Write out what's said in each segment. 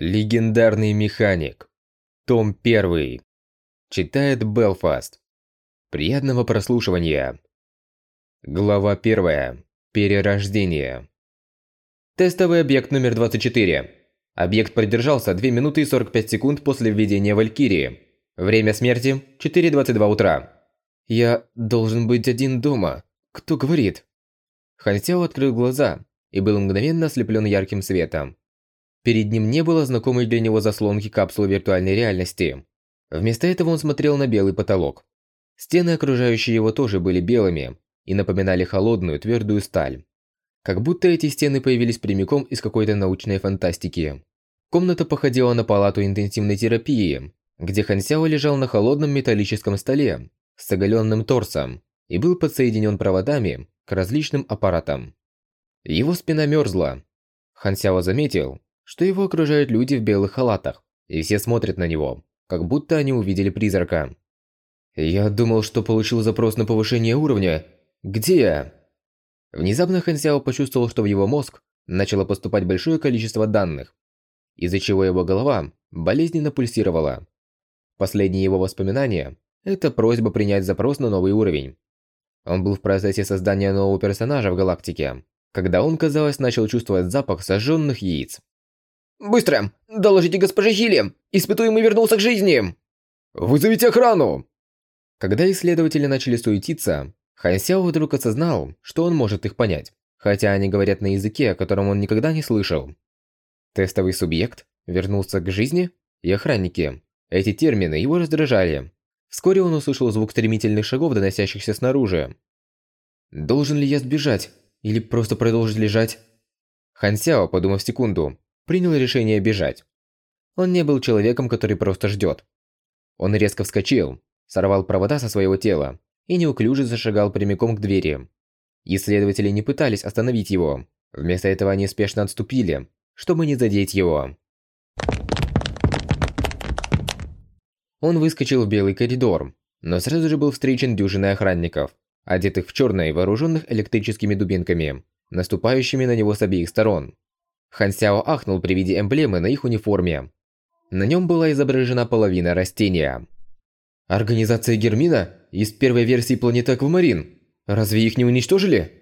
Легендарный механик. Том 1. Читает Белфаст. Приятного прослушивания. Глава 1. Перерождение. Тестовый объект номер 24. Объект продержался 2 минуты и 45 секунд после введения Валькирии. Время смерти 4.22 утра. Я должен быть один дома. Кто говорит? Хансяо открыл глаза и был мгновенно ослеплен ярким светом. Перед ним не было знакомой для него заслонки капсулы виртуальной реальности. Вместо этого он смотрел на белый потолок. Стены, окружающие его, тоже были белыми и напоминали холодную, твердую сталь. Как будто эти стены появились прямиком из какой-то научной фантастики. Комната походила на палату интенсивной терапии, где Хансяо лежал на холодном металлическом столе с оголенным торсом и был подсоединен проводами к различным аппаратам. Его спина мерзла. Хансяо заметил, что его окружают люди в белых халатах, и все смотрят на него, как будто они увидели призрака. «Я думал, что получил запрос на повышение уровня. Где я?» Внезапно Хан Сяо почувствовал, что в его мозг начало поступать большое количество данных, из-за чего его голова болезненно пульсировала. Последние его воспоминания – это просьба принять запрос на новый уровень. Он был в процессе создания нового персонажа в галактике, когда он, казалось, начал чувствовать запах сожженных яиц. «Быстро! Доложите госпоже Хилли! Испытуемый вернулся к жизни!» «Вызовите охрану!» Когда исследователи начали суетиться, Хан Сяо вдруг осознал, что он может их понять, хотя они говорят на языке, о котором он никогда не слышал. Тестовый субъект вернулся к жизни и охранники. Эти термины его раздражали. Вскоре он услышал звук стремительных шагов, доносящихся снаружи. «Должен ли я сбежать? Или просто продолжить лежать?» Хан Сяо, подумав секунду, принял решение бежать. Он не был человеком, который просто ждет. Он резко вскочил, сорвал провода со своего тела и неуклюже зашагал прямиком к двери. Исследователи не пытались остановить его. Вместо этого они спешно отступили, чтобы не задеть его. Он выскочил в белый коридор, но сразу же был встречен дюжиной охранников, одетых в черное и вооруженных электрическими дубинками, наступающими на него с обеих сторон. Хан Сяо ахнул при виде эмблемы на их униформе. На нем была изображена половина растения. Организация Гермина из первой версии планеты Аквамарин. Разве их не уничтожили?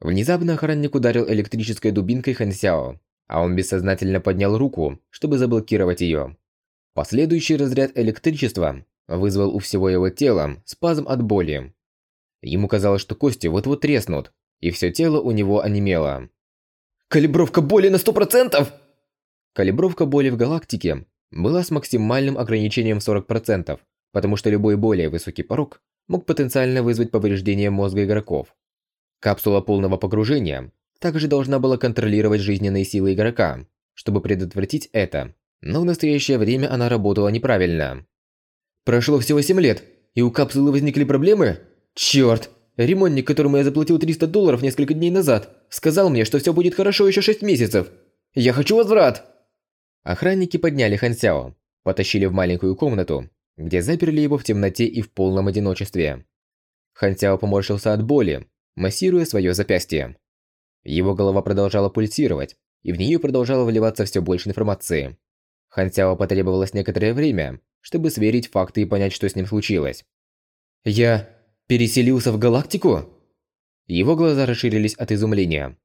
Внезапно охранник ударил электрической дубинкой Хан Сяо, а он бессознательно поднял руку, чтобы заблокировать ее. Последующий разряд электричества вызвал у всего его тела спазм от боли. Ему казалось, что кости вот-вот треснут, и все тело у него онемело. Калибровка боли на 100%? Калибровка боли в галактике была с максимальным ограничением в 40%, потому что любой более высокий порог мог потенциально вызвать повреждение мозга игроков. Капсула полного погружения также должна была контролировать жизненные силы игрока, чтобы предотвратить это, но в настоящее время она работала неправильно. Прошло всего 7 лет, и у капсулы возникли проблемы? Чёрт! Ремонтник, которому я заплатил 300 долларов несколько дней назад, сказал мне, что все будет хорошо еще 6 месяцев. Я хочу возврат!» Охранники подняли Хансяо, потащили в маленькую комнату, где заперли его в темноте и в полном одиночестве. Хансяо поморщился от боли, массируя свое запястье. Его голова продолжала пульсировать, и в нее продолжало вливаться все больше информации. Хансяо потребовалось некоторое время, чтобы сверить факты и понять, что с ним случилось. «Я Переселился в галактику? Его глаза расширились от изумления.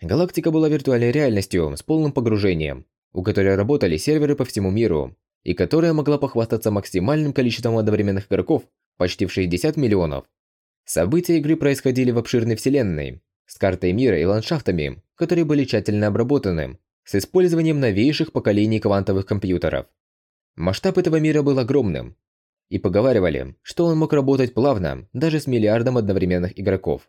Галактика была виртуальной реальностью с полным погружением, у которой работали серверы по всему миру, и которая могла похвастаться максимальным количеством одновременных игроков почти в 60 миллионов. События игры происходили в обширной вселенной, с картой мира и ландшафтами, которые были тщательно обработаны, с использованием новейших поколений квантовых компьютеров. Масштаб этого мира был огромным, и поговаривали, что он мог работать плавно даже с миллиардом одновременных игроков.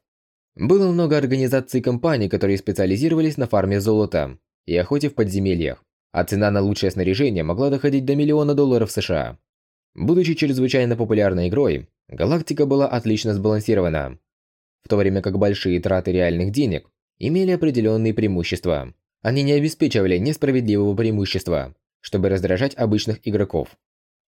Было много организаций и компаний, которые специализировались на фарме золота и охоте в подземельях, а цена на лучшее снаряжение могла доходить до миллиона долларов США. Будучи чрезвычайно популярной игрой, Галактика была отлично сбалансирована, в то время как большие траты реальных денег имели определенные преимущества. Они не обеспечивали несправедливого преимущества, чтобы раздражать обычных игроков.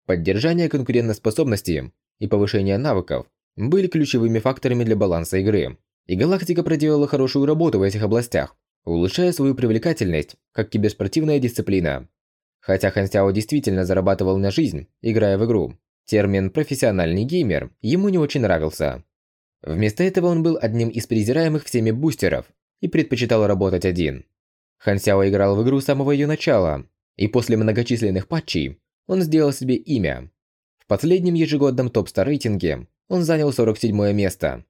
Поддержание конкурентоспособности и повышение навыков были ключевыми факторами для баланса игры, и Галактика проделала хорошую работу в этих областях, улучшая свою привлекательность как киберспортивная дисциплина. Хотя Хан Сяо действительно зарабатывал на жизнь, играя в игру, термин «профессиональный геймер» ему не очень нравился. Вместо этого он был одним из презираемых всеми бустеров и предпочитал работать один. Хан Сяо играл в игру с самого ее начала, и после многочисленных патчей он сделал себе имя. В последнем ежегодном топ-100 рейтинге он занял 47 место.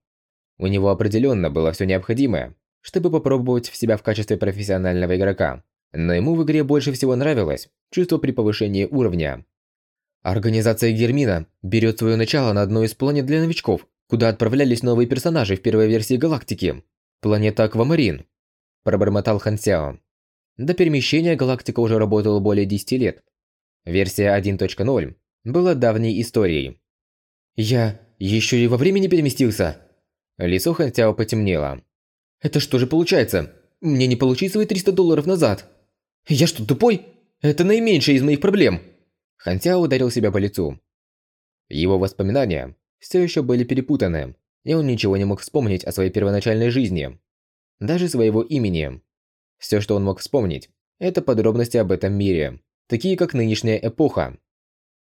У него определенно было все необходимое, чтобы попробовать в себя в качестве профессионального игрока. Но ему в игре больше всего нравилось чувство при повышении уровня. Организация Гермина берет свое начало на одной из планет для новичков, куда отправлялись новые персонажи в первой версии галактики. Планета Аквамарин. Пробормотал Хан Сяо. До перемещения галактика уже работала более 10 лет. Версия 1.0 была давней историей. «Я еще и во времени переместился?» Лицо Хан Сяо потемнело. «Это что же получается? Мне не получить свои 300 долларов назад?» «Я что, тупой? Это наименьшее из моих проблем!» Хантя ударил себя по лицу. Его воспоминания все еще были перепутаны, и он ничего не мог вспомнить о своей первоначальной жизни. Даже своего имени. Все, что он мог вспомнить, это подробности об этом мире, такие как нынешняя эпоха.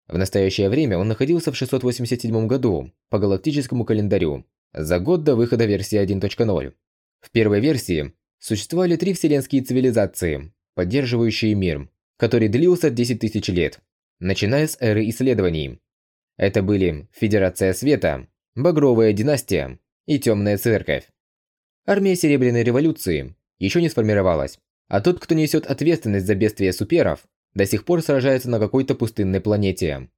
В настоящее время он находился в 687 году по галактическому календарю, за год до выхода версии 1.0. В первой версии существовали три вселенские цивилизации, поддерживающие мир, который длился 10 тысяч лет, начиная с эры исследований. Это были Федерация Света, Багровая династия и Темная Церковь. Армия Серебряной Революции еще не сформировалась, а тот, кто несет ответственность за бедствие суперов, до сих пор сражается на какой-то пустынной планете.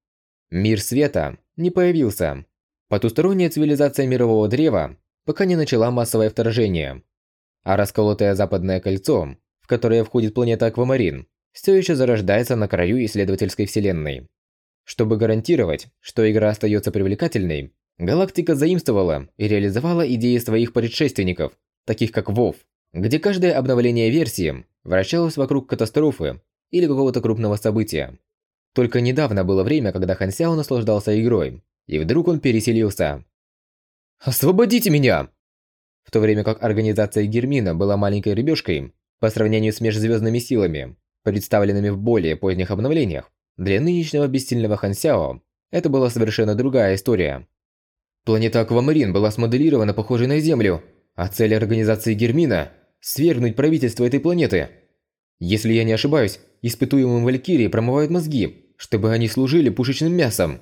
Мир Света не появился. Потусторонняя цивилизация Мирового Древа пока не начала массовое вторжение. А расколотое Западное Кольцо которое входит планета Аквамарин, все еще зарождается на краю исследовательской вселенной. Чтобы гарантировать, что игра остается привлекательной, Галактика заимствовала и реализовала идеи своих предшественников, таких как WoW, где каждое обновление версии вращалось вокруг катастрофы или какого-то крупного события. Только недавно было время, когда Хан Сяо наслаждался игрой, и вдруг он переселился. «Освободите меня!» В то время как организация Гермина была маленькой рыбешкой, по сравнению с межзвездными силами, представленными в более поздних обновлениях, для нынешнего бессильного Хансяо это была совершенно другая история. Планета Аквамарин была смоделирована похожей на Землю, а цель организации Гермина – свергнуть правительство этой планеты. Если я не ошибаюсь, испытуемым Валькирии промывают мозги, чтобы они служили пушечным мясом.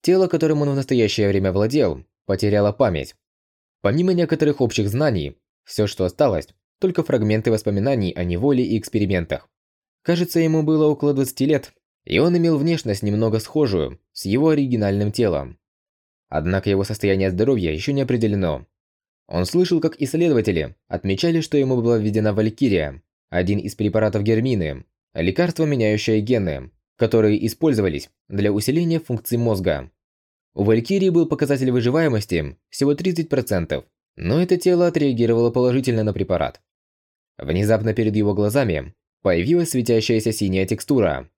Тело, которым он в настоящее время владел, потеряло память. Помимо некоторых общих знаний, все, что осталось, только фрагменты воспоминаний о неволе и экспериментах. Кажется, ему было около 20 лет, и он имел внешность немного схожую с его оригинальным телом. Однако его состояние здоровья еще не определено. Он слышал, как исследователи отмечали, что ему была введена Валькирия, один из препаратов Гермины, лекарство, меняющее гены, которые использовались для усиления функций мозга. У Валькирии был показатель выживаемости всего 30%, но это тело отреагировало положительно на препарат. Внезапно перед его глазами появилась светящаяся синяя текстура.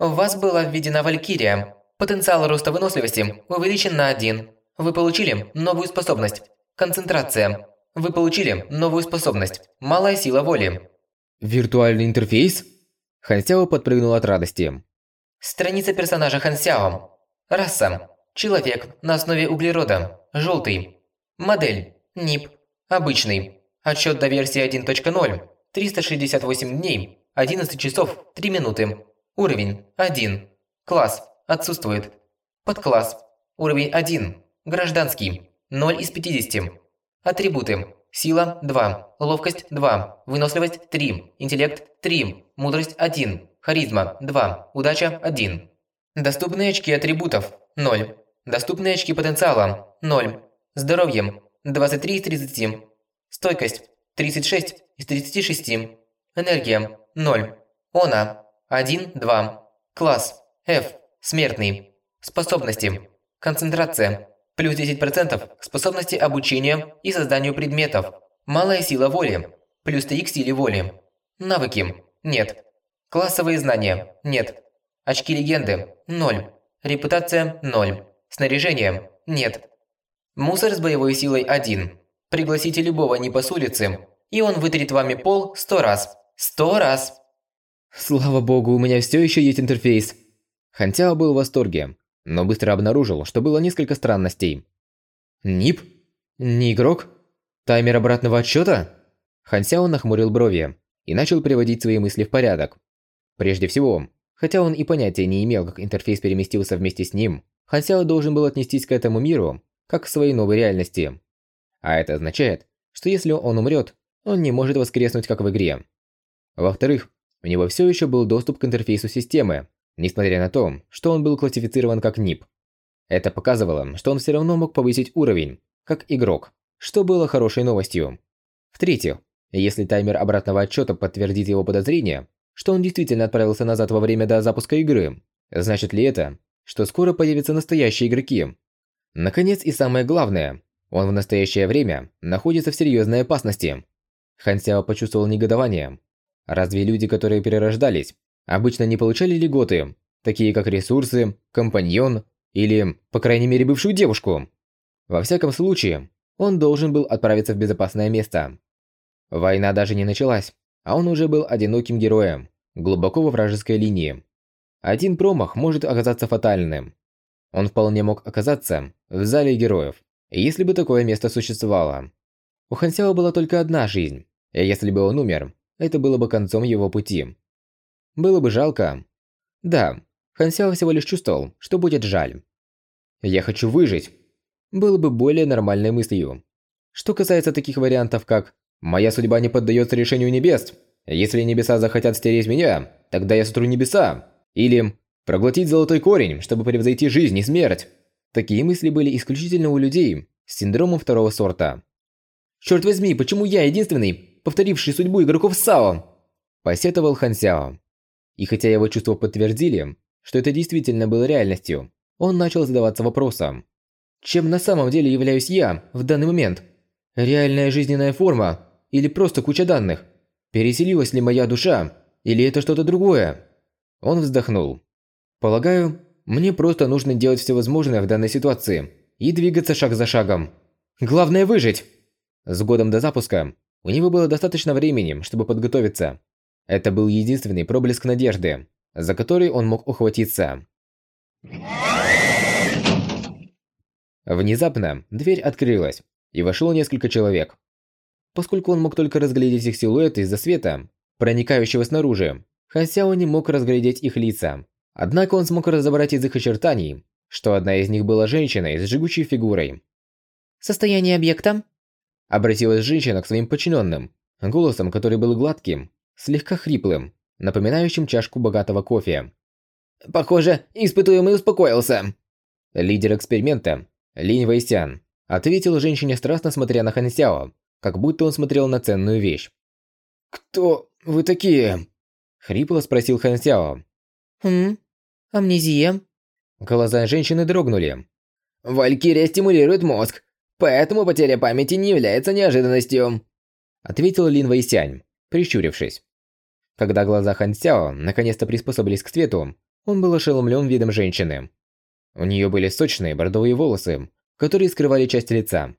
У вас была введена Валькирия. Потенциал роста выносливости увеличен на 1. Вы получили новую способность. Концентрация. Вы получили новую способность. Малая сила воли. Виртуальный интерфейс? Хансяо подпрыгнул от радости. Страница персонажа Хансяо. Раса. Человек на основе углерода. Желтый. Модель. НИП. Обычный. Отсчет до версии 1.0. 368 дней, 11 часов, 3 минуты. Уровень 1. Класс. Отсутствует. Подкласс. Уровень 1. Гражданский. 0 из 50. Атрибуты. Сила 2, ловкость 2, выносливость 3, интеллект 3, мудрость 1, харизма 2, удача 1. Доступные очки атрибутов 0. Доступные очки потенциала 0. Здоровье 23 из 30. Стойкость – 36 из 36. Энергия – 0. Она – 1, 2. Класс – F. Смертный. Способности. Концентрация. Плюс 10% к способности обучения и созданию предметов. Малая сила воли. Плюс 3 к силе воли. Навыки. Нет. Классовые знания. Нет. Очки легенды. 0. Репутация. 0. Снаряжение. Нет. Мусор с боевой силой 1. Пригласите любого не с улицы, и он вытрет вами пол сто раз. Сто раз! Слава богу, у меня все еще есть интерфейс. Хантяо был в восторге, но быстро обнаружил, что было несколько странностей. Нип? Не игрок? Таймер обратного отсчета? Хансяо нахмурил брови и начал приводить свои мысли в порядок. Прежде всего, хотя он и понятия не имел, как интерфейс переместился вместе с ним, Хансяо должен был отнестись к этому миру как к своей новой реальности. А это означает, что если он умрет, он не может воскреснуть как в игре. Во-вторых, у него все еще был доступ к интерфейсу системы, несмотря на то, что он был классифицирован как НИП. Это показывало, что он все равно мог повысить уровень, как игрок, что было хорошей новостью. В-третьих, если таймер обратного отчета подтвердит его подозрение, что он действительно отправился назад во время до запуска игры, значит ли это, что скоро появятся настоящие игроки? Наконец и самое главное, он в настоящее время находится в серьезной опасности. Хан Сяо почувствовал негодование. Разве люди, которые перерождались, обычно не получали льготы, такие как ресурсы, компаньон или, по крайней мере, бывшую девушку? Во всяком случае, он должен был отправиться в безопасное место. Война даже не началась, а он уже был одиноким героем, глубоко во вражеской линии. Один промах может оказаться фатальным. Он вполне мог оказаться в зале героев, если бы такое место существовало. У Хансяо была только одна жизнь, и если бы он умер, это было бы концом его пути. Было бы жалко. Да, Хансяо всего лишь чувствовал, что будет жаль. «Я хочу выжить», было бы более нормальной мыслью. Что касается таких вариантов, как «Моя судьба не поддается решению небес», «Если небеса захотят стереть меня, тогда я сотру небеса», или «Проглотить золотой корень, чтобы превзойти жизнь и смерть». Такие мысли были исключительно у людей с синдромом второго сорта. «Черт возьми, почему я единственный, повторивший судьбу игроков САО?» Посетовал Хан Сяо. И хотя его чувства подтвердили, что это действительно было реальностью, он начал задаваться вопросом. Чем на самом деле являюсь я в данный момент? Реальная жизненная форма или просто куча данных? Переселилась ли моя душа или это что-то другое? Он вздохнул. Полагаю, мне просто нужно делать все возможное в данной ситуации и двигаться шаг за шагом. Главное выжить. С годом до запуска у него было достаточно времени, чтобы подготовиться. Это был единственный проблеск надежды, за который он мог ухватиться. Внезапно дверь открылась, и вошло несколько человек. Поскольку он мог только разглядеть их силуэты из-за света, проникающего снаружи, Хасяо не мог разглядеть их лица. Однако он смог разобрать из их очертаний, что одна из них была женщиной с жгучей фигурой. «Состояние объекта?» Обратилась женщина к своим подчиненным, голосом, который был гладким, слегка хриплым, напоминающим чашку богатого кофе. «Похоже, испытуемый успокоился». Лидер эксперимента, Линь Вэйсян, ответил женщине страстно смотря на Хан Сяо, как будто он смотрел на ценную вещь. «Кто вы такие?» Хрипло спросил Хан Сяо. «Хм? Амнезия?» Глаза женщины дрогнули. «Валькирия стимулирует мозг, поэтому потеря памяти не является неожиданностью», ответил Лин Вэйсянь, прищурившись. Когда глаза Хан Сяо наконец-то приспособились к свету, он был ошеломлен видом женщины. У нее были сочные бордовые волосы, которые скрывали часть лица.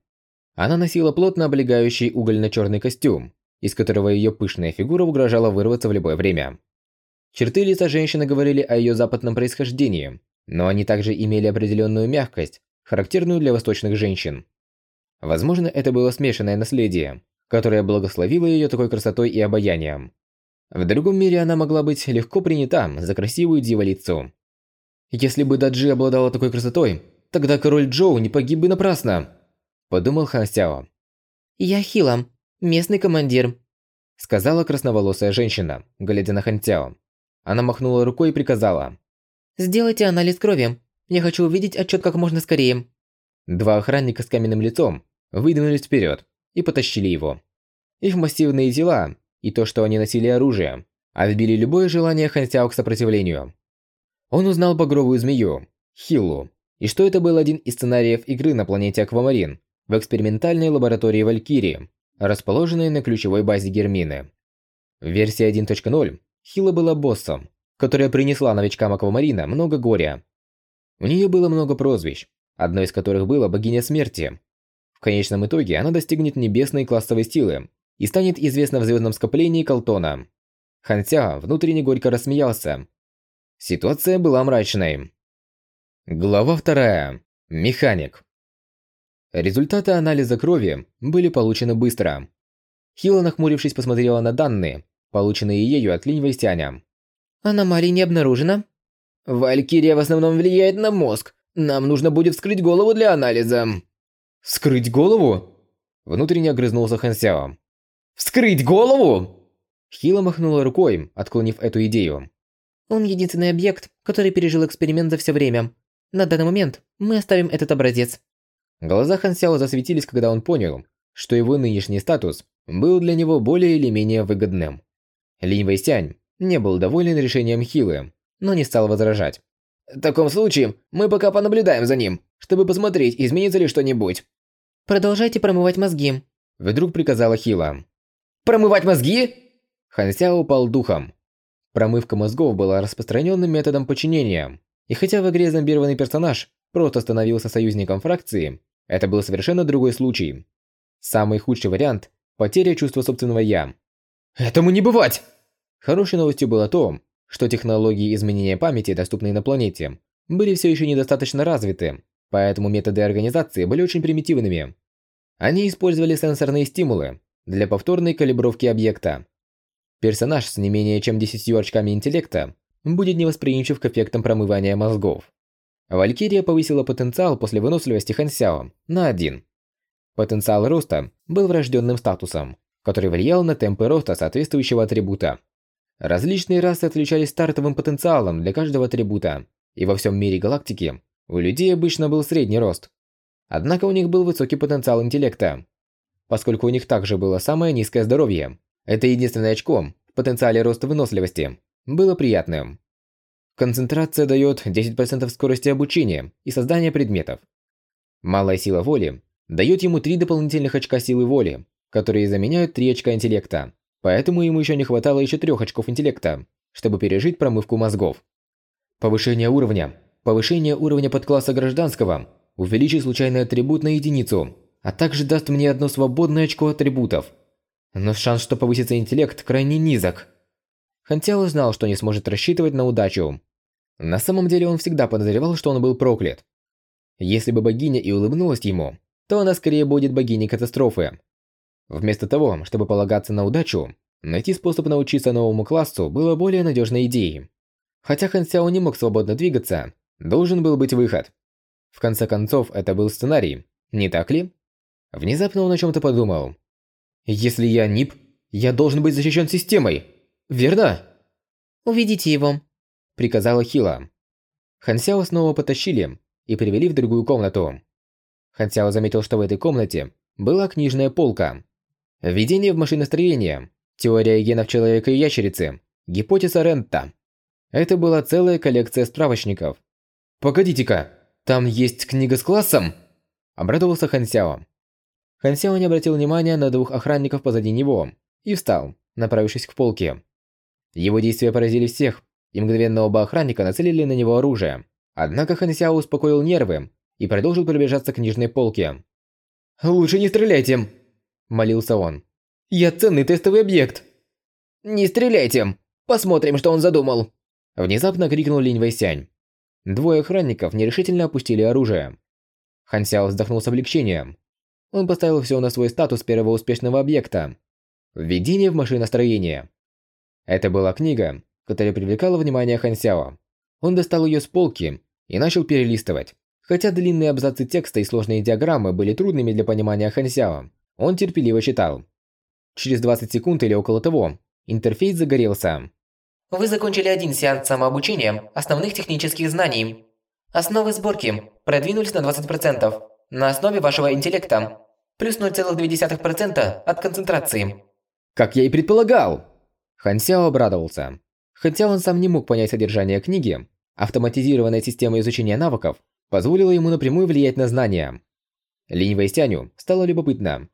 Она носила плотно облегающий угольно-черный костюм, из которого ее пышная фигура угрожала вырваться в любое время. Черты лица женщины говорили о ее западном происхождении, но они также имели определенную мягкость, характерную для восточных женщин. Возможно, это было смешанное наследие, которое благословило ее такой красотой и обаянием. В другом мире она могла быть легко принята за красивую дьяволицу. Если бы Даджи обладала такой красотой, тогда король Джоу не погиб бы напрасно, подумал Хан Сяо. Я Хила, местный командир, сказала красноволосая женщина, глядя на Хан Сяо. Она махнула рукой и приказала: "Сделайте анализ крови. Я хочу увидеть отчет как можно скорее". Два охранника с каменным лицом выдвинулись вперед и потащили его. Их массивные тела и то, что они носили оружие, отбили любое желание Хан Сяо к сопротивлению. Он узнал багровую змею, Хиллу, и что это был один из сценариев игры на планете Аквамарин в экспериментальной лаборатории Валькирии, расположенной на ключевой базе Гермины. В версии 1.0 Хилла была боссом, которая принесла новичкам Аквамарина много горя. У нее было много прозвищ, одно из которых было богиня смерти. В конечном итоге она достигнет небесной классовой силы и станет известна в звездном скоплении Колтона. Ханся внутренне горько рассмеялся. Ситуация была мрачной. Глава вторая. Механик. Результаты анализа крови были получены быстро. Хила, нахмурившись, посмотрела на данные, полученные ею от Линь Вэйсяня. Аномалий не обнаружено. Валькирия в основном влияет на мозг. Нам нужно будет вскрыть голову для анализа. «Вскрыть голову?» Внутренне огрызнулся Хан Сяо. «Вскрыть голову?» Хила махнула рукой, отклонив эту идею. Он единственный объект, который пережил эксперимент за все время. На данный момент мы оставим этот образец. Глаза Хан Сяо засветились, когда он понял, что его нынешний статус был для него более или менее выгодным. Линь Вэйсянь не был доволен решением Хилы, но не стал возражать. В таком случае, мы пока понаблюдаем за ним, чтобы посмотреть, изменится ли что-нибудь. Продолжайте промывать мозги. Вдруг приказала Хила. Промывать мозги? Хан Сяо упал духом. Промывка мозгов была распространенным методом подчинения. И хотя в игре зомбированный персонаж просто становился союзником фракции, это был совершенно другой случай. Самый худший вариант – потеря чувства собственного «я». Этому не бывать! Хорошей новостью было то, что технологии изменения памяти, доступные на планете, были все еще недостаточно развиты, поэтому методы организации были очень примитивными. Они использовали сенсорные стимулы для повторной калибровки объекта. Персонаж с не менее чем 10 очками интеллекта будет невосприимчив к эффектам промывания мозгов. Валькирия повысила потенциал после выносливости Хансяо на 1. Потенциал роста был врожденным статусом, который влиял на темпы роста соответствующего атрибута. Различные расы отличались стартовым потенциалом для каждого атрибута, и во всем мире галактики у людей обычно был средний рост. Однако у них был высокий потенциал интеллекта. Поскольку у них также было самое низкое здоровье, это единственное очко в потенциале роста выносливости было приятным. Концентрация дает 10% скорости обучения и создания предметов. Малая сила воли дает ему 3 дополнительных очка силы воли, которые заменяют 3 очка интеллекта. Поэтому ему еще не хватало еще трех очков интеллекта, чтобы пережить промывку мозгов. Повышение уровня. Повышение уровня подкласса гражданского увеличит случайный атрибут на единицу, а также даст мне одно свободное очко атрибутов. Но шанс, что повысится интеллект, крайне низок. Хантяо знал, что не сможет рассчитывать на удачу. На самом деле он всегда подозревал, что он был проклят. Если бы богиня и улыбнулась ему, то она скорее будет богиней катастрофы. Вместо того, чтобы полагаться на удачу, найти способ научиться новому классу было более надежной идеей. Хотя Хан Сяо не мог свободно двигаться, должен был быть выход. В конце концов, это был сценарий, не так ли? Внезапно он о чем-то подумал. «Если я НИП, я должен быть защищен системой, верно?» «Уведите его», – приказала Хила. Хан Сяо снова потащили и привели в другую комнату. Хан Сяо заметил, что в этой комнате была книжная полка. Введение в машиностроение. Теория генов человека и ящерицы. Гипотеза Рента. Это была целая коллекция справочников. «Погодите-ка, там есть книга с классом?» Обрадовался Хан Сяо. Хан Сяо не обратил внимания на двух охранников позади него и встал, направившись к полке. Его действия поразили всех, и мгновенно оба охранника нацелили на него оружие. Однако Хан Сяо успокоил нервы и продолжил приближаться к книжной полке. «Лучше не стреляйте!» молился он. «Я ценный тестовый объект!» «Не стреляйте! Посмотрим, что он задумал!» Внезапно крикнул Линь Вэйсянь. Двое охранников нерешительно опустили оружие. Хан Сяо вздохнул с облегчением. Он поставил все на свой статус первого успешного объекта. Введение в машиностроение. Это была книга, которая привлекала внимание Хан Сяо. Он достал ее с полки и начал перелистывать. Хотя длинные абзацы текста и сложные диаграммы были трудными для понимания Хан Сяо, он терпеливо читал. Через 20 секунд или около того, интерфейс загорелся. Вы закончили один сеанс самообучения основных технических знаний. Основы сборки продвинулись на 20% на основе вашего интеллекта, плюс 0,2% от концентрации. Как я и предполагал! Хан Сяо обрадовался. Хотя он сам не мог понять содержание книги, автоматизированная система изучения навыков позволила ему напрямую влиять на знания. Линь Вэйстяню стало любопытно,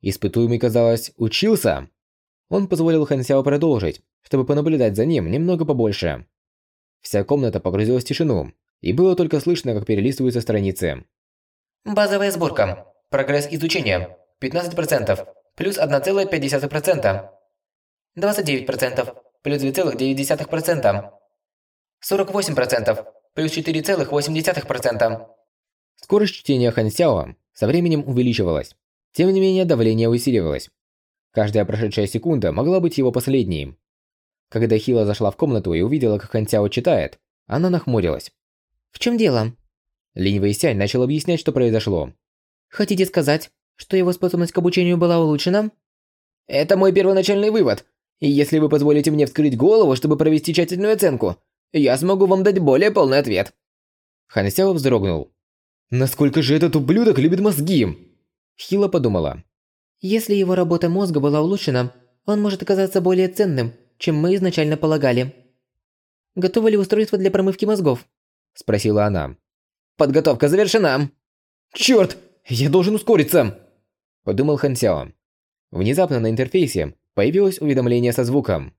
Испытуемый, казалось, учился. Он позволил Хан Сяо продолжить, чтобы понаблюдать за ним немного побольше. Вся комната погрузилась в тишину, и было только слышно, как перелистываются страницы. Базовая сборка. Прогресс изучения. 15%. Плюс 1,5%. 29%. плюс 2,9%. 48%, плюс 4,8%. Скорость чтения Хансяо со временем увеличивалась. Тем не менее, давление усиливалось. Каждая прошедшая секунда могла быть его последней. Когда Хила зашла в комнату и увидела, как Хансяо читает, она нахмурилась. В чем дело? Линь Вэйсянь начал объяснять, что произошло. Хотите сказать, что его способность к обучению была улучшена? Это мой первоначальный вывод. И если вы позволите мне вскрыть голову, чтобы провести тщательную оценку, я смогу вам дать более полный ответ. Хан Сяо вздрогнул. Насколько же этот ублюдок любит мозги? Хила подумала. Если его работа мозга была улучшена, он может оказаться более ценным, чем мы изначально полагали. Готово ли устройство для промывки мозгов? Спросила она. Подготовка завершена. Черт, я должен ускориться! Подумал Хан Сяо. Внезапно на интерфейсе появилось уведомление со звуком.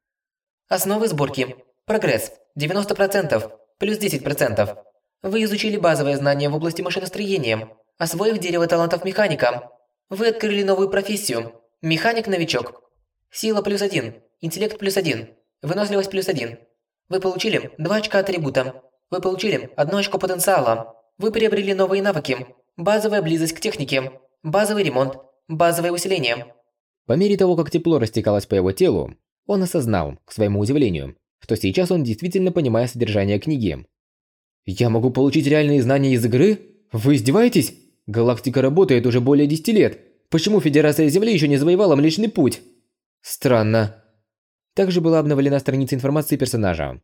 Основы сборки. Прогресс. 90%. Плюс 10%. Вы изучили базовые знания в области машиностроения, освоив дерево талантов механика. Вы открыли новую профессию. Механик-новичок. Сила плюс 1. Интеллект плюс 1. Выносливость плюс 1. Вы получили 2 очка атрибута. Вы получили 1 очко потенциала. Вы приобрели новые навыки. Базовая близость к технике. Базовый ремонт. Базовое усиление. По мере того, как тепло растекалось по его телу, он осознал, к своему удивлению, что сейчас он действительно понимает содержание книги. «Я могу получить реальные знания из игры? Вы издеваетесь? Галактика работает уже более 10 лет. Почему Федерация Земли еще не завоевала Млечный Путь?» Странно. Также была обновлена страница информации персонажа.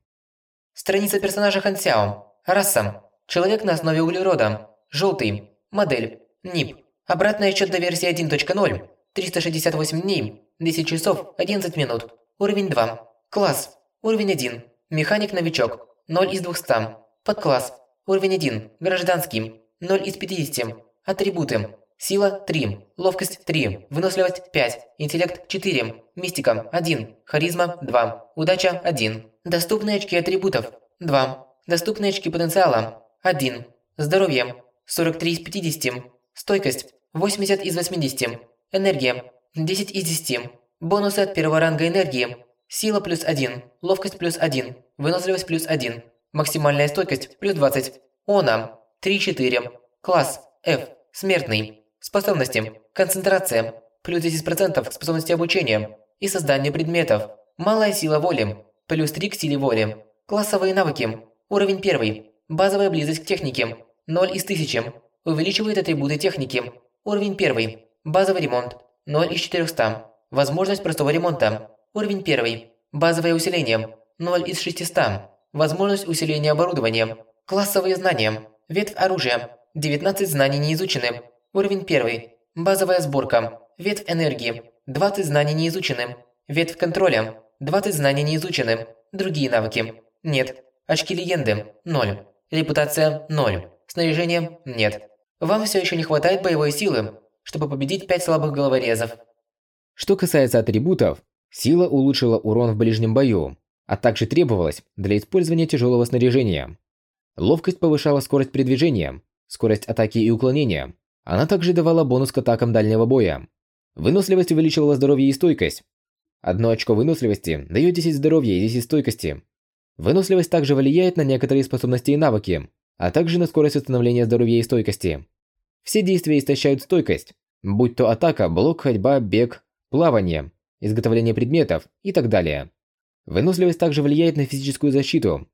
Страница персонажа Хан Сяо. Раса. Человек на основе углерода. Желтый. Модель. НИП. Обратный отчет до версии 1.0. 368 дней, 10 часов, 11 минут. Уровень 2. Класс. Уровень 1. Механик-новичок. 0 из 200. Подкласс. Уровень 1. Гражданский. 0 из 50. Атрибуты. Сила 3, ловкость 3, выносливость 5, интеллект 4, мистика 1, харизма 2, удача 1. Доступные очки атрибутов 2, доступные очки потенциала 1, здоровье 43 из 50, стойкость 80 из 80, энергия 10 из 10, бонусы от первого ранга энергии, сила плюс 1, ловкость плюс 1, выносливость плюс 1, максимальная стойкость плюс 20, она 3-4, класс F, смертный. Способности. Концентрация. Плюс 10% к способности обучения. И создание предметов. Малая сила воли. Плюс 3 к силе воли. Классовые навыки. Уровень 1. Базовая близость к технике. 0 из 1000. Увеличивает атрибуты техники. Уровень 1. Базовый ремонт. 0 из 400. Возможность простого ремонта. Уровень 1. Базовое усиление. 0 из 600. Возможность усиления оборудования. Классовые знания. Ветвь оружия. 19 знаний не изучены. Уровень 1. Базовая сборка. Ветвь энергии. 20 знаний не изучены. Ветвь контроля. 20 знаний не изучены. Другие навыки. Нет. Очки легенды. 0. Репутация. 0. Снаряжение. Нет. Вам все еще не хватает боевой силы, чтобы победить 5 слабых головорезов. Что касается атрибутов, сила улучшила урон в ближнем бою, а также требовалась для использования тяжелого снаряжения. Ловкость повышала скорость передвижения, скорость атаки и уклонения, она также давала бонус к атакам дальнего боя. Выносливость увеличивала здоровье и стойкость. Одно очко выносливости дает 10 здоровья и 10 стойкости. Выносливость также влияет на некоторые способности и навыки, а также на скорость восстановления здоровья и стойкости. Все действия истощают стойкость, будь то атака, блок, ходьба, бег, плавание, изготовление предметов и так далее. Выносливость также влияет на физическую защиту.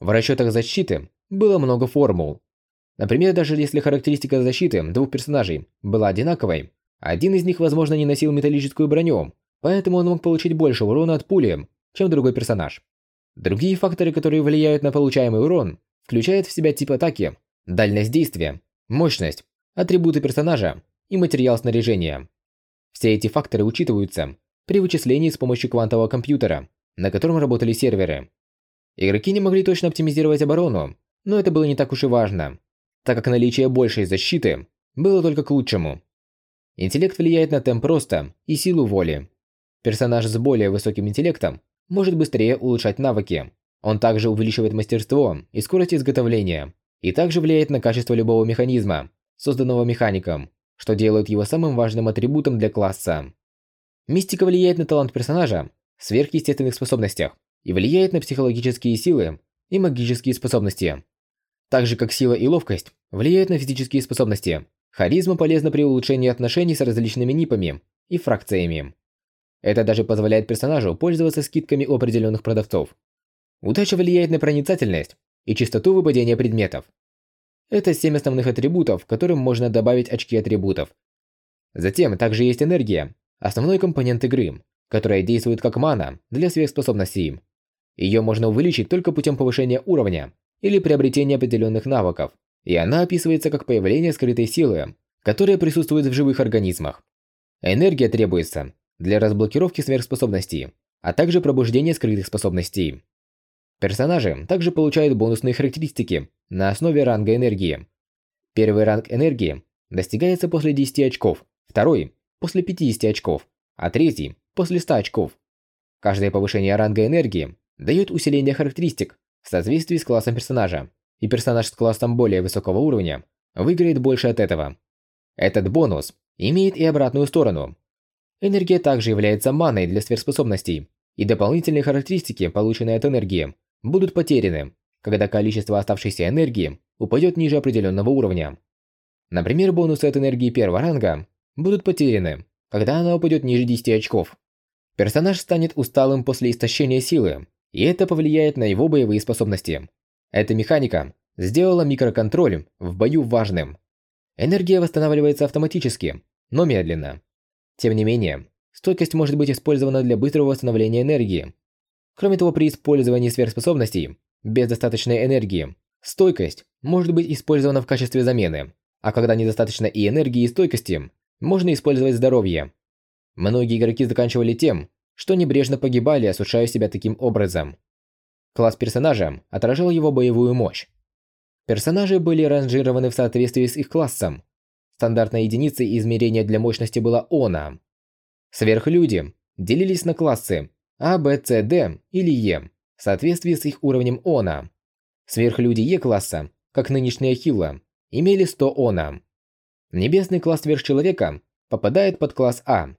В расчетах защиты было много формул, Например, даже если характеристика защиты двух персонажей была одинаковой, один из них, возможно, не носил металлическую броню, поэтому он мог получить больше урона от пули, чем другой персонаж. Другие факторы, которые влияют на получаемый урон, включают в себя тип атаки, дальность действия, мощность, атрибуты персонажа и материал снаряжения. Все эти факторы учитываются при вычислении с помощью квантового компьютера, на котором работали серверы. Игроки не могли точно оптимизировать оборону, но это было не так уж и важно так как наличие большей защиты было только к лучшему. Интеллект влияет на темп роста и силу воли. Персонаж с более высоким интеллектом может быстрее улучшать навыки. Он также увеличивает мастерство и скорость изготовления, и также влияет на качество любого механизма, созданного механиком, что делает его самым важным атрибутом для класса. Мистика влияет на талант персонажа сверхъестественных способностях и влияет на психологические силы и магические способности. Так же, как сила и ловкость влияют на физические способности, харизма полезна при улучшении отношений с различными нипами и фракциями. Это даже позволяет персонажу пользоваться скидками у определенных продавцов. Удача влияет на проницательность и частоту выпадения предметов. Это семь основных атрибутов, которым можно добавить очки атрибутов. Затем также есть энергия, основной компонент игры, которая действует как мана для сверхспособностей. Ее можно увеличить только путем повышения уровня или приобретения определенных навыков, и она описывается как появление скрытой силы, которая присутствует в живых организмах. Энергия требуется для разблокировки сверхспособностей, а также пробуждения скрытых способностей. Персонажи также получают бонусные характеристики на основе ранга энергии. Первый ранг энергии достигается после 10 очков, второй – после 50 очков, а третий – после 100 очков. Каждое повышение ранга энергии дает усиление характеристик в соответствии с классом персонажа, и персонаж с классом более высокого уровня выиграет больше от этого. Этот бонус имеет и обратную сторону. Энергия также является маной для сверхспособностей, и дополнительные характеристики, полученные от энергии, будут потеряны, когда количество оставшейся энергии упадет ниже определенного уровня. Например, бонусы от энергии первого ранга будут потеряны, когда она упадет ниже 10 очков. Персонаж станет усталым после истощения силы, и это повлияет на его боевые способности. Эта механика сделала микроконтроль в бою важным. Энергия восстанавливается автоматически, но медленно. Тем не менее, стойкость может быть использована для быстрого восстановления энергии, Кроме того, при использовании сверхспособностей без достаточной энергии, стойкость может быть использована в качестве замены, а когда недостаточно и энергии, и стойкости, можно использовать здоровье. Многие игроки заканчивали тем, что небрежно погибали, осушая себя таким образом. Класс персонажа отражал его боевую мощь. Персонажи были ранжированы в соответствии с их классом. Стандартной единицей измерения для мощности была ОНА. Сверхлюди делились на классы а, Б, С, Д или Е в соответствии с их уровнем ОНА. Сверхлюди Е-класса, как нынешняя Хилла, имели 100 ОНА. Небесный класс сверхчеловека попадает под класс А.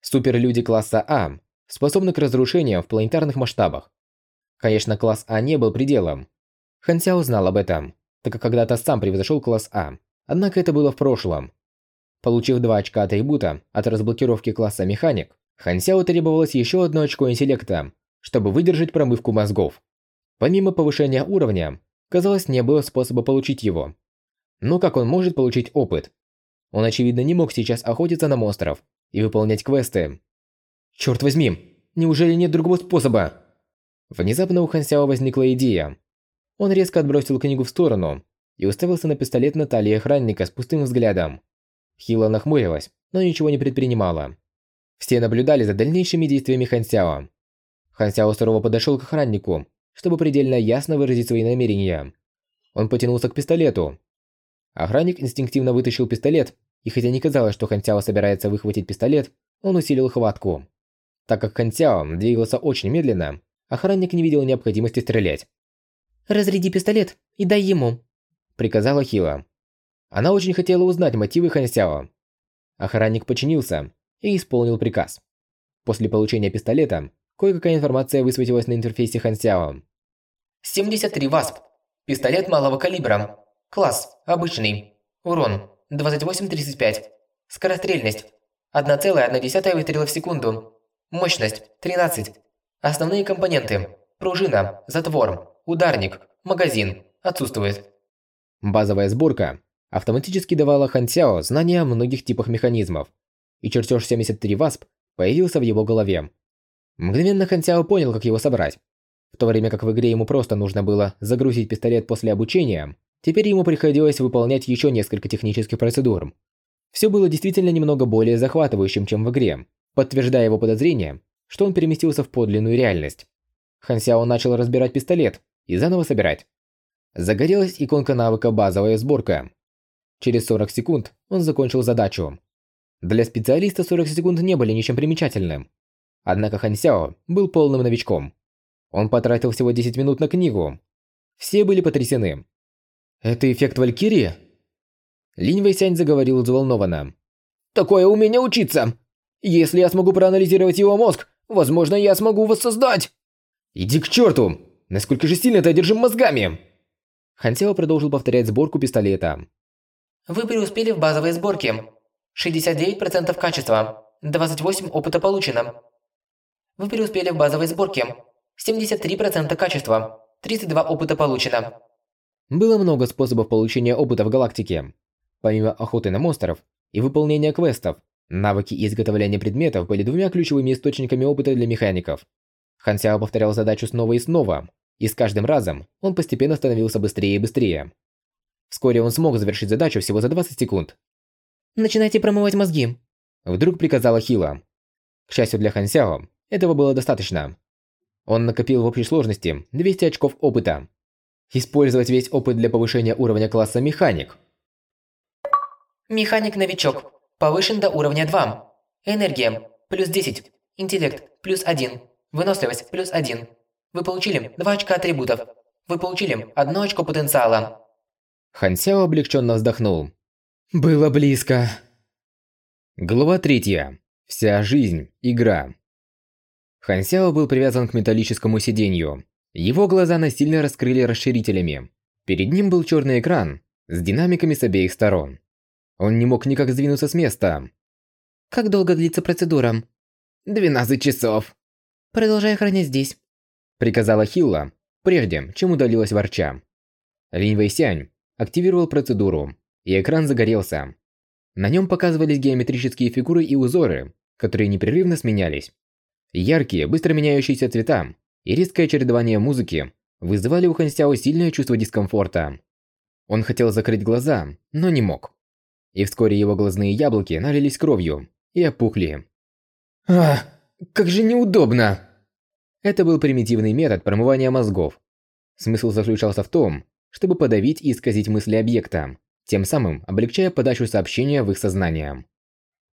Суперлюди класса А способны к разрушениям в планетарных масштабах. Конечно, класс А не был пределом. Хан Сяо знал об этом, так как когда-то сам превзошел класс А. Однако это было в прошлом. Получив 2 очка атрибута от разблокировки класса Механик, Хан Сяо требовалось еще одно очко интеллекта, чтобы выдержать промывку мозгов. Помимо повышения уровня, казалось, не было способа получить его. Но как он может получить опыт? Он, очевидно, не мог сейчас охотиться на монстров и выполнять квесты. Черт возьми, неужели нет другого способа? Внезапно у Хан Сяо возникла идея. Он резко отбросил книгу в сторону и уставился на пистолет на талии охранника с пустым взглядом. Хила нахмурилась, но ничего не предпринимала. Все наблюдали за дальнейшими действиями Хан Сяо. Хан Сяо сурово подошел к охраннику, чтобы предельно ясно выразить свои намерения. Он потянулся к пистолету. Охранник инстинктивно вытащил пистолет, и хотя не казалось, что Хан Сяо собирается выхватить пистолет, он усилил хватку. Так как Хан Сяо двигался очень медленно, охранник не видел необходимости стрелять. «Разряди пистолет и дай ему», – приказала Хила. Она очень хотела узнать мотивы Хан Сяо. Охранник подчинился и исполнил приказ. После получения пистолета, кое-какая информация высветилась на интерфейсе Хан Сяо. 73 ВАСП. Пистолет малого калибра. Класс. Обычный. Урон. 28-35. Скорострельность. 1,1 выстрела в секунду. Мощность. 13. Основные компоненты. Пружина, затвор, ударник, магазин. Отсутствует. Базовая сборка автоматически давала Хан Сяо знания о многих типах механизмов, и чертеж 73 ВАСП появился в его голове. Мгновенно Хан Сяо понял, как его собрать. В то время как в игре ему просто нужно было загрузить пистолет после обучения, теперь ему приходилось выполнять еще несколько технических процедур. Все было действительно немного более захватывающим, чем в игре, подтверждая его подозрение, что он переместился в подлинную реальность. Хан Сяо начал разбирать пистолет и заново собирать. Загорелась иконка навыка «Базовая сборка». Через 40 секунд он закончил задачу. Для специалиста 40 секунд не были ничем примечательным. Однако Хан Сяо был полным новичком. Он потратил всего 10 минут на книгу. Все были потрясены. «Это эффект Валькирии?» Линь Вэйсянь заговорил взволнованно. «Такое умение учиться! Если я смогу проанализировать его мозг, Возможно, я смогу воссоздать. Иди к черту! Насколько же сильно ты одержим мозгами? Хансео продолжил повторять сборку пистолета. Вы преуспели в базовой сборке. 69% качества. 28 опыта получено. Вы преуспели в базовой сборке. 73% качества. 32 опыта получено. Было много способов получения опыта в галактике. Помимо охоты на монстров и выполнения квестов, навыки изготовления предметов были двумя ключевыми источниками опыта для механиков. Хан повторял задачу снова и снова, и с каждым разом он постепенно становился быстрее и быстрее. Вскоре он смог завершить задачу всего за 20 секунд. Начинайте промывать мозги. Вдруг приказала Хила. К счастью для Хан Сяо, этого было достаточно. Он накопил в общей сложности 200 очков опыта. Использовать весь опыт для повышения уровня класса механик. Механик-новичок. Повышен до уровня 2. Энергия. Плюс 10. Интеллект. Плюс 1. Выносливость. Плюс 1. Вы получили 2 очка атрибутов. Вы получили 1 очко потенциала. Хан Сяо облегченно вздохнул. Было близко. Глава третья. Вся жизнь – игра. Хан Сяо был привязан к металлическому сиденью. Его глаза насильно раскрыли расширителями. Перед ним был черный экран с динамиками с обеих сторон. Он не мог никак сдвинуться с места. Как долго длится процедура? 12 часов. Продолжай хранить здесь. Приказала Хилла, прежде чем удалилась ворча. Линь Вэйсянь активировал процедуру, и экран загорелся. На нем показывались геометрические фигуры и узоры, которые непрерывно сменялись. Яркие, быстро меняющиеся цвета и резкое чередование музыки вызывали у Хансяо сильное чувство дискомфорта. Он хотел закрыть глаза, но не мог. И вскоре его глазные яблоки налились кровью и опухли. «Ах, как же неудобно!» Это был примитивный метод промывания мозгов. Смысл заключался в том, чтобы подавить и исказить мысли объекта, тем самым облегчая подачу сообщения в их сознание.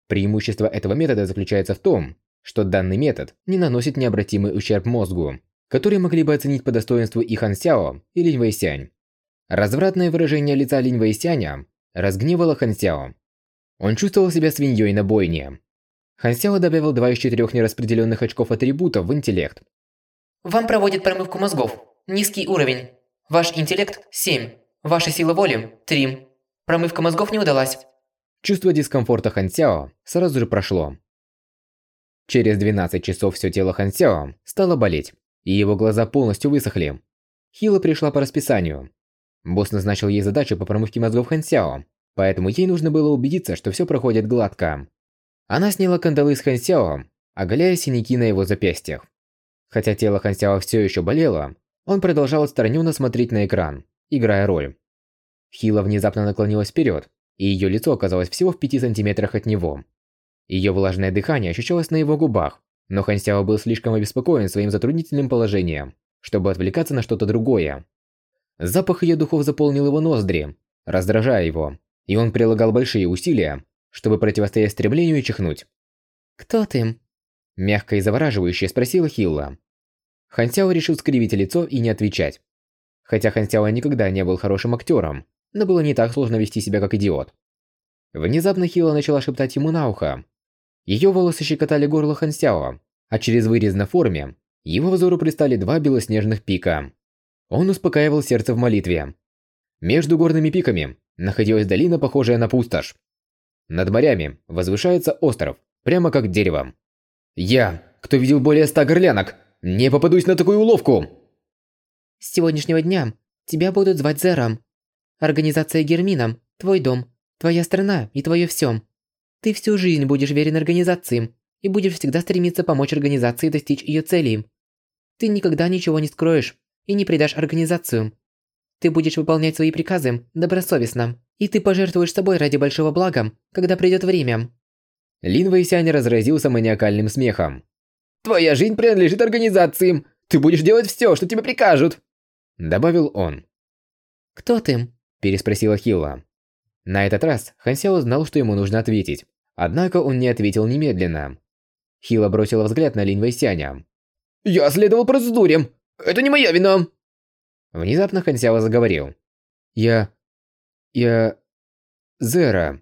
Преимущество этого метода заключается в том, что данный метод не наносит необратимый ущерб мозгу, который могли бы оценить по достоинству и Хан Сяо, и Линь Вэйсянь. Развратное выражение лица Линь Вэйсяня разгневало Хан Сяо. Он чувствовал себя свиньей на бойне. Хан Сяо добавил два из четырех нераспределенных очков атрибутов в интеллект. Вам проводит промывку мозгов. Низкий уровень. Ваш интеллект – 7. Ваша сила воли – 3. Промывка мозгов не удалась. Чувство дискомфорта Хан Сяо сразу же прошло. Через 12 часов все тело Хан Сяо стало болеть, и его глаза полностью высохли. Хила пришла по расписанию. Босс назначил ей задачу по промывке мозгов Хан Сяо, поэтому ей нужно было убедиться, что все проходит гладко. Она сняла кандалы с Хан Сяо, оголяя синяки на его запястьях. Хотя тело Хан Сяо все еще болело, он продолжал отстраненно смотреть на экран, играя роль. Хила внезапно наклонилась вперед, и ее лицо оказалось всего в 5 сантиметрах от него. Ее влажное дыхание ощущалось на его губах, но Хан Сяо был слишком обеспокоен своим затруднительным положением, чтобы отвлекаться на что-то другое. Запах ее духов заполнил его ноздри, раздражая его, и он прилагал большие усилия, чтобы противостоять стремлению и чихнуть. Кто ты? Мягко и завораживающе спросила Хилла. Хан Сяо решил скривить лицо и не отвечать. Хотя Хан Сяо никогда не был хорошим актером, но было не так сложно вести себя как идиот. Внезапно Хилла начала шептать ему на ухо, ее волосы щекотали горло Хансяо, а через вырез на форме его взору пристали два белоснежных пика. Он успокаивал сердце в молитве. Между горными пиками находилась долина, похожая на пустошь. Над морями возвышается остров, прямо как дерево. Я, кто видел более ста горлянок, не попадусь на такую уловку. С сегодняшнего дня тебя будут звать Зером. Организация Гермина, твой дом, твоя страна и твое все. Ты всю жизнь будешь верен организации и будешь всегда стремиться помочь организации достичь ее целей. Ты никогда ничего не скроешь и не предашь организацию. Ты будешь выполнять свои приказы добросовестно, и ты пожертвуешь собой ради большого блага, когда придет время. Лин Вэйсянь разразился маниакальным смехом. «Твоя жизнь принадлежит организации. Ты будешь делать все, что тебе прикажут!» Добавил он. «Кто ты?» Переспросила Хилла. На этот раз Хан Сяо знал, что ему нужно ответить. Однако он не ответил немедленно. Хила бросила взгляд на Линь Вэйсяня. «Я следовал процедуре! Это не моя вина!» Внезапно Хан Сяо заговорил. «Я... я... Зера...»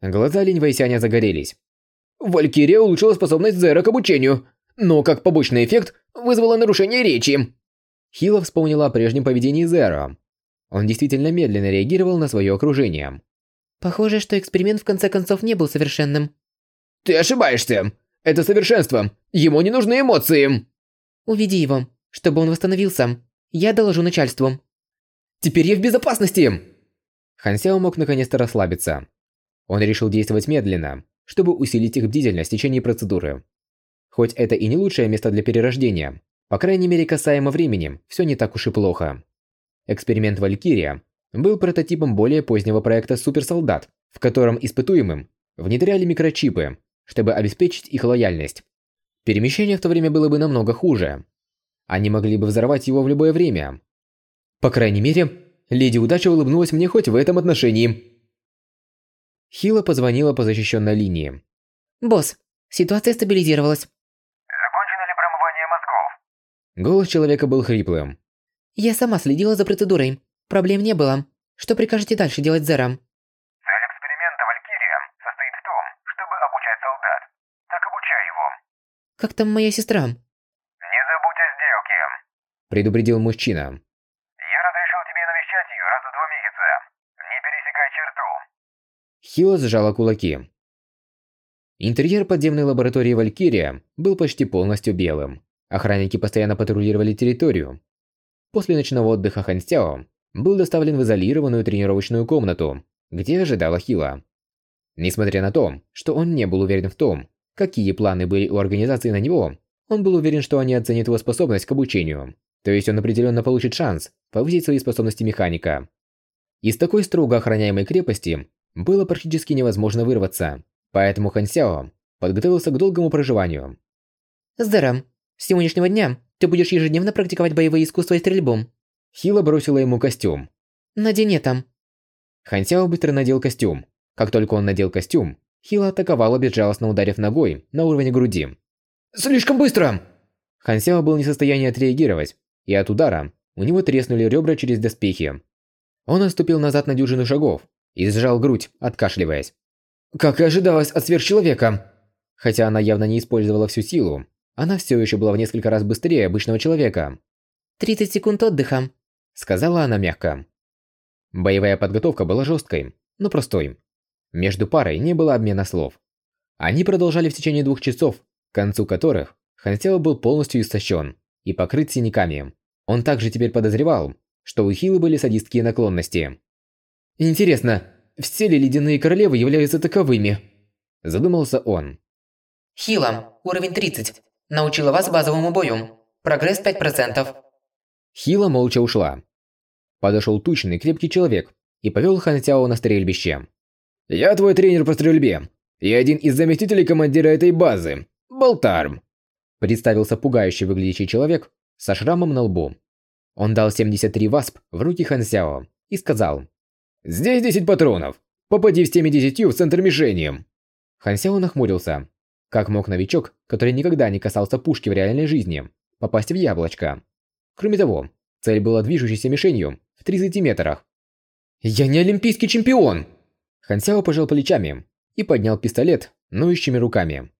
Глаза Линь Вэйсяня загорелись. «Валькирия улучшила способность Зера к обучению. но как побочный эффект вызвало нарушение речи. Хила вспомнила о прежнем поведении Зеро. Он действительно медленно реагировал на свое окружение. Похоже, что эксперимент в конце концов не был совершенным. Ты ошибаешься. Это совершенство. Ему не нужны эмоции. Уведи его, чтобы он восстановился. Я доложу начальству. Теперь я в безопасности. Хансяо мог наконец-то расслабиться. Он решил действовать медленно, чтобы усилить их бдительность в течение процедуры. Хоть это и не лучшее место для перерождения, по крайней мере касаемо времени, все не так уж и плохо. Эксперимент Валькирия был прототипом более позднего проекта Суперсолдат, в котором испытуемым внедряли микрочипы, чтобы обеспечить их лояльность. Перемещение в то время было бы намного хуже. Они могли бы взорвать его в любое время. По крайней мере, Леди Удача улыбнулась мне хоть в этом отношении. Хила позвонила по защищенной линии. «Босс, ситуация стабилизировалась. Закончено ли промывание мозгов? Голос человека был хриплым. Я сама следила за процедурой. Проблем не было. Что прикажете дальше делать Зером? Цель эксперимента Валькирия состоит в том, чтобы обучать солдат. Так обучай его. Как там моя сестра? Не забудь о сделке. Предупредил мужчина. Я разрешил тебе навещать ее раз в два месяца. Не пересекай черту. Хила сжала кулаки. Интерьер подземной лаборатории Валькирия был почти полностью белым. Охранники постоянно патрулировали территорию. После ночного отдыха Хансяо был доставлен в изолированную тренировочную комнату, где ожидала Хила. Несмотря на то, что он не был уверен в том, какие планы были у организации на него, он был уверен, что они оценят его способность к обучению. То есть он определенно получит шанс повысить свои способности механика. Из такой строго охраняемой крепости было практически невозможно вырваться. Поэтому Хан Сяо подготовился к долгому проживанию. Зером, с сегодняшнего дня ты будешь ежедневно практиковать боевые искусства и стрельбу. Хила бросила ему костюм. Надень это. Хан Сяо быстро надел костюм. Как только он надел костюм, Хила атаковала, безжалостно ударив ногой на уровне груди. Слишком быстро. Хан Сяо был не в состоянии отреагировать, и от удара у него треснули ребра через доспехи. Он отступил назад на дюжину шагов и сжал грудь, откашливаясь. Как и ожидалось от сверхчеловека. Хотя она явно не использовала всю силу, она все еще была в несколько раз быстрее обычного человека. 30 секунд отдыха. Сказала она мягко. Боевая подготовка была жесткой, но простой. Между парой не было обмена слов. Они продолжали в течение двух часов, к концу которых Хансео был полностью истощен и покрыт синяками. Он также теперь подозревал, что у Хилы были садистские наклонности. Интересно, все ли ледяные королевы являются таковыми? Задумался он. Хила, уровень 30. Научила вас базовому бою. Прогресс 5%. Хила молча ушла. Подошел тучный, крепкий человек и повел Хан Сяо на стрельбище. «Я твой тренер по стрельбе. И один из заместителей командира этой базы. Болтарм». Представился пугающий выглядящий человек со шрамом на лбу. Он дал 73 васп в руки Хан Сяо и сказал. «Здесь 10 патронов. Попади теми 10 в центр мишени». Хан Сяо нахмурился. Как мог новичок, который никогда не касался пушки в реальной жизни, попасть в яблочко? Кроме того, цель была движущейся мишенью в 30 метрах. «Я не олимпийский чемпион!» Хан Сяо пожал плечами и поднял пистолет ноющими руками.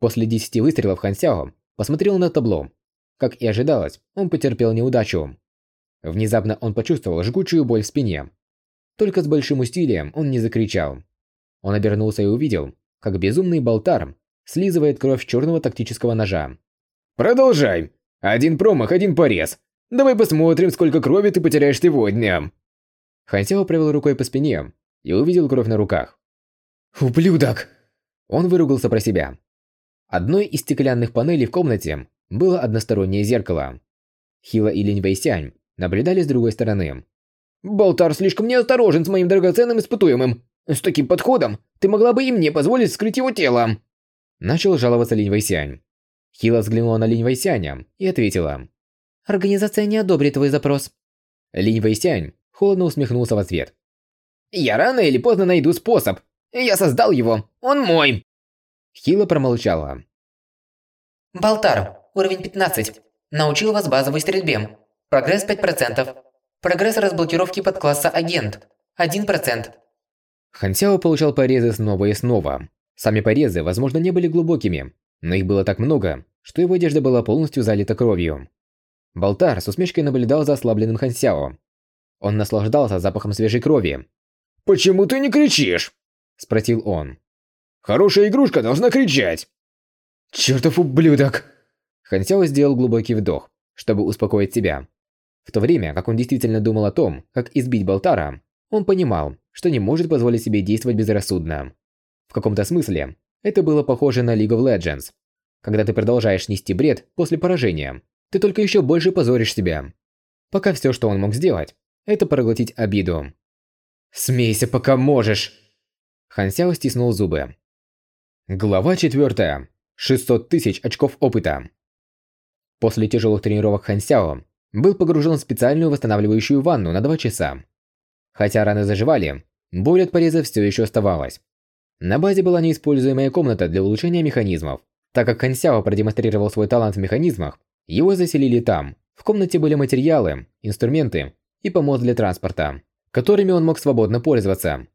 После 10 выстрелов Хан Сяо посмотрел на табло. Как и ожидалось, он потерпел неудачу. Внезапно он почувствовал жгучую боль в спине. Только с большим усилием он не закричал. Он обернулся и увидел, как безумный болтар слизывает кровь черного тактического ножа. «Продолжай! Один промах, один порез. Давай посмотрим, сколько крови ты потеряешь сегодня!» Хансяо провел рукой по спине и увидел кровь на руках. «Ублюдок!» Он выругался про себя. Одной из стеклянных панелей в комнате было одностороннее зеркало. Хила и Линь Вэйсянь наблюдали с другой стороны. «Болтар слишком неосторожен с моим драгоценным испытуемым. С таким подходом ты могла бы и мне позволить скрыть его тело!» Начал жаловаться Линь Вэйсянь. Хила взглянула на Линь Вэйсяня и ответила. Организация не одобрит твой запрос. Линь Вэйсянь холодно усмехнулся в ответ. «Я рано или поздно найду способ. Я создал его. Он мой!» Хила промолчала. Болтар, уровень 15. Научил вас базовой стрельбе. Прогресс 5%. Прогресс разблокировки подкласса агент. 1%. Хансяо получал порезы снова и снова. Сами порезы, возможно, не были глубокими, но их было так много, что его одежда была полностью залита кровью. Болтар с усмешкой наблюдал за ослабленным Хансяо. Он наслаждался запахом свежей крови. «Почему ты не кричишь?» – спросил он. «Хорошая игрушка должна кричать!» «Чертов ублюдок!» Хансяо сделал глубокий вдох, чтобы успокоить себя. В то время, как он действительно думал о том, как избить Болтара, он понимал, что не может позволить себе действовать безрассудно. В каком-то смысле, это было похоже на League of Legends. Когда ты продолжаешь нести бред после поражения, ты только еще больше позоришь себя. Пока все, что он мог сделать, это проглотить обиду. «Смейся, пока можешь!» Хан Сяо стиснул зубы. Глава 4. 600 тысяч очков опыта. После тяжелых тренировок Хан Сяо был погружен в специальную восстанавливающую ванну на 2 часа. Хотя раны заживали, боль от пореза все еще оставалась. На базе была неиспользуемая комната для улучшения механизмов. Так как Хансяо продемонстрировал свой талант в механизмах, его заселили там. В комнате были материалы, инструменты и помост для транспорта, которыми он мог свободно пользоваться.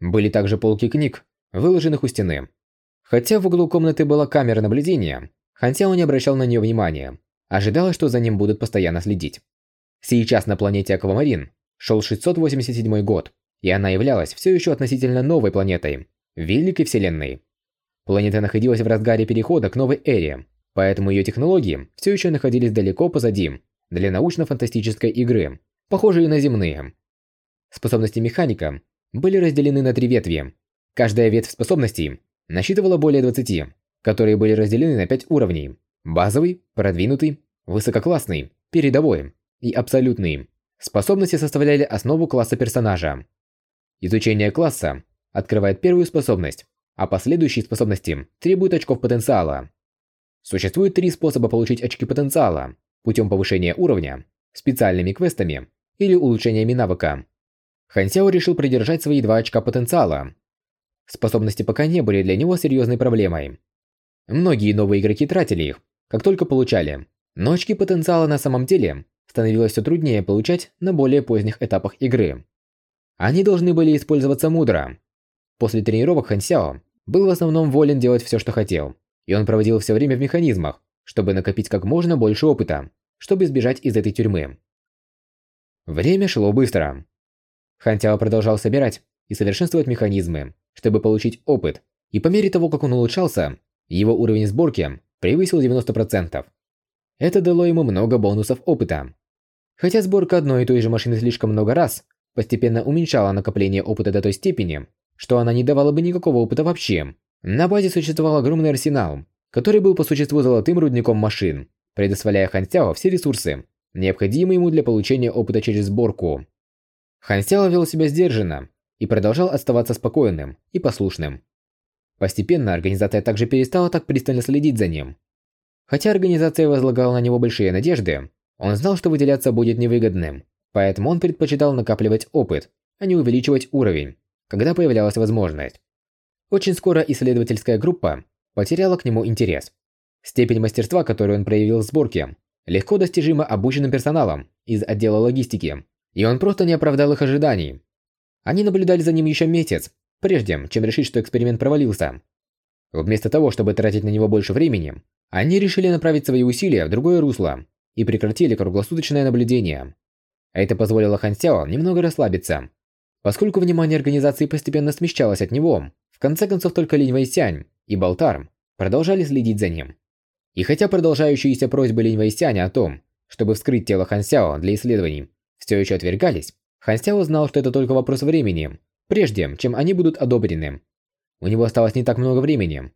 Были также полки книг, выложенных у стены. Хотя в углу комнаты была камера наблюдения, Хансяо не обращал на нее внимания. Ожидалось, что за ним будут постоянно следить. Сейчас на планете Аквамарин шел 687 год, и она являлась все еще относительно новой планетой, Великой Вселенной. Планета находилась в разгаре перехода к новой эре, поэтому ее технологии все еще находились далеко позади для научно-фантастической игры, похожие на земные. Способности механика были разделены на три ветви. Каждая ветвь способностей насчитывала более 20, которые были разделены на 5 уровней. Базовый, продвинутый, высококлассный, передовой и абсолютный. Способности составляли основу класса персонажа. Изучение класса открывает первую способность, а последующие способности требуют очков потенциала. Существует три способа получить очки потенциала путем повышения уровня, специальными квестами или улучшениями навыка. Хансяо решил придержать свои два очка потенциала. Способности пока не были для него серьезной проблемой. Многие новые игроки тратили их, как только получали, но очки потенциала на самом деле становилось все труднее получать на более поздних этапах игры. Они должны были использоваться мудро, После тренировок Хан Сяо был в основном волен делать все, что хотел, и он проводил все время в механизмах, чтобы накопить как можно больше опыта, чтобы избежать из этой тюрьмы. Время шло быстро. Хан Сяо продолжал собирать и совершенствовать механизмы, чтобы получить опыт, и по мере того, как он улучшался, его уровень сборки превысил 90%. Это дало ему много бонусов опыта. Хотя сборка одной и той же машины слишком много раз постепенно уменьшала накопление опыта до той степени, что она не давала бы никакого опыта вообще. На базе существовал огромный арсенал, который был по существу золотым рудником машин, предоставляя Хан Сяо все ресурсы, необходимые ему для получения опыта через сборку. Хан Сяо вел себя сдержанно и продолжал оставаться спокойным и послушным. Постепенно организация также перестала так пристально следить за ним. Хотя организация возлагала на него большие надежды, он знал, что выделяться будет невыгодным, поэтому он предпочитал накапливать опыт, а не увеличивать уровень, когда появлялась возможность. Очень скоро исследовательская группа потеряла к нему интерес. Степень мастерства, которую он проявил в сборке, легко достижима обученным персоналом из отдела логистики, и он просто не оправдал их ожиданий. Они наблюдали за ним еще месяц, прежде чем решить, что эксперимент провалился. Вместо того, чтобы тратить на него больше времени, они решили направить свои усилия в другое русло и прекратили круглосуточное наблюдение. Это позволило Хан Сяо немного расслабиться Поскольку внимание организации постепенно смещалось от него, в конце концов только Линь Вэйсянь и Болтар продолжали следить за ним. И хотя продолжающиеся просьбы Линь Вэйсяня о том, чтобы вскрыть тело Хан Сяо для исследований, все еще отвергались, Хан Сяо знал, что это только вопрос времени, прежде чем они будут одобрены. У него осталось не так много времени.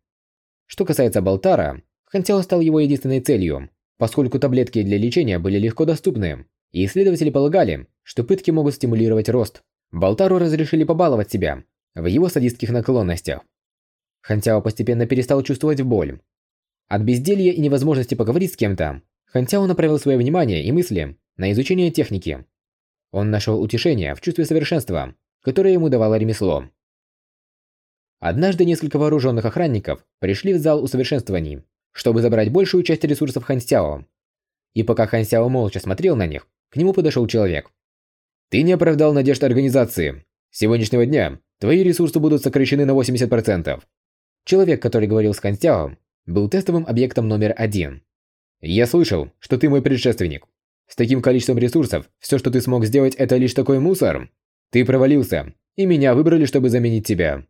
Что касается Болтара, Хан Сяо стал его единственной целью, поскольку таблетки для лечения были легко доступны, и исследователи полагали, что пытки могут стимулировать рост Болтару разрешили побаловать себя в его садистских наклонностях. Хантяо постепенно перестал чувствовать боль. От безделья и невозможности поговорить с кем-то, Хантяо направил свое внимание и мысли на изучение техники. Он нашел утешение в чувстве совершенства, которое ему давало ремесло. Однажды несколько вооруженных охранников пришли в зал усовершенствований, чтобы забрать большую часть ресурсов Хансяо. И пока Хансяо молча смотрел на них, к нему подошел человек. Ты не оправдал надежд организации. С сегодняшнего дня твои ресурсы будут сокращены на 80%. Человек, который говорил с Хансяо, был тестовым объектом номер один. Я слышал, что ты мой предшественник. С таким количеством ресурсов, все, что ты смог сделать, это лишь такой мусор. Ты провалился, и меня выбрали, чтобы заменить тебя.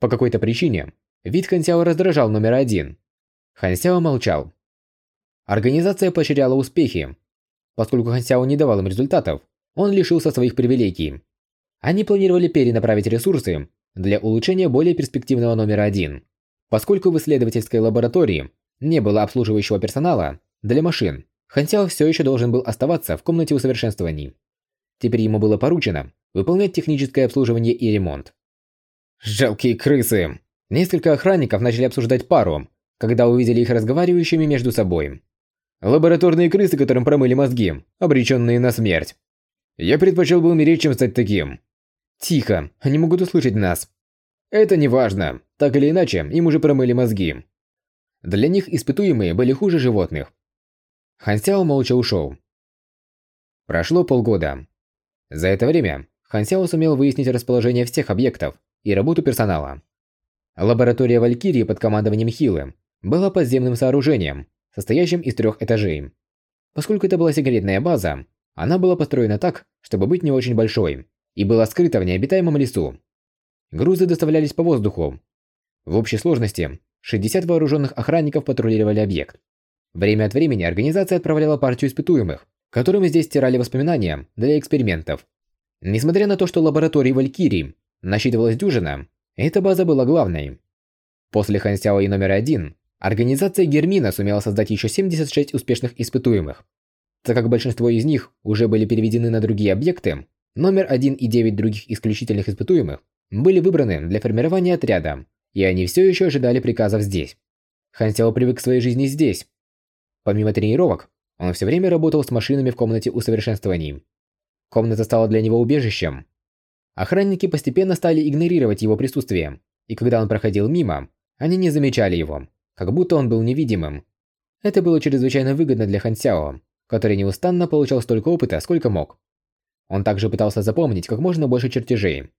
По какой-то причине, вид Хансяо раздражал номер один. Хансяо молчал. Организация поощряла успехи. Поскольку Хансяо не давал им результатов, он лишился своих привилегий. Они планировали перенаправить ресурсы для улучшения более перспективного номера один. Поскольку в исследовательской лаборатории не было обслуживающего персонала для машин, Хансяо все еще должен был оставаться в комнате усовершенствований. Теперь ему было поручено выполнять техническое обслуживание и ремонт. Жалкие крысы! Несколько охранников начали обсуждать пару, когда увидели их разговаривающими между собой. Лабораторные крысы, которым промыли мозги, обреченные на смерть. Я предпочел бы умереть, чем стать таким. Тихо, они могут услышать нас. Это не важно. Так или иначе, им уже промыли мозги. Для них испытуемые были хуже животных. Хан Сяо молча ушел. Прошло полгода. За это время Хан Сяо сумел выяснить расположение всех объектов и работу персонала. Лаборатория Валькирии под командованием Хилы была подземным сооружением, состоящим из трех этажей. Поскольку это была секретная база, она была построена так, чтобы быть не очень большой, и была скрыта в необитаемом лесу. Грузы доставлялись по воздуху. В общей сложности 60 вооруженных охранников патрулировали объект. Время от времени организация отправляла партию испытуемых, которым здесь стирали воспоминания для экспериментов. Несмотря на то, что лаборатории Валькирии насчитывалась дюжина, эта база была главной. После Хансяо и номер один, организация Гермина сумела создать еще 76 успешных испытуемых. Так как большинство из них уже были переведены на другие объекты, номер один и 9 других исключительных испытуемых были выбраны для формирования отряда, и они все еще ожидали приказов здесь. Хан Сяо привык к своей жизни здесь. Помимо тренировок, он все время работал с машинами в комнате усовершенствований. Комната стала для него убежищем. Охранники постепенно стали игнорировать его присутствие, и когда он проходил мимо, они не замечали его, как будто он был невидимым. Это было чрезвычайно выгодно для Хан Сяо, который неустанно получал столько опыта, сколько мог. Он также пытался запомнить как можно больше чертежей,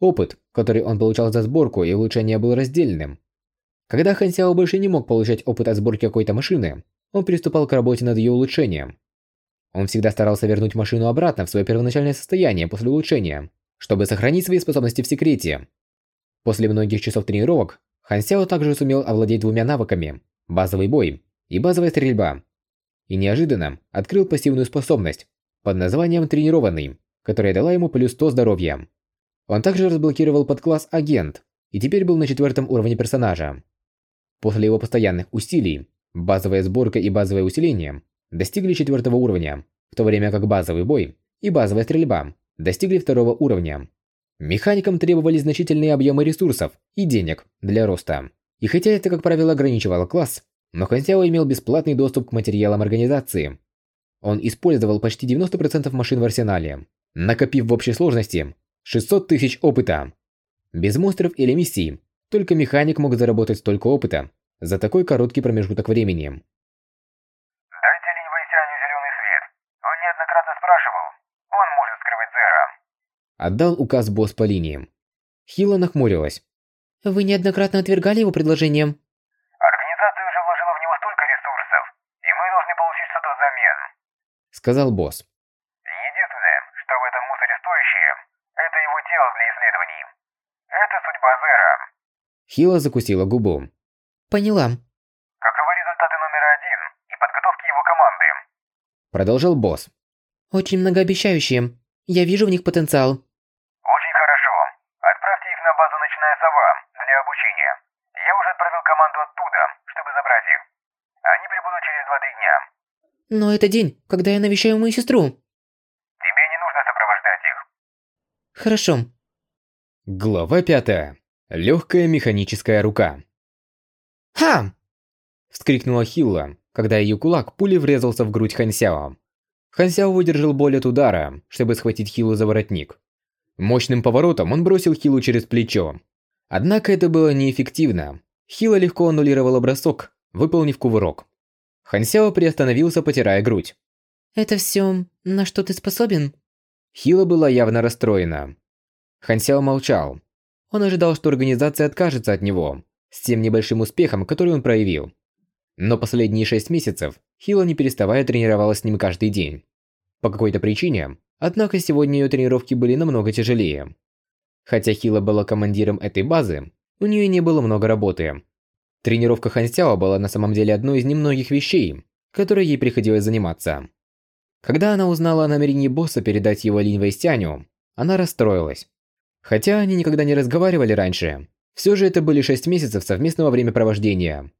Опыт, который он получал за сборку и улучшение был раздельным. Когда Хан Сяо больше не мог получать опыт от сборки какой-то машины, он приступал к работе над ее улучшением. Он всегда старался вернуть машину обратно в свое первоначальное состояние после улучшения, чтобы сохранить свои способности в секрете. После многих часов тренировок, Хан Сяо также сумел овладеть двумя навыками – базовый бой и базовая стрельба. И неожиданно открыл пассивную способность под названием «Тренированный», которая дала ему плюс 100 здоровья. Он также разблокировал подкласс «Агент» и теперь был на четвертом уровне персонажа. После его постоянных усилий, базовая сборка и базовое усиление достигли четвертого уровня, в то время как базовый бой и базовая стрельба достигли второго уровня. Механикам требовались значительные объемы ресурсов и денег для роста. И хотя это, как правило, ограничивало класс, но Хансяо имел бесплатный доступ к материалам организации. Он использовал почти 90% машин в арсенале, накопив в общей сложности 600 тысяч опыта. Без монстров или миссий, только механик мог заработать столько опыта за такой короткий промежуток времени. Дайте Линь Вэйсяню зеленый свет. Он неоднократно спрашивал. Он может скрывать Зера. Отдал указ босс по линиям. Хила нахмурилась. Вы неоднократно отвергали его предложение. Организация уже вложила в него столько ресурсов, и мы должны получить что-то взамен. Сказал босс. Единственное, что в этом мусоре стоящее, это его тело для исследований. Это судьба Зера. Хила закусила губу. Поняла. Каковы результаты номера один и подготовки его команды? Продолжал босс. Очень многообещающие. Я вижу в них потенциал. Очень хорошо. Отправьте их на базу «Ночная сова» для обучения. Я уже отправил команду оттуда, чтобы забрать их. Они прибудут через 2-3 дня. Но это день, когда я навещаю мою сестру. Тебе не нужно сопровождать их. Хорошо. Глава пятая. Легкая механическая рука. Ха! Вскрикнула Хилла, когда ее кулак пулей врезался в грудь Хансяо. Хансяо выдержал боль от удара, чтобы схватить Хилу за воротник. Мощным поворотом он бросил Хилу через плечо. Однако это было неэффективно. Хила легко аннулировала бросок, выполнив кувырок. Хансяо приостановился, потирая грудь. Это все, на что ты способен? Хила была явно расстроена. Хансяо молчал. Он ожидал, что организация откажется от него, с тем небольшим успехом, который он проявил. Но последние шесть месяцев Хила не переставая тренировалась с ним каждый день. По какой-то причине, однако сегодня ее тренировки были намного тяжелее. Хотя Хила была командиром этой базы, у нее не было много работы. Тренировка Хансяо была на самом деле одной из немногих вещей, которой ей приходилось заниматься. Когда она узнала о намерении босса передать его Линь Вэйстяню, она расстроилась. Хотя они никогда не разговаривали раньше, все же это были шесть месяцев совместного времяпровождения.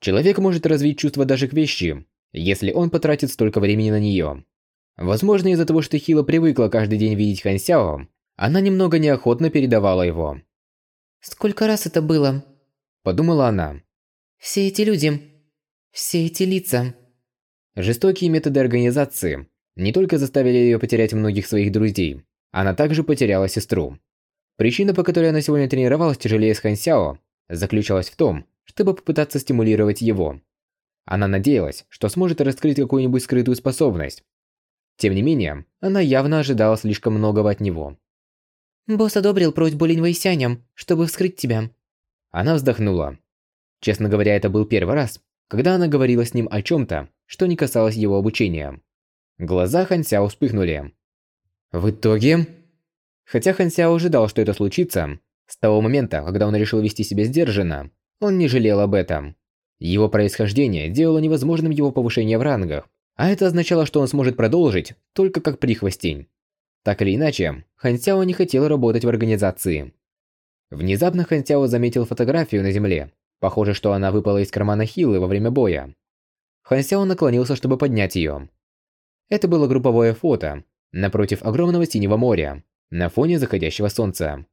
Человек может развить чувство даже к вещи, если он потратит столько времени на нее. Возможно, из-за того, что Хила привыкла каждый день видеть Хан Сяо, она немного неохотно передавала его. «Сколько раз это было?» – подумала она. «Все эти люди, все эти лица». Жестокие методы организации не только заставили ее потерять многих своих друзей, она также потеряла сестру. Причина, по которой она сегодня тренировалась тяжелее с Хан Сяо, заключалась в том, чтобы попытаться стимулировать его. Она надеялась, что сможет раскрыть какую-нибудь скрытую способность. Тем не менее, она явно ожидала слишком многого от него. «Босс одобрил просьбу Линь Вэйсяням, чтобы вскрыть тебя». Она вздохнула. Честно говоря, это был первый раз, когда она говорила с ним о чем-то, что не касалось его обучения. Глаза Хан Сяо вспыхнули. В итоге... Хотя Хан Сяо ожидал, что это случится, с того момента, когда он решил вести себя сдержанно, он не жалел об этом. Его происхождение делало невозможным его повышение в рангах, а это означало, что он сможет продолжить только как прихвостень. Так или иначе, Хан Сяо не хотел работать в организации. Внезапно Хан Сяо заметил фотографию на земле. Похоже, что она выпала из кармана Хилы во время боя. Хан Сяо наклонился, чтобы поднять ее. Это было групповое фото, напротив огромного синего моря, на фоне заходящего солнца.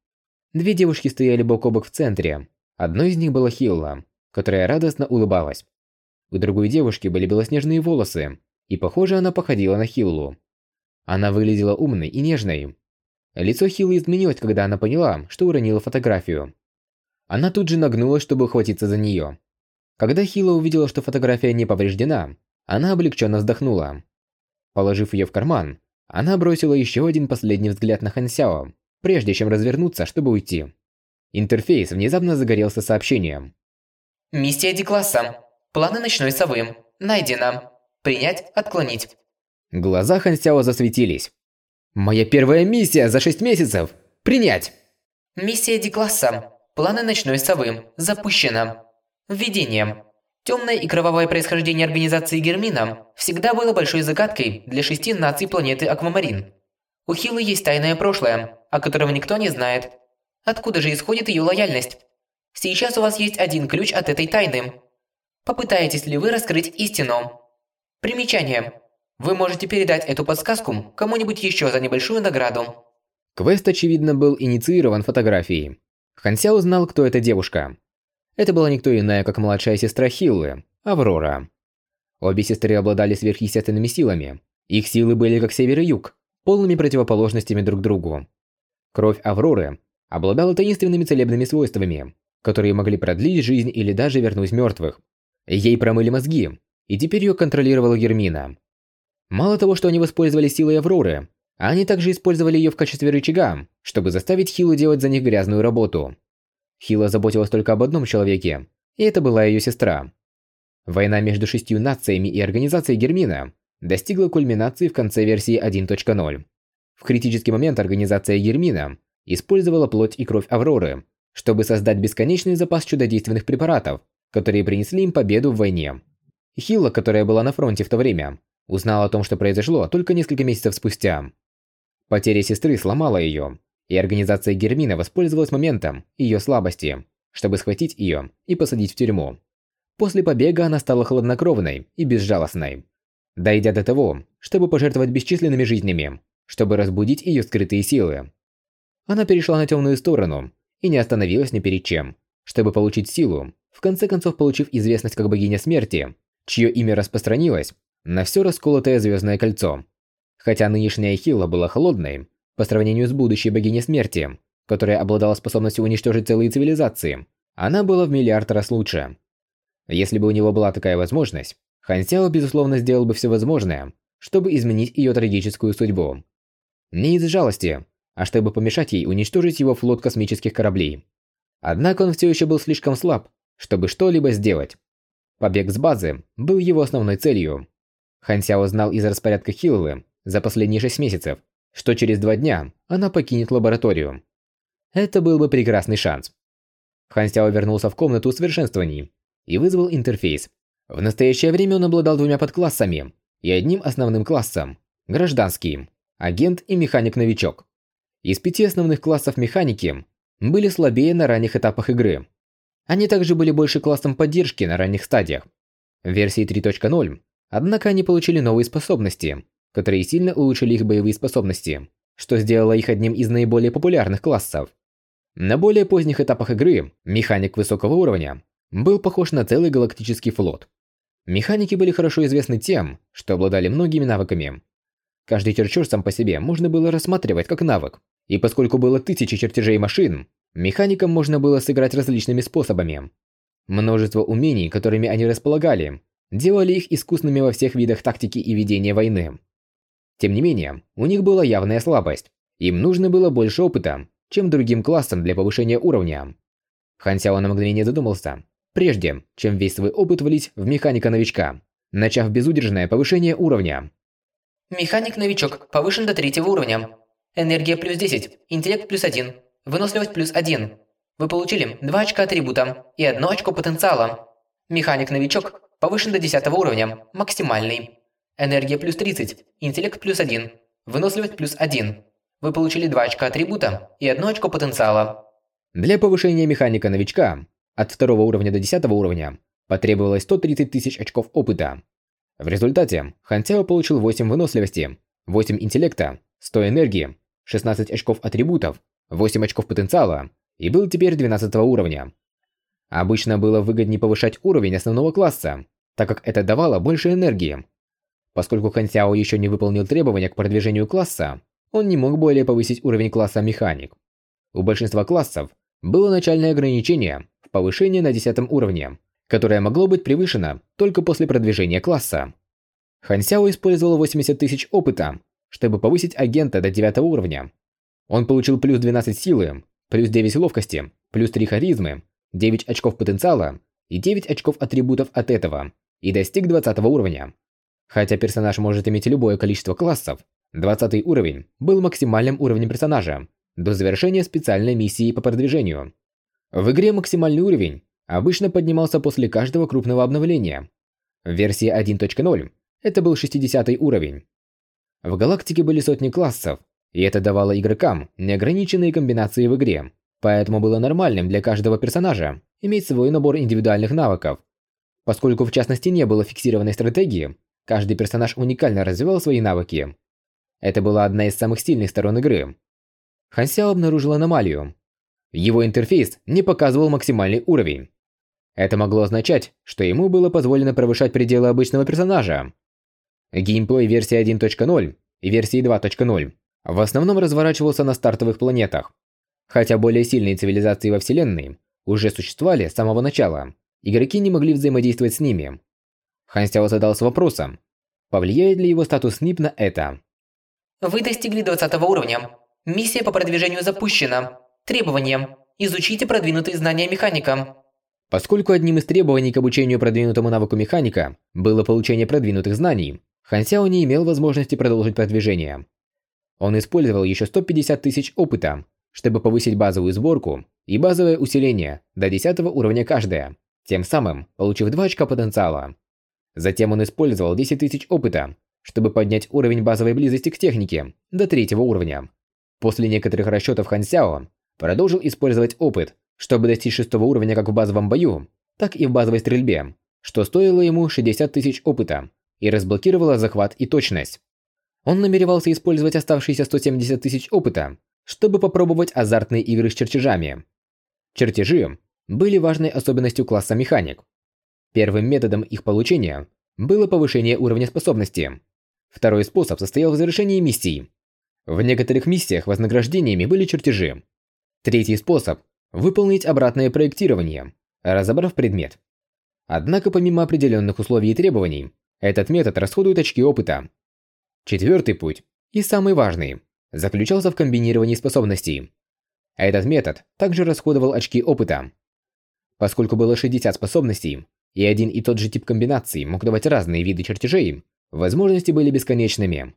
Две девушки стояли бок о бок в центре. Одной из них была Хилла, которая радостно улыбалась. У другой девушки были белоснежные волосы, и, похоже, она походила на Хиллу. Она выглядела умной и нежной. Лицо Хиллы изменилось, когда она поняла, что уронила фотографию. Она тут же нагнулась, чтобы ухватиться за нее. Когда Хилла увидела, что фотография не повреждена, она облегченно вздохнула. Положив ее в карман, она бросила еще один последний взгляд на Хансяо, прежде чем развернуться, чтобы уйти. Интерфейс внезапно загорелся сообщением. Миссия Дикласса. Планы ночной совы. Найдено. Принять, отклонить. Глаза Хансяо засветились. «Моя первая миссия за шесть месяцев! Принять!» Миссия Дикласса. Планы ночной совы. Запущена. Введение. Темное и кровавое происхождение организации Гермина всегда было большой загадкой для шести наций планеты Аквамарин. У Хилы есть тайное прошлое, о котором никто не знает. Откуда же исходит ее лояльность? Сейчас у вас есть один ключ от этой тайны. Попытаетесь ли вы раскрыть истину? Примечание. Вы можете передать эту подсказку кому-нибудь еще за небольшую награду. Квест, очевидно, был инициирован фотографией. Ханся узнал, кто эта девушка. Это была никто иная, как младшая сестра Хиллы, Аврора. Обе сестры обладали сверхъестественными силами. Их силы были как север и юг, полными противоположностями друг другу. Кровь Авроры обладала таинственными целебными свойствами, которые могли продлить жизнь или даже вернуть мертвых. Ей промыли мозги, и теперь ее контролировала Гермина. Мало того, что они воспользовались силой Авроры, они также использовали ее в качестве рычага, чтобы заставить Хилу делать за них грязную работу. Хила заботилась только об одном человеке, и это была ее сестра. Война между шестью нациями и организацией Гермина достигла кульминации в конце версии 1.0. В критический момент организация Гермина использовала плоть и кровь Авроры, чтобы создать бесконечный запас чудодейственных препаратов, которые принесли им победу в войне. Хилла, которая была на фронте в то время, узнала о том, что произошло только несколько месяцев спустя. Потеря сестры сломала ее, и организация Гермина воспользовалась моментом ее слабости, чтобы схватить ее и посадить в тюрьму. После побега она стала хладнокровной и безжалостной, дойдя до того, чтобы пожертвовать бесчисленными жизнями, чтобы разбудить ее скрытые силы. Она перешла на темную сторону и не остановилась ни перед чем, чтобы получить силу, в конце концов получив известность как богиня смерти, чье имя распространилось на все расколотое звездное кольцо. Хотя нынешняя Хилла была холодной, по сравнению с будущей богиней смерти, которая обладала способностью уничтожить целые цивилизации, она была в миллиард раз лучше. Если бы у него была такая возможность, Хан Сяо, безусловно, сделал бы все возможное, чтобы изменить ее трагическую судьбу. Не из жалости, а чтобы помешать ей уничтожить его флот космических кораблей. Однако он все еще был слишком слаб, чтобы что-либо сделать. Побег с базы был его основной целью. Хан Сяо знал из распорядка Хиллы за последние 6 месяцев, что через два дня она покинет лабораторию. Это был бы прекрасный шанс. Хан Сяо вернулся в комнату усовершенствований и вызвал интерфейс. В настоящее время он обладал двумя подклассами и одним основным классом – гражданский, агент и механик-новичок. Из пяти основных классов механики были слабее на ранних этапах игры. Они также были больше классом поддержки на ранних стадиях. В версии 3.0, однако они получили новые способности, которые сильно улучшили их боевые способности, что сделало их одним из наиболее популярных классов. На более поздних этапах игры механик высокого уровня был похож на целый галактический флот. Механики были хорошо известны тем, что обладали многими навыками. Каждый чертеж сам по себе можно было рассматривать как навык, и поскольку было тысячи чертежей машин, механикам можно было сыграть различными способами. Множество умений, которыми они располагали, делали их искусными во всех видах тактики и ведения войны. Тем не менее, у них была явная слабость. Им нужно было больше опыта, чем другим классам для повышения уровня. Хан Сяо на мгновение задумался, прежде чем весь свой опыт влить в механика-новичка, начав безудержное повышение уровня. Механик-новичок повышен до третьего уровня. Энергия плюс 10, интеллект плюс 1, выносливость плюс 1. Вы получили 2 очка атрибута и 1 очко потенциала. Механик-новичок повышен до 10 уровня, максимальный. Энергия плюс 30, интеллект плюс 1, выносливость плюс 1. Вы получили 2 очка атрибута и 1 очко потенциала. Для повышения механика-новичка от второго уровня до 10 уровня потребовалось 130 тысяч очков опыта. В результате Хан Цяо получил 8 выносливости, 8 интеллекта, 100 энергии, 16 очков атрибутов, 8 очков потенциала и был теперь 12 уровня. Обычно было выгоднее повышать уровень основного класса, так как это давало больше энергии, Поскольку Хан Сяо еще не выполнил требования к продвижению класса, он не мог более повысить уровень класса механик. У большинства классов было начальное ограничение в повышении на 10 уровне, которое могло быть превышено только после продвижения класса. Хан Сяо использовал 80 тысяч опыта, чтобы повысить агента до 9 уровня. Он получил плюс 12 силы, плюс 9 ловкости, плюс 3 харизмы, 9 очков потенциала и 9 очков атрибутов от этого, и достиг 20 уровня. Хотя персонаж может иметь любое количество классов, 20 уровень был максимальным уровнем персонажа до завершения специальной миссии по продвижению. В игре максимальный уровень обычно поднимался после каждого крупного обновления. В версии 1.0 это был 60 уровень. В галактике были сотни классов, и это давало игрокам неограниченные комбинации в игре, поэтому было нормальным для каждого персонажа иметь свой набор индивидуальных навыков. Поскольку в частности не было фиксированной стратегии, Каждый персонаж уникально развивал свои навыки. Это была одна из самых сильных сторон игры. Хан Сяо обнаружил аномалию. Его интерфейс не показывал максимальный уровень. Это могло означать, что ему было позволено превышать пределы обычного персонажа. Геймплей версии 1.0 и версии 2.0 в основном разворачивался на стартовых планетах. Хотя более сильные цивилизации во Вселенной уже существовали с самого начала, игроки не могли взаимодействовать с ними. Хан Сяо задался вопросом, повлияет ли его статус НИП на это. Вы достигли 20 уровня. Миссия по продвижению запущена. Требования. Изучите продвинутые знания механика. Поскольку одним из требований к обучению продвинутому навыку механика было получение продвинутых знаний, Хан Сяо не имел возможности продолжить продвижение. Он использовал еще 150 тысяч опыта, чтобы повысить базовую сборку и базовое усиление до 10 уровня каждое, тем самым получив 2 очка потенциала. Затем он использовал 10 тысяч опыта, чтобы поднять уровень базовой близости к технике до третьего уровня. После некоторых расчетов Хан Сяо продолжил использовать опыт, чтобы достичь шестого уровня как в базовом бою, так и в базовой стрельбе, что стоило ему 60 тысяч опыта и разблокировало захват и точность. Он намеревался использовать оставшиеся 170 тысяч опыта, чтобы попробовать азартные игры с чертежами. Чертежи были важной особенностью класса механик, Первым методом их получения было повышение уровня способности. Второй способ состоял в завершении миссий. В некоторых миссиях вознаграждениями были чертежи. Третий способ – выполнить обратное проектирование, разобрав предмет. Однако помимо определенных условий и требований, этот метод расходует очки опыта. Четвертый путь, и самый важный, заключался в комбинировании способностей. Этот метод также расходовал очки опыта. Поскольку было 60 способностей, и один и тот же тип комбинаций мог давать разные виды чертежей, возможности были бесконечными.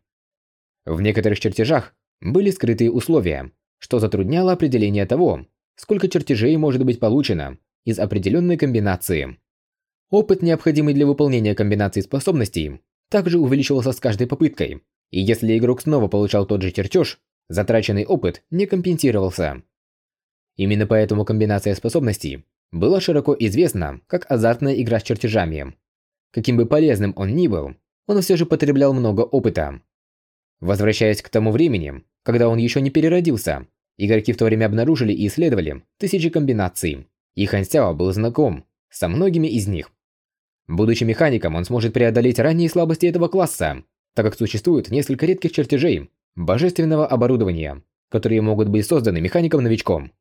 В некоторых чертежах были скрытые условия, что затрудняло определение того, сколько чертежей может быть получено из определенной комбинации. Опыт, необходимый для выполнения комбинации способностей, также увеличивался с каждой попыткой, и если игрок снова получал тот же чертеж, затраченный опыт не компенсировался. Именно поэтому комбинация способностей была широко известна как азартная игра с чертежами. Каким бы полезным он ни был, он все же потреблял много опыта. Возвращаясь к тому времени, когда он еще не переродился, игроки в то время обнаружили и исследовали тысячи комбинаций, и Хан Сяо был знаком со многими из них. Будучи механиком, он сможет преодолеть ранние слабости этого класса, так как существует несколько редких чертежей божественного оборудования, которые могут быть созданы механиком-новичком.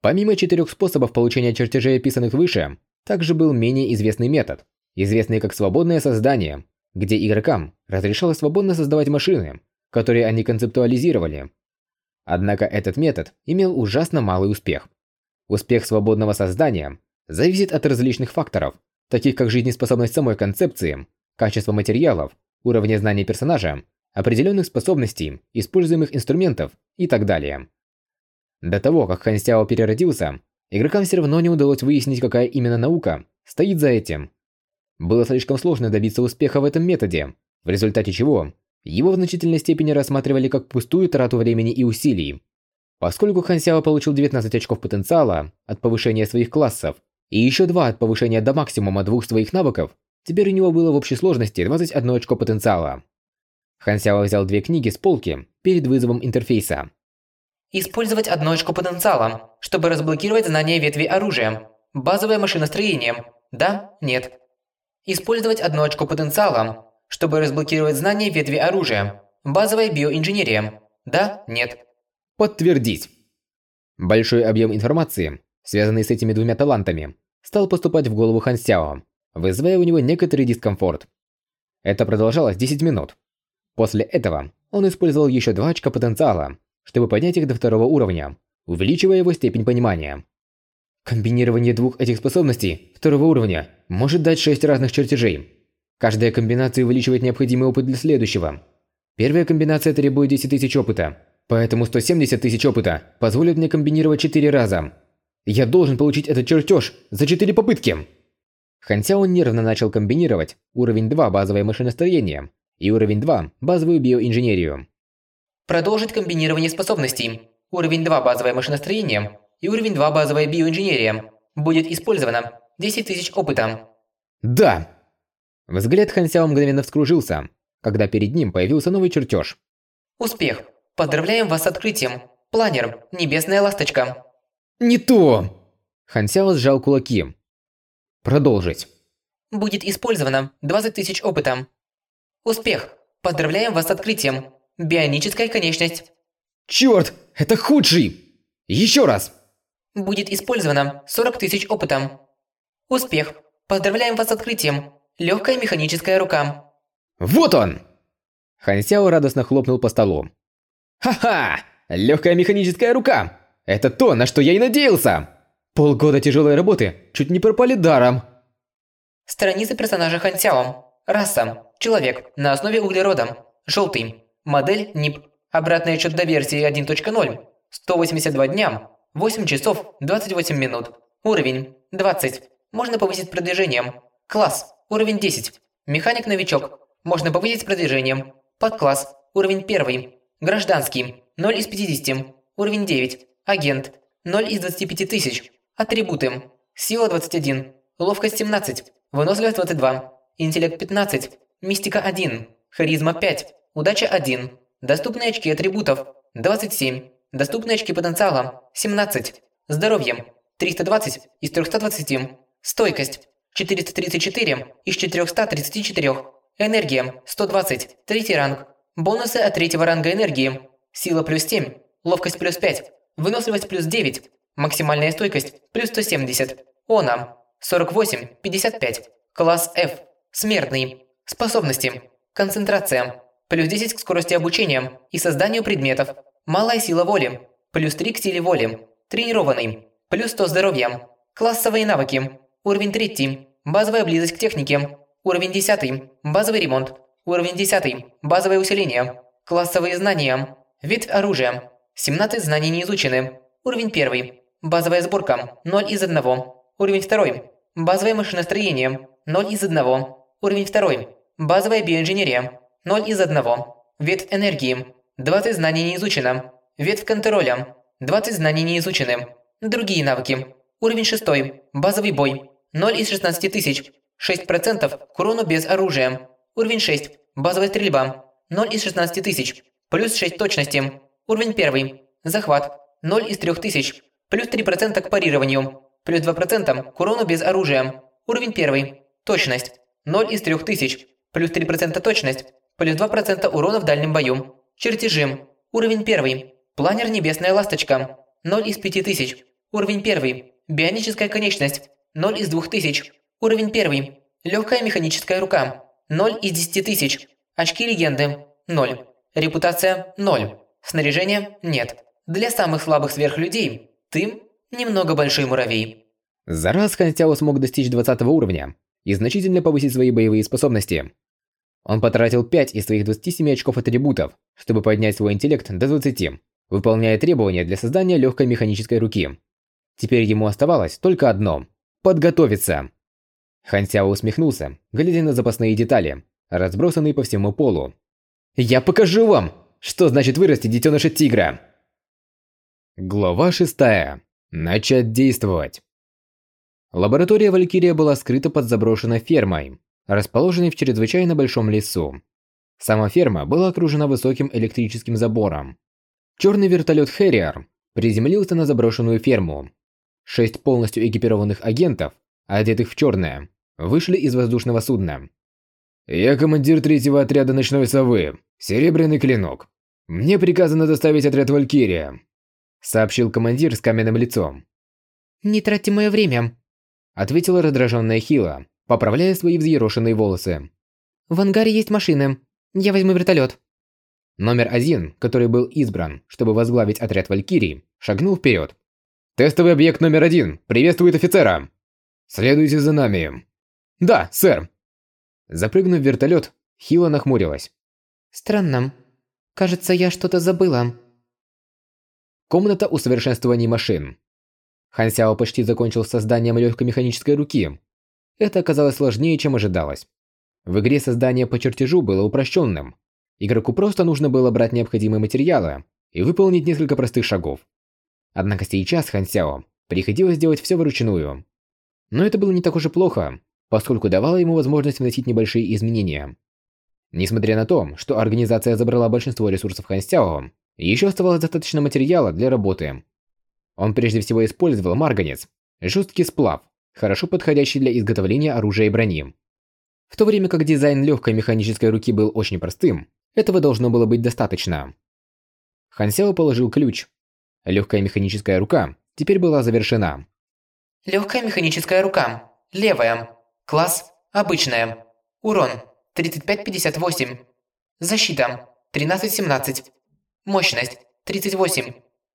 Помимо четырех способов получения чертежей, описанных выше, также был менее известный метод, известный как свободное создание, где игрокам разрешалось свободно создавать машины, которые они концептуализировали. Однако этот метод имел ужасно малый успех. Успех свободного создания зависит от различных факторов, таких как жизнеспособность самой концепции, качество материалов, уровня знаний персонажа, определенных способностей, используемых инструментов и так далее. До того, как Хан Сяо переродился, игрокам все равно не удалось выяснить, какая именно наука стоит за этим. Было слишком сложно добиться успеха в этом методе, в результате чего его в значительной степени рассматривали как пустую трату времени и усилий. Поскольку Хан Сяо получил 19 очков потенциала от повышения своих классов и еще 2 от повышения до максимума двух своих навыков, теперь у него было в общей сложности 21 очко потенциала. Хан Сяо взял две книги с полки перед вызовом интерфейса. Использовать одно очко потенциала, чтобы разблокировать знания ветви оружия. Базовое машиностроение. Да? Нет. Использовать одно очко потенциала, чтобы разблокировать знания ветви оружия. Базовая биоинженерия. Да? Нет. Подтвердить. Большой объем информации, связанный с этими двумя талантами, стал поступать в голову Хан Сяо, вызывая у него некоторый дискомфорт. Это продолжалось 10 минут. После этого он использовал еще два очка потенциала, чтобы поднять их до второго уровня, увеличивая его степень понимания. Комбинирование двух этих способностей второго уровня может дать шесть разных чертежей. Каждая комбинация увеличивает необходимый опыт для следующего. Первая комбинация требует 10 тысяч опыта, поэтому 170 тысяч опыта позволят мне комбинировать 4 раза. Я должен получить этот чертеж за 4 попытки. Хансяо нервно начал комбинировать уровень 2 базовое машиностроение и уровень 2 базовую биоинженерию. Продолжить комбинирование способностей. Уровень 2 базовое машиностроение и уровень 2 базовая биоинженерия. Будет использовано 10 тысяч опыта. Да! Взгляд Хансяо мгновенно вскружился, когда перед ним появился новый чертеж. Успех! Поздравляем вас с открытием. Планер, небесная ласточка. Не то! Хансяо сжал кулаки. Продолжить. Будет использовано 20 тысяч опыта. Успех! Поздравляем вас с открытием. Бионическая конечность. Черт, это худший! Еще раз! Будет использовано 40 тысяч опыта. Успех! Поздравляем вас с открытием. Легкая механическая рука. Вот он! Хан Сяо радостно хлопнул по столу. Ха-ха! Легкая механическая рука! Это то, на что я и надеялся! Полгода тяжелой работы чуть не пропали даром. Страница персонажа Хан Сяо. Раса. Человек. На основе углерода. Желтый. Модель НИП. Обратный отчет до версии 1.0. 182 дня. 8 часов 28 минут. Уровень 20. Можно повысить продвижением. Класс. Уровень 10. Механик-новичок. Можно повысить продвижением. Подкласс. Уровень 1. Гражданский. 0 из 50. Уровень 9. Агент. 0 из 25 тысяч. Атрибуты. Сила 21. Ловкость 17. Выносливость 22. Интеллект 15. Мистика 1. Харизма 5. Удача 1. Доступные очки атрибутов 27. Доступные очки потенциала 17. Здоровье 320 из 320. Стойкость 434 из 434. Энергия 120. Третий ранг. Бонусы от третьего ранга энергии. Сила плюс 7. Ловкость плюс 5. Выносливость плюс 9. Максимальная стойкость плюс 170. Она 48, 55. Класс F. Смертный. Способности. Концентрация. Плюс 10 к скорости обучения и созданию предметов. Малая сила воли. Плюс 3 к силе воли. Тренированный. Плюс 100 здоровья. Классовые навыки. Уровень 3. Базовая близость к технике. Уровень 10. Базовый ремонт. Уровень 10. Базовое усиление. Классовые знания. Вид оружия. 17 знаний не изучены. Уровень 1. Базовая сборка. 0 из 1. Уровень 2. Базовое машиностроение. 0 из 1. Уровень 2. Базовая биоинженерия. 0 из 1. Ветвь энергии. 20 знаний не изучено. Ветвь контроля. 20 знаний не изучены. Другие навыки. Уровень 6. Базовый бой. 0 из 16 тысяч. 6% к урону без оружия. Уровень 6. Базовая стрельба. 0 из 16 тысяч. Плюс 6 точности. Уровень 1. Захват. 0 из 3000. Плюс 3% к парированию. Плюс 2% к урону без оружия. Уровень 1. Точность. 0 из 3000. Плюс 3% точность. Плюс 2% урона в дальнем бою. Чертежи. Уровень 1. Планер Небесная Ласточка. 0 из 5000. Уровень 1. Бионическая конечность. 0 из 2000. Уровень 1. Легкая механическая рука. 0 из 10 тысяч. Очки легенды. 0. Репутация. 0. Снаряжение. Нет. Для самых слабых сверхлюдей. Ты немного большой муравей. За раз Хан Сяо смог достичь 20 уровня и значительно повысить свои боевые способности. Он потратил 5 из своих 27 очков атрибутов, чтобы поднять свой интеллект до 20, выполняя требования для создания легкой механической руки. Теперь ему оставалось только одно – подготовиться. Хан Сяо усмехнулся, глядя на запасные детали, разбросанные по всему полу. «Я покажу вам, что значит вырасти детеныша тигра!» Глава 6. Начать действовать. Лаборатория Валькирия была скрыта под заброшенной фермой, расположенной в чрезвычайно большом лесу. Сама ферма была окружена высоким электрическим забором. Черный вертолет Хэрриер приземлился на заброшенную ферму. Шесть полностью экипированных агентов, одетых в черное, вышли из воздушного судна. «Я командир третьего отряда Ночной Совы, Серебряный Клинок. Мне приказано доставить отряд Валькирия сообщил командир с каменным лицом. «Не тратьте мое время», – ответила раздраженная Хила, поправляя свои взъерошенные волосы. «В ангаре есть машины. Я возьму вертолет». Номер один, который был избран, чтобы возглавить отряд Валькирий, шагнул вперед. «Тестовый объект номер один приветствует офицера! Следуйте за нами!» «Да, сэр!» Запрыгнув в вертолет, Хила нахмурилась. «Странно. Кажется, я что-то забыла». Комната усовершенствования машин. Хан Сяо почти закончил созданием легкой механической руки. Это оказалось сложнее, чем ожидалось. В игре создание по чертежу было упрощенным. Игроку просто нужно было брать необходимые материалы и выполнить несколько простых шагов. Однако сейчас Хан Сяо приходилось делать все вручную. Но это было не так уж и плохо, поскольку давало ему возможность вносить небольшие изменения. Несмотря на то, что организация забрала большинство ресурсов Хан Сяо, еще оставалось достаточно материала для работы. Он прежде всего использовал марганец, жесткий сплав, хорошо подходящий для изготовления оружия и брони. В то время как дизайн легкой механической руки был очень простым, этого должно было быть достаточно. Хансяо положил ключ. Легкая механическая рука теперь была завершена. Легкая механическая рука. Левая. Класс обычная. Урон 35-58. Защита 13-17. Мощность 38.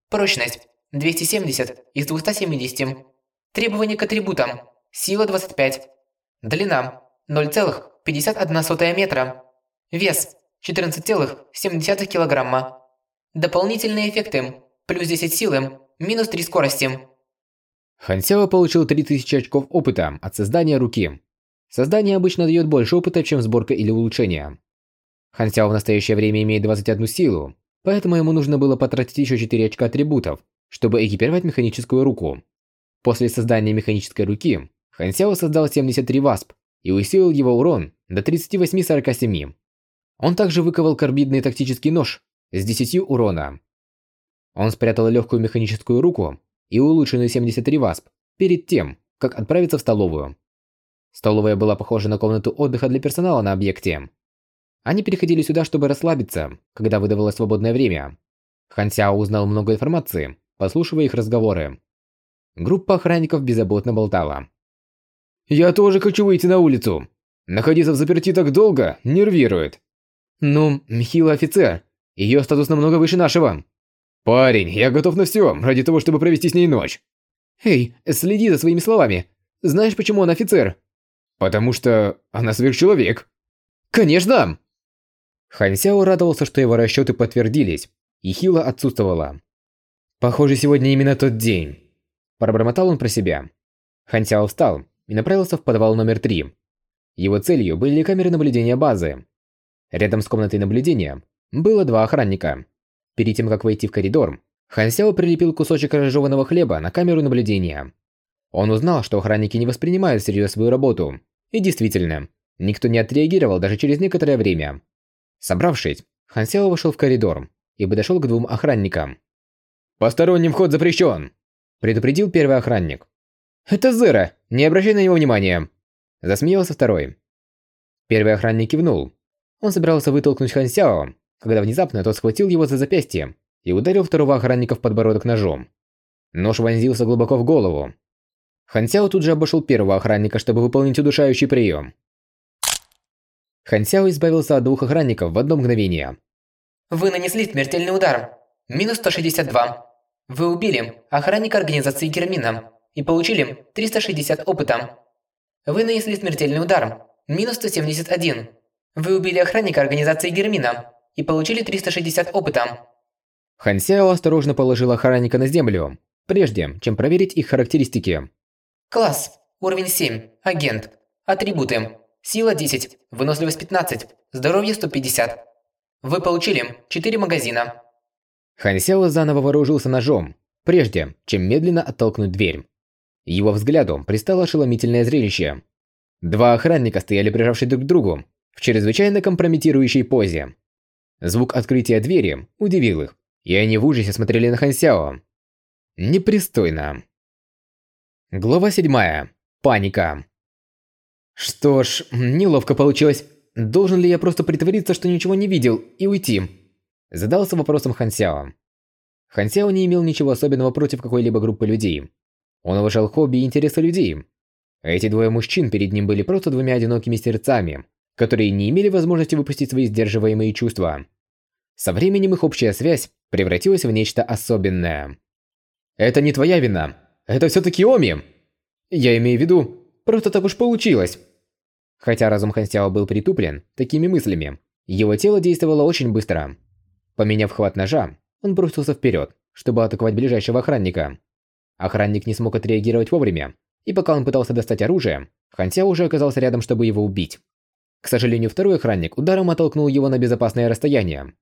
Прочность 270 из 270. Требования к атрибутам. Сила 25. Длина 0,51 метра. Вес 14,7 килограмма. Дополнительные эффекты. Плюс 10 силы, минус 3 скорости. Хансяо получил 3000 очков опыта от создания руки. Создание обычно дает больше опыта, чем сборка или улучшение. Хансяо в настоящее время имеет 21 силу, Поэтому ему нужно было потратить еще 4 очка атрибутов, чтобы экипировать механическую руку. После создания механической руки, Хан Сяо создал 73 васп и усилил его урон до 38-47. Он также выковал карбидный тактический нож с 10 урона. Он спрятал легкую механическую руку и улучшенную 73 васп перед тем, как отправиться в столовую. Столовая была похожа на комнату отдыха для персонала на объекте, они переходили сюда, чтобы расслабиться, когда выдавалось свободное время. Хан Сяо узнал много информации, послушивая их разговоры. Группа охранников беззаботно болтала. «Я тоже хочу выйти на улицу. Находиться в заперти так долго нервирует». «Ну, Михила офицер. Ее статус намного выше нашего». «Парень, я готов на все, ради того, чтобы провести с ней ночь». Эй, следи за своими словами. Знаешь, почему он офицер? Потому что она сверхчеловек. Конечно! Хан Сяо радовался, что его расчеты подтвердились, и Хила отсутствовала. Похоже, сегодня именно тот день. Пробормотал он про себя. Хан Сяо встал и направился в подвал номер три. Его целью были камеры наблюдения базы. Рядом с комнатой наблюдения было два охранника. Перед тем, как войти в коридор, Хан Сяо прилепил кусочек разжеванного хлеба на камеру наблюдения. Он узнал, что охранники не воспринимают всерьез свою работу. И действительно, никто не отреагировал даже через некоторое время. Собравшись, Хан Сяо вошел в коридор и подошел к двум охранникам. «Посторонним вход запрещен!» – предупредил первый охранник. «Это Зера, не обращай на него внимания!» – засмеялся второй. Первый охранник кивнул. Он собирался вытолкнуть Хан Сяо, когда внезапно тот схватил его за запястье и ударил второго охранника в подбородок ножом. Нож вонзился глубоко в голову. Хан Сяо тут же обошел первого охранника, чтобы выполнить удушающий прием. Хан Сяо избавился от двух охранников в одно мгновение. Вы нанесли смертельный удар. Минус 162. Вы убили охранника организации Гермина и получили 360 опыта. Вы нанесли смертельный удар. Минус 171. Вы убили охранника организации Гермина и получили 360 опыта. Хан Сяо осторожно положил охранника на землю, прежде чем проверить их характеристики. Класс. Уровень 7. Агент. Атрибуты. Сила 10. Выносливость 15. Здоровье 150. Вы получили 4 магазина. Хан Сяо заново вооружился ножом, прежде чем медленно оттолкнуть дверь. Его взгляду пристало ошеломительное зрелище. Два охранника стояли прижавшись друг к другу в чрезвычайно компрометирующей позе. Звук открытия двери удивил их, и они в ужасе смотрели на Хан Сяо. Непристойно. Глава 7. Паника. Что ж, неловко получилось. Должен ли я просто притвориться, что ничего не видел, и уйти? Задался вопросом Хан Сяо. Хан Сяо не имел ничего особенного против какой-либо группы людей. Он уважал хобби и интересы людей. Эти двое мужчин перед ним были просто двумя одинокими сердцами, которые не имели возможности выпустить свои сдерживаемые чувства. Со временем их общая связь превратилась в нечто особенное. «Это не твоя вина. Это все-таки Оми!» «Я имею в виду, просто так уж получилось!» Хотя разум Хансяо был притуплен такими мыслями, его тело действовало очень быстро. Поменяв хват ножа, он бросился вперед, чтобы атаковать ближайшего охранника. Охранник не смог отреагировать вовремя, и пока он пытался достать оружие, Хансяо уже оказался рядом, чтобы его убить. К сожалению, второй охранник ударом оттолкнул его на безопасное расстояние.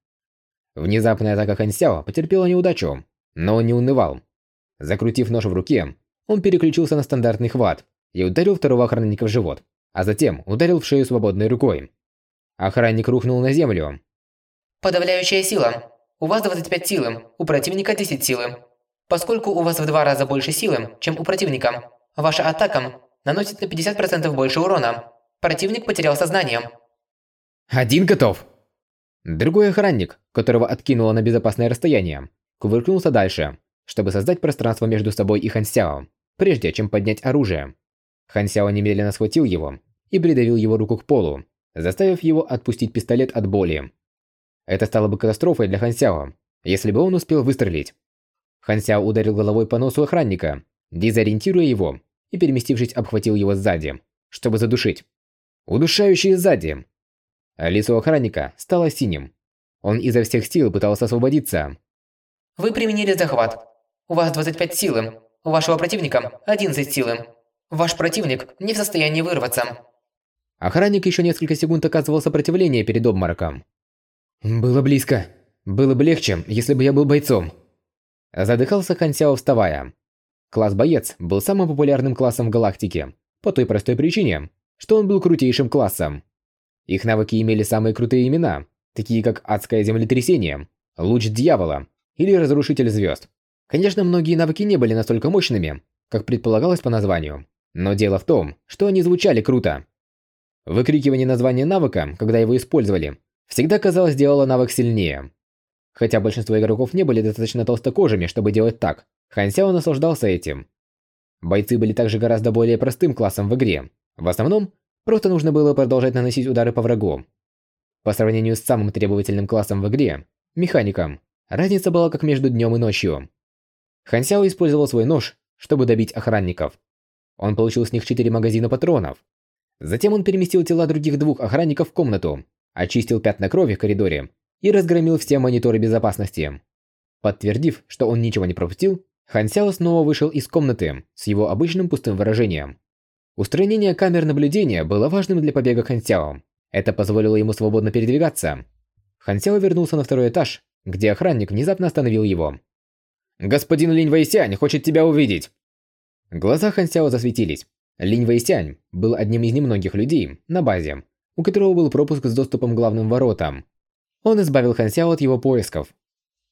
Внезапная атака Хансяо потерпела неудачу, но он не унывал. Закрутив нож в руке, он переключился на стандартный хват и ударил второго охранника в живот а затем ударил в шею свободной рукой. Охранник рухнул на землю. Подавляющая сила. У вас 25 силы, у противника 10 силы. Поскольку у вас в два раза больше силы, чем у противника, ваша атака наносит на 50% больше урона. Противник потерял сознание. Один готов. Другой охранник, которого откинуло на безопасное расстояние, кувыркнулся дальше, чтобы создать пространство между собой и Хансяо, прежде чем поднять оружие. Хан Сяо немедленно схватил его и придавил его руку к полу, заставив его отпустить пистолет от боли. Это стало бы катастрофой для Хан Сяо, если бы он успел выстрелить. Хан Сяо ударил головой по носу охранника, дезориентируя его, и, переместившись, обхватил его сзади, чтобы задушить. Удушающие сзади. А лицо охранника стало синим. Он изо всех сил пытался освободиться. Вы применили захват. У вас 25 силы. У вашего противника 11 силы. Ваш противник не в состоянии вырваться. Охранник еще несколько секунд оказывал сопротивление перед обмороком. Было близко. Было бы легче, если бы я был бойцом. Задыхался Хансяо, вставая. Класс боец был самым популярным классом в галактике, по той простой причине, что он был крутейшим классом. Их навыки имели самые крутые имена, такие как Адское землетрясение, Луч Дьявола или Разрушитель звезд. Конечно, многие навыки не были настолько мощными, как предполагалось по названию. Но дело в том, что они звучали круто. Выкрикивание названия навыка, когда его использовали, всегда, казалось, делало навык сильнее. Хотя большинство игроков не были достаточно толстокожими, чтобы делать так, Хан Сяо наслаждался этим. Бойцы были также гораздо более простым классом в игре. В основном, просто нужно было продолжать наносить удары по врагу. По сравнению с самым требовательным классом в игре, механиком, разница была как между днем и ночью. Хан Сяо использовал свой нож, чтобы добить охранников. Он получил с них 4 магазина патронов. Затем он переместил тела других двух охранников в комнату, очистил пятна крови в коридоре и разгромил все мониторы безопасности. Подтвердив, что он ничего не пропустил, Хан Сяо снова вышел из комнаты с его обычным пустым выражением. Устранение камер наблюдения было важным для побега Хан Сяо. Это позволило ему свободно передвигаться. Хан Сяо вернулся на второй этаж, где охранник внезапно остановил его. «Господин Линь Вэйсянь хочет тебя увидеть!» Глаза Хан Сяо засветились. Линь Вэйсянь был одним из немногих людей на базе, у которого был пропуск с доступом к главным воротам. Он избавил Хан Сяо от его поисков.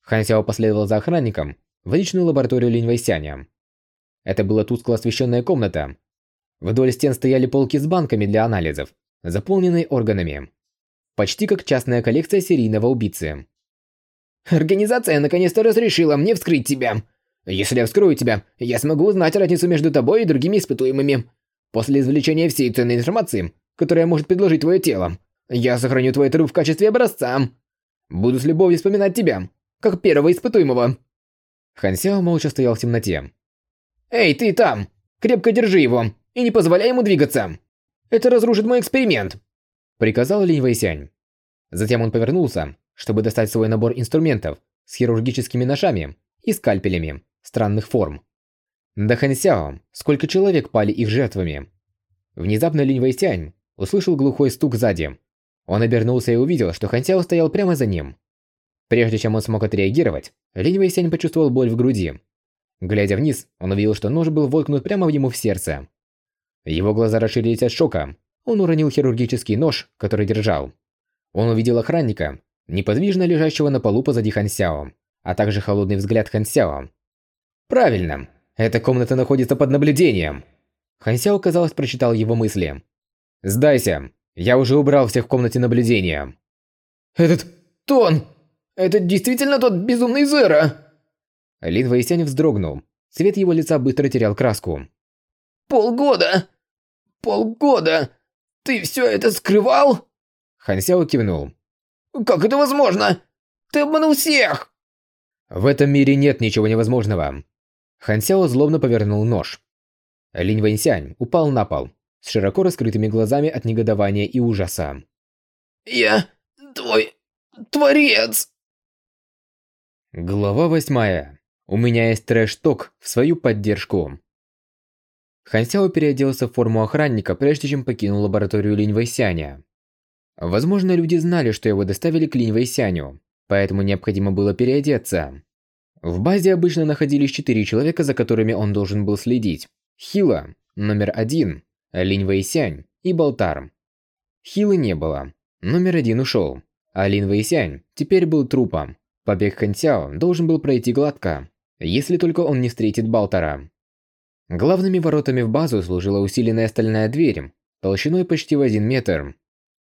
Хан Сяо последовал за охранником в личную лабораторию Линь Вэйсяня. Это была тускло освещенная комната. Вдоль стен стояли полки с банками для анализов, заполненные органами. Почти как частная коллекция серийного убийцы. Организация наконец-то разрешила мне вскрыть тебя. Если я вскрою тебя, я смогу узнать разницу между тобой и другими испытуемыми. После извлечения всей ценной информации, которая может предложить твое тело, я сохраню твой труп в качестве образца. Буду с любовью вспоминать тебя, как первого испытуемого. Хан Сяо молча стоял в темноте. Эй, ты там! Крепко держи его и не позволяй ему двигаться. Это разрушит мой эксперимент, приказал Линь Вэйсянь. Затем он повернулся чтобы достать свой набор инструментов с хирургическими ножами и скальпелями странных форм. Да Хансяо, сколько человек пали их жертвами. Внезапно Линь Вэйсянь услышал глухой стук сзади. Он обернулся и увидел, что Хансяо стоял прямо за ним. Прежде чем он смог отреагировать, Линь Вэйсянь почувствовал боль в груди. Глядя вниз, он увидел, что нож был воткнут прямо ему в сердце. Его глаза расширились от шока. Он уронил хирургический нож, который держал. Он увидел охранника, неподвижно лежащего на полу позади Хан Сяо, а также холодный взгляд Хан Сяо. «Правильно, эта комната находится под наблюдением!» Хан Сяо, казалось, прочитал его мысли. «Сдайся, я уже убрал всех в комнате наблюдения». «Этот тон! Это действительно тот безумный Зера!» Лин Вэйсянь вздрогнул. Цвет его лица быстро терял краску. «Полгода! Полгода! Ты все это скрывал?» Хан Сяо кивнул. Как это возможно? Ты обманул всех!» В этом мире нет ничего невозможного. Хан Сяо злобно повернул нож. Линь Вэньсянь упал на пол, с широко раскрытыми глазами от негодования и ужаса. «Я твой творец!» Глава восьмая. У меня есть трэш-ток в свою поддержку. Хан Сяо переоделся в форму охранника, прежде чем покинул лабораторию Линь Вэйсяня. Возможно, люди знали, что его доставили к Линь Вэйсяню, поэтому необходимо было переодеться. В базе обычно находились четыре человека, за которыми он должен был следить. Хила, номер один, Линь Вэйсянь и Болтар. Хилы не было. Номер один ушел, а Лин Вэйсянь теперь был трупом. Побег Хансяо должен был пройти гладко, если только он не встретит Балтара. Главными воротами в базу служила усиленная стальная дверь, толщиной почти в один метр.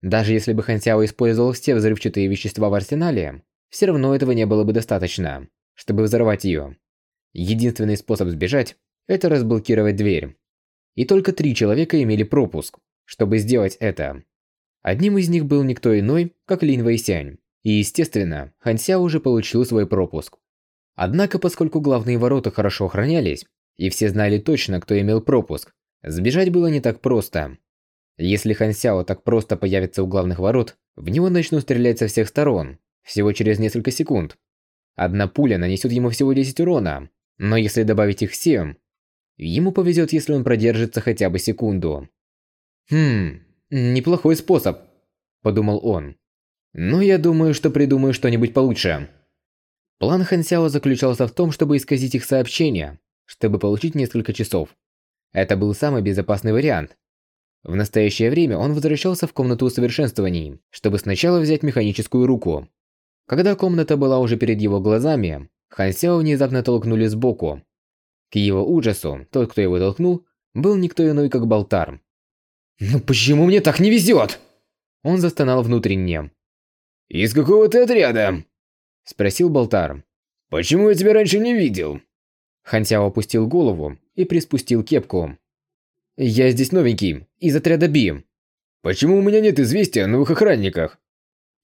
Даже если бы Хан Сяо использовал все взрывчатые вещества в арсенале, все равно этого не было бы достаточно, чтобы взорвать ее. Единственный способ сбежать – это разблокировать дверь. И только три человека имели пропуск, чтобы сделать это. Одним из них был никто иной, как Лин Вэйсянь. И, естественно, Хан Сяо уже получил свой пропуск. Однако, поскольку главные ворота хорошо охранялись, и все знали точно, кто имел пропуск, сбежать было не так просто. Если Хан Сяо так просто появится у главных ворот, в него начнут стрелять со всех сторон, всего через несколько секунд. Одна пуля нанесет ему всего 10 урона, но если добавить их все, ему повезет, если он продержится хотя бы секунду. «Хм, неплохой способ», – подумал он. «Но я думаю, что придумаю что-нибудь получше». План Хан Сяо заключался в том, чтобы исказить их сообщения, чтобы получить несколько часов. Это был самый безопасный вариант, в настоящее время он возвращался в комнату усовершенствований, чтобы сначала взять механическую руку. Когда комната была уже перед его глазами, Хан Сяо внезапно толкнули сбоку. К его ужасу, тот, кто его толкнул, был никто иной, как Балтар. «Ну почему мне так не везет?» Он застонал внутренне. «Из какого ты отряда?» Спросил Балтар. «Почему я тебя раньше не видел?» Хан Сяо опустил голову и приспустил кепку. Я здесь новенький, из отряда Би. Почему у меня нет известия о новых охранниках?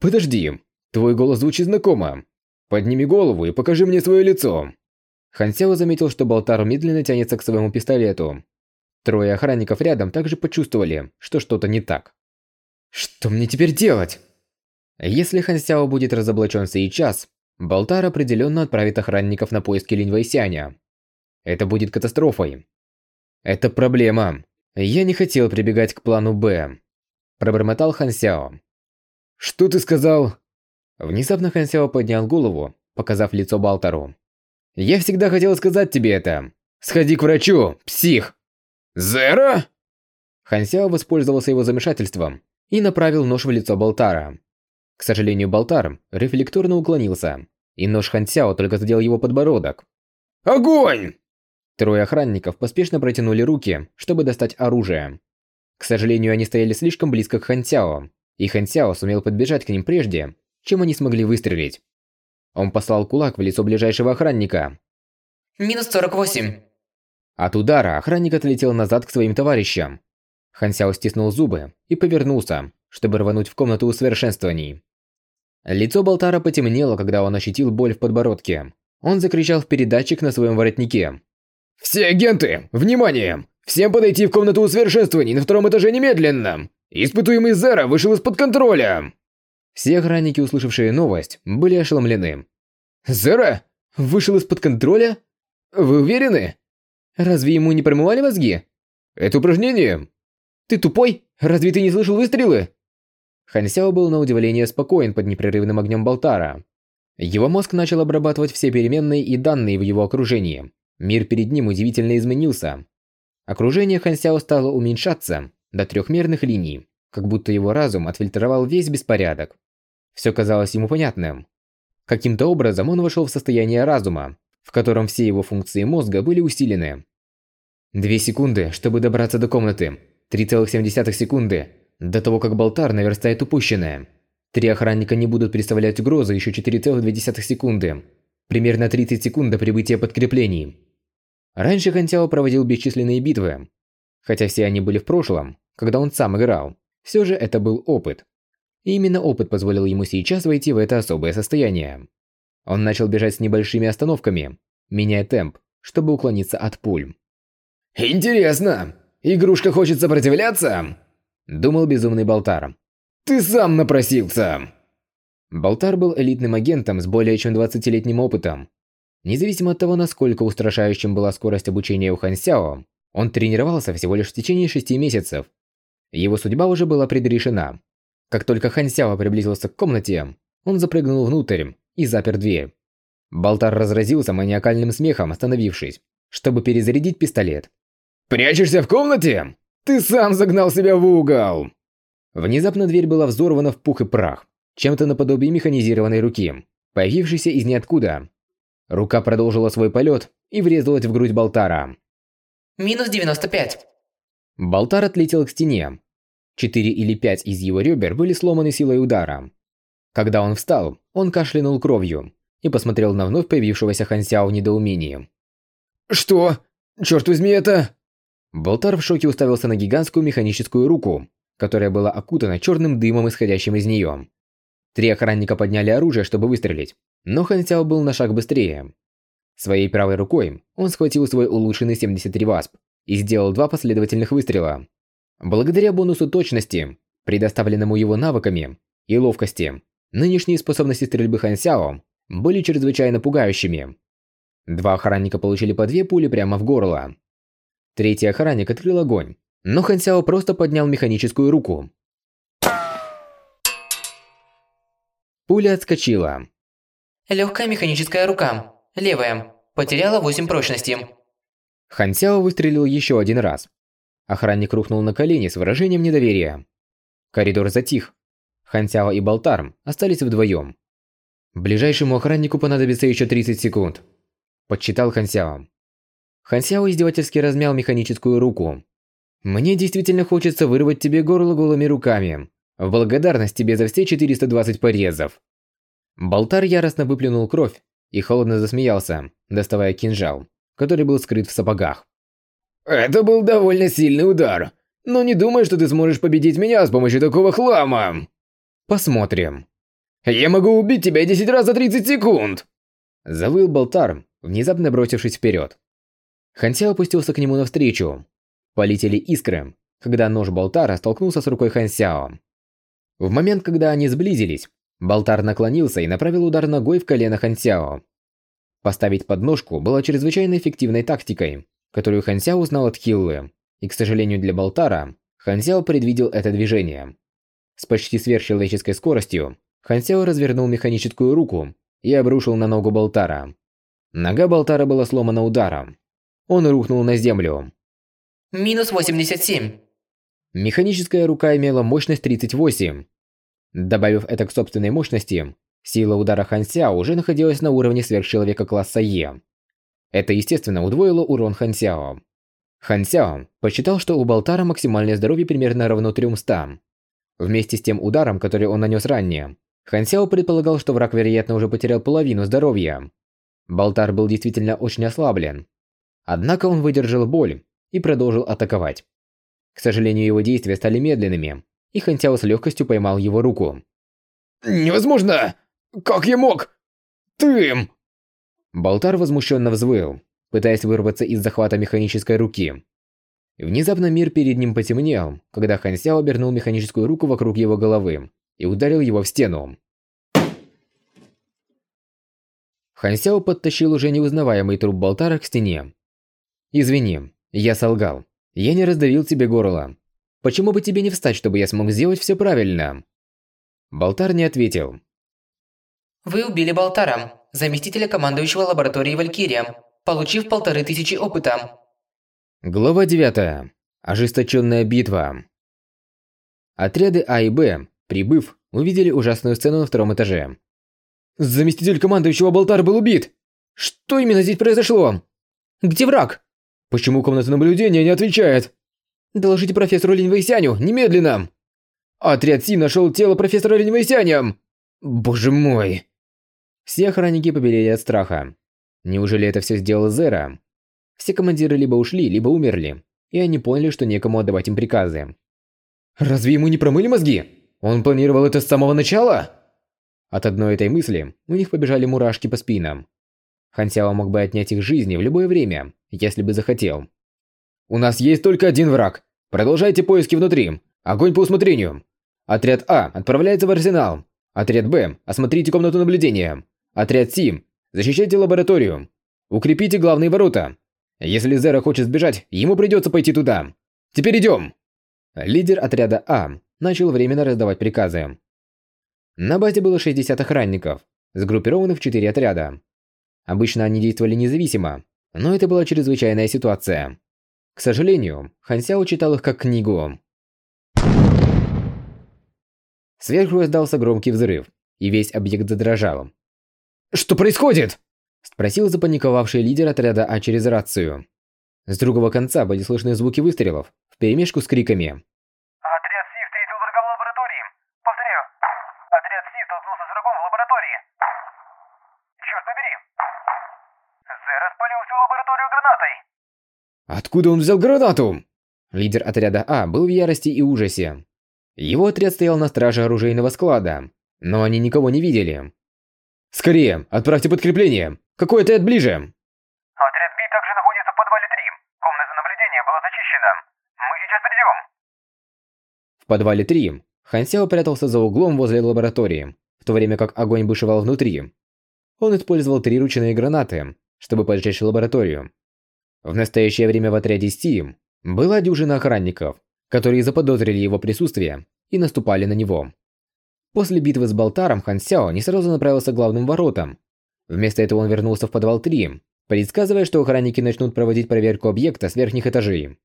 Подожди, твой голос звучит знакомо. Подними голову и покажи мне свое лицо. Хан Сяо заметил, что Болтар медленно тянется к своему пистолету. Трое охранников рядом также почувствовали, что что-то не так. Что мне теперь делать? Если Хан Сяо будет разоблачен сейчас, Болтар определенно отправит охранников на поиски Линь Вэйсяня. Это будет катастрофой. Это проблема. Я не хотел прибегать к плану «Б», пробормотал Хан Сяо. Что ты сказал? Внезапно Хан Сяо поднял голову, показав лицо Балтару. Я всегда хотел сказать тебе это. Сходи к врачу, псих. Зеро? Хан Сяо воспользовался его замешательством и направил нож в лицо Балтара. К сожалению, Балтар рефлекторно уклонился, и нож Хан Сяо только задел его подбородок. Огонь! Трое охранников поспешно протянули руки, чтобы достать оружие. К сожалению, они стояли слишком близко к Хан Сяо, и Хан Сяо сумел подбежать к ним прежде, чем они смогли выстрелить. Он послал кулак в лицо ближайшего охранника. Минус 48. От удара охранник отлетел назад к своим товарищам. Хан Сяо стиснул зубы и повернулся, чтобы рвануть в комнату усовершенствований. Лицо Балтара потемнело, когда он ощутил боль в подбородке. Он закричал в передатчик на своем воротнике. «Все агенты! Внимание! Всем подойти в комнату усовершенствований на втором этаже немедленно! Испытуемый Зера вышел из-под контроля!» Все охранники, услышавшие новость, были ошеломлены. «Зера? Вышел из-под контроля? Вы уверены? Разве ему не промывали мозги? Это упражнение? Ты тупой? Разве ты не слышал выстрелы?» Хансяо был на удивление спокоен под непрерывным огнем Болтара. Его мозг начал обрабатывать все переменные и данные в его окружении. Мир перед ним удивительно изменился. Окружение Хансяо стало уменьшаться до трехмерных линий, как будто его разум отфильтровал весь беспорядок. Все казалось ему понятным. Каким-то образом он вошел в состояние разума, в котором все его функции мозга были усилены. Две секунды, чтобы добраться до комнаты. 3,7 секунды до того, как Болтар наверстает упущенное. Три охранника не будут представлять угрозу еще 4,2 секунды. Примерно 30 секунд до прибытия подкреплений. Раньше Хантяо проводил бесчисленные битвы. Хотя все они были в прошлом, когда он сам играл. Все же это был опыт. И именно опыт позволил ему сейчас войти в это особое состояние. Он начал бежать с небольшими остановками, меняя темп, чтобы уклониться от пуль. «Интересно, игрушка хочет сопротивляться?» Думал безумный Болтар. «Ты сам напросился!» Болтар был элитным агентом с более чем 20-летним опытом. Независимо от того, насколько устрашающим была скорость обучения у Хан Сяо, он тренировался всего лишь в течение шести месяцев. Его судьба уже была предрешена. Как только Хан Сяо приблизился к комнате, он запрыгнул внутрь и запер дверь. Болтар разразился маниакальным смехом, остановившись, чтобы перезарядить пистолет. «Прячешься в комнате? Ты сам загнал себя в угол!» Внезапно дверь была взорвана в пух и прах, чем-то наподобие механизированной руки, появившейся из ниоткуда. Рука продолжила свой полет и врезалась в грудь Болтара. Минус 95. Болтар отлетел к стене. Четыре или пять из его ребер были сломаны силой удара. Когда он встал, он кашлянул кровью и посмотрел на вновь появившегося Хансяо в недоумении. «Что? Черт возьми это!» Болтар в шоке уставился на гигантскую механическую руку, которая была окутана черным дымом, исходящим из нее. Три охранника подняли оружие, чтобы выстрелить, но Хан Сяо был на шаг быстрее. Своей правой рукой он схватил свой улучшенный 73 ВАСП и сделал два последовательных выстрела. Благодаря бонусу точности, предоставленному его навыками и ловкости, нынешние способности стрельбы Хан Сяо были чрезвычайно пугающими. Два охранника получили по две пули прямо в горло. Третий охранник открыл огонь, но Хан Сяо просто поднял механическую руку. Пуля отскочила. Легкая механическая рука. Левая. Потеряла 8 прочности. Хан Сяо выстрелил еще один раз. Охранник рухнул на колени с выражением недоверия. Коридор затих. Хан Сяо и Балтар остались вдвоем. Ближайшему охраннику понадобится еще 30 секунд. Подсчитал Хан Сяо. Хан Сяо издевательски размял механическую руку. «Мне действительно хочется вырвать тебе горло голыми руками. В благодарность тебе за все 420 порезов. Болтар яростно выплюнул кровь и холодно засмеялся, доставая кинжал, который был скрыт в сапогах. «Это был довольно сильный удар, но не думай, что ты сможешь победить меня с помощью такого хлама!» «Посмотрим». «Я могу убить тебя 10 раз за 30 секунд!» Завыл Болтар, внезапно бросившись вперед. Хансяо опустился к нему навстречу. Полетели искры, когда нож Болтара столкнулся с рукой Хансяо. В момент, когда они сблизились, Болтар наклонился и направил удар ногой в колено Хансяо. Поставить подножку было чрезвычайно эффективной тактикой, которую Хансяо узнал от Хиллы, и, к сожалению для Болтара, Хансяо предвидел это движение. С почти сверхчеловеческой скоростью Хансяо развернул механическую руку и обрушил на ногу Болтара. Нога Болтара была сломана ударом. Он рухнул на землю. Минус 87. Механическая рука имела мощность 38. Добавив это к собственной мощности, сила удара Хансяо уже находилась на уровне сверхчеловека класса Е. Это, естественно, удвоило урон Хансяо. Хансяо посчитал, что у Болтара максимальное здоровье примерно равно 300. Вместе с тем ударом, который он нанес ранее, Хансяо предполагал, что враг, вероятно, уже потерял половину здоровья. Болтар был действительно очень ослаблен. Однако он выдержал боль и продолжил атаковать. К сожалению, его действия стали медленными, и Хансяо с легкостью поймал его руку. «Невозможно! Как я мог? Ты...» Болтар возмущенно взвыл, пытаясь вырваться из захвата механической руки. Внезапно мир перед ним потемнел, когда Хан Сяо обернул механическую руку вокруг его головы и ударил его в стену. Хан Сяо подтащил уже неузнаваемый труп Болтара к стене. «Извини, я солгал. Я не раздавил тебе горло. Почему бы тебе не встать, чтобы я смог сделать все правильно?» Болтар не ответил. Вы убили Болтара, заместителя командующего лабораторией Валькирия, получив полторы тысячи опыта. Глава 9. Ожесточенная битва. Отряды А и Б, прибыв, увидели ужасную сцену на втором этаже. Заместитель командующего Болтар был убит! Что именно здесь произошло? Где враг? Почему комната наблюдения не отвечает? Доложите профессору Линьвейсяню, немедленно! Отряд Си нашел тело профессора Линьвейсяня! Боже мой! Все охранники побелели от страха. Неужели это все сделал Зера? Все командиры либо ушли, либо умерли, и они поняли, что некому отдавать им приказы. Разве ему не промыли мозги? Он планировал это с самого начала? От одной этой мысли у них побежали мурашки по спинам. Хансяо мог бы отнять их жизни в любое время, если бы захотел. У нас есть только один враг. Продолжайте поиски внутри. Огонь по усмотрению. Отряд А отправляется в арсенал. Отряд Б осмотрите комнату наблюдения. Отряд Си защищайте лабораторию. Укрепите главные ворота. Если Зера хочет сбежать, ему придется пойти туда. Теперь идем. Лидер отряда А начал временно раздавать приказы. На базе было 60 охранников, сгруппированных в 4 отряда. Обычно они действовали независимо, но это была чрезвычайная ситуация. К сожалению, Хансяо читал их как книгу. Сверху раздался громкий взрыв, и весь объект задрожал. «Что происходит?» Спросил запаниковавший лидер отряда А через рацию. С другого конца были слышны звуки выстрелов, вперемешку с криками. Отряд Си встретил врага в лаборатории. Повторяю, отряд Си столкнулся с врагом в лаборатории. Черт побери. Зер распалил всю лабораторию гранатой. Откуда он взял гранату? Лидер отряда А был в ярости и ужасе. Его отряд стоял на страже оружейного склада, но они никого не видели. Скорее, отправьте подкрепление. Какой отряд ближе? Отряд Би также находится в подвале 3. Комната наблюдения была зачищена. Мы сейчас придем. В подвале 3 Хансяо прятался за углом возле лаборатории, в то время как огонь бушевал внутри. Он использовал три ручные гранаты, чтобы поджечь лабораторию. В настоящее время в отряде Си была дюжина охранников, которые заподозрили его присутствие и наступали на него. После битвы с Болтаром Хан Сяо не сразу направился к главным воротам. Вместо этого он вернулся в подвал 3, предсказывая, что охранники начнут проводить проверку объекта с верхних этажей.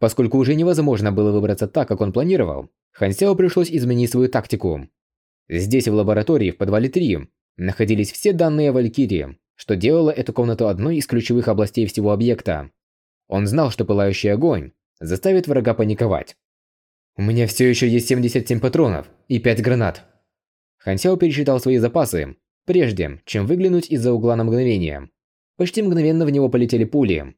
Поскольку уже невозможно было выбраться так, как он планировал, Хан Сяо пришлось изменить свою тактику. Здесь, в лаборатории в подвале 3, находились все данные о Валькирии, что делало эту комнату одной из ключевых областей всего объекта. Он знал, что пылающий огонь заставит врага паниковать. У меня все еще есть 77 патронов и 5 гранат. Хансяо пересчитал свои запасы, прежде чем выглянуть из-за угла на мгновение. Почти мгновенно в него полетели пули.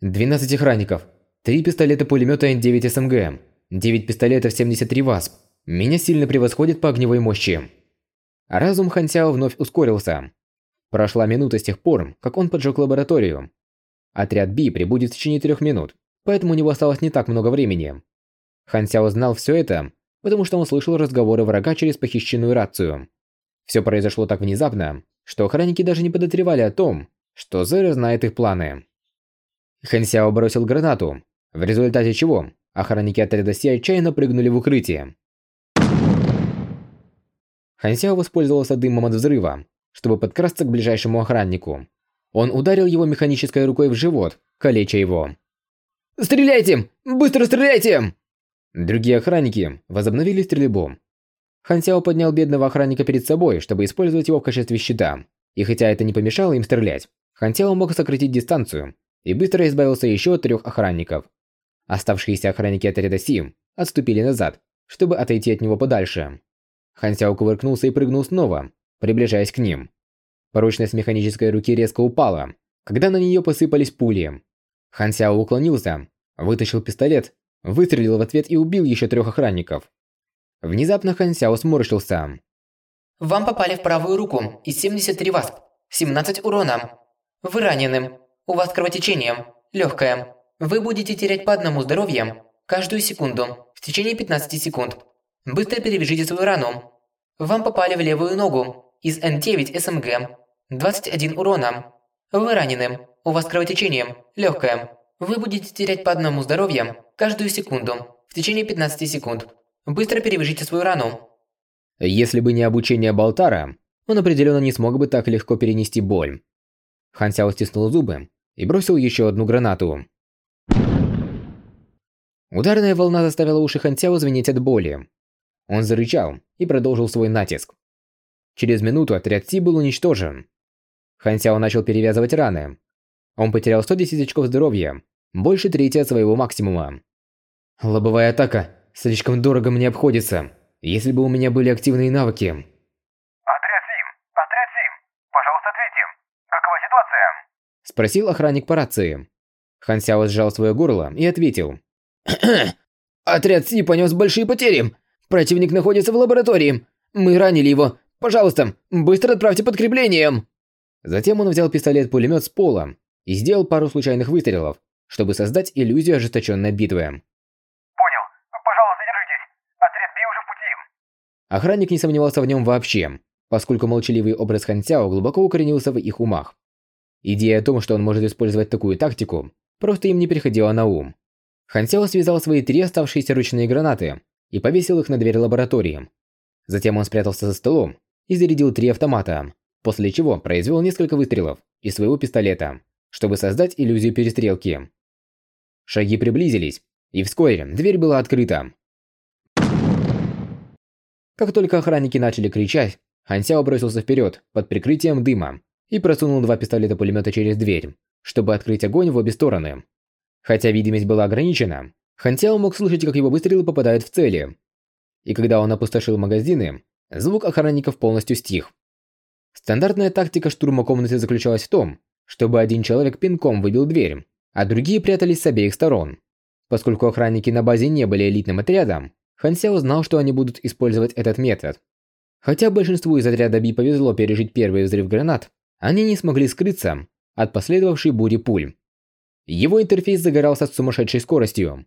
12 охранников, 3 пистолета-пулемета Н9 СМГ, 9 пистолетов 73 ВАСП. Меня сильно превосходит по огневой мощи. Разум Хансяо вновь ускорился. Прошла минута с тех пор, как он поджег лабораторию. Отряд Би прибудет в течение трех минут, поэтому у него осталось не так много времени. Хан Сяо знал все это, потому что он слышал разговоры врага через похищенную рацию. Все произошло так внезапно, что охранники даже не подозревали о том, что Зера знает их планы. Хан Сяо бросил гранату, в результате чего охранники отряда Си отчаянно прыгнули в укрытие. Хан Сяо воспользовался дымом от взрыва, чтобы подкрасться к ближайшему охраннику. Он ударил его механической рукой в живот, калеча его. «Стреляйте! Быстро стреляйте!» Другие охранники возобновили стрельбу. Хан Сяо поднял бедного охранника перед собой, чтобы использовать его в качестве щита. И хотя это не помешало им стрелять, Хан Сяо мог сократить дистанцию и быстро избавился еще от трех охранников. Оставшиеся охранники отряда Си отступили назад, чтобы отойти от него подальше. Хан Сяо кувыркнулся и прыгнул снова, приближаясь к ним. Прочность механической руки резко упала, когда на нее посыпались пули. Хан Сяо уклонился, вытащил пистолет, выстрелил в ответ и убил еще трех охранников. Внезапно Хан Сяо сморщился. Вам попали в правую руку и 73 васп. 17 урона. Вы ранены. У вас кровотечение. Легкое. Вы будете терять по одному здоровья каждую секунду в течение 15 секунд. Быстро перевяжите свою рану. Вам попали в левую ногу из Н9 СМГ. 21 урона. Вы ранены. У вас кровотечение. Легкое. Вы будете терять по одному здоровья каждую секунду в течение 15 секунд. Быстро перевяжите свою рану. Если бы не обучение Балтара, он определенно не смог бы так легко перенести боль. Хан Сяо стиснул зубы и бросил еще одну гранату. Ударная волна заставила уши Хан Сяо звенеть от боли. Он зарычал и продолжил свой натиск. Через минуту отряд Си был уничтожен. Хан Сяо начал перевязывать раны. Он потерял 110 очков здоровья, больше трети от своего максимума. Лобовая атака слишком дорого мне обходится. Если бы у меня были активные навыки. Отряд Сим! Отряд Сим! Пожалуйста, ответьте! Какова ситуация? Спросил охранник по рации. Хан Сяо сжал свое горло и ответил. Отряд Си понес большие потери. Противник находится в лаборатории. Мы ранили его. Пожалуйста, быстро отправьте подкрепление. Затем он взял пистолет-пулемет с пола и сделал пару случайных выстрелов, чтобы создать иллюзию ожесточенной битвы. Понял. Пожалуйста, держитесь. Отряд Би уже в пути. Охранник не сомневался в нем вообще, поскольку молчаливый образ Хан Сяо глубоко укоренился в их умах. Идея о том, что он может использовать такую тактику, просто им не приходила на ум. Хан Сяо связал свои три оставшиеся ручные гранаты и повесил их на дверь лаборатории. Затем он спрятался за столом и зарядил три автомата, после чего произвел несколько выстрелов из своего пистолета, чтобы создать иллюзию перестрелки. Шаги приблизились, и вскоре дверь была открыта. Как только охранники начали кричать, Хан Сяо бросился вперед под прикрытием дыма и просунул два пистолета-пулемета через дверь, чтобы открыть огонь в обе стороны. Хотя видимость была ограничена, Хан Сяо мог слышать, как его выстрелы попадают в цели, и когда он опустошил магазины, звук охранников полностью стих. Стандартная тактика штурма комнаты заключалась в том, чтобы один человек пинком выбил дверь, а другие прятались с обеих сторон. Поскольку охранники на базе не были элитным отрядом, Хан Сяо знал, что они будут использовать этот метод. Хотя большинству из отряда Би повезло пережить первый взрыв гранат, они не смогли скрыться от последовавшей бури пуль. Его интерфейс загорался с сумасшедшей скоростью.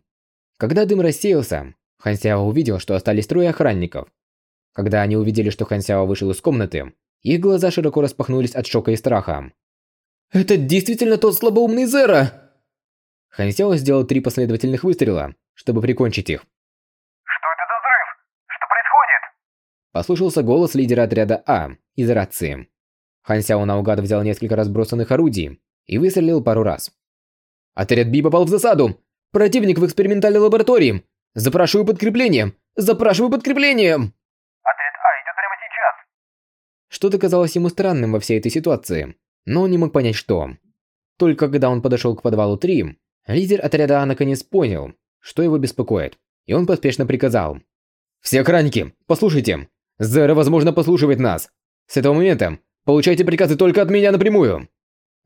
Когда дым рассеялся, Хан Сяо увидел, что остались трое охранников. Когда они увидели, что Хан Сяо вышел из комнаты, их глаза широко распахнулись от шока и страха. Это действительно тот слабоумный Зера. Хан Сяо сделал три последовательных выстрела, чтобы прикончить их. Что это за взрыв? Что происходит? Послышался голос лидера отряда А из рации. Хан Сяо наугад взял несколько разбросанных орудий и выстрелил пару раз. Отряд Би попал в засаду. Противник в экспериментальной лаборатории. Запрашиваю подкрепление! Запрашиваю подкрепление! Отряд А идет прямо сейчас. Что-то казалось ему странным во всей этой ситуации, но он не мог понять, что. Только когда он подошел к подвалу 3, лидер отряда наконец понял, что его беспокоит, и он поспешно приказал. «Все охранники, послушайте! Зера, возможно, послушивает нас! С этого момента получайте приказы только от меня напрямую!»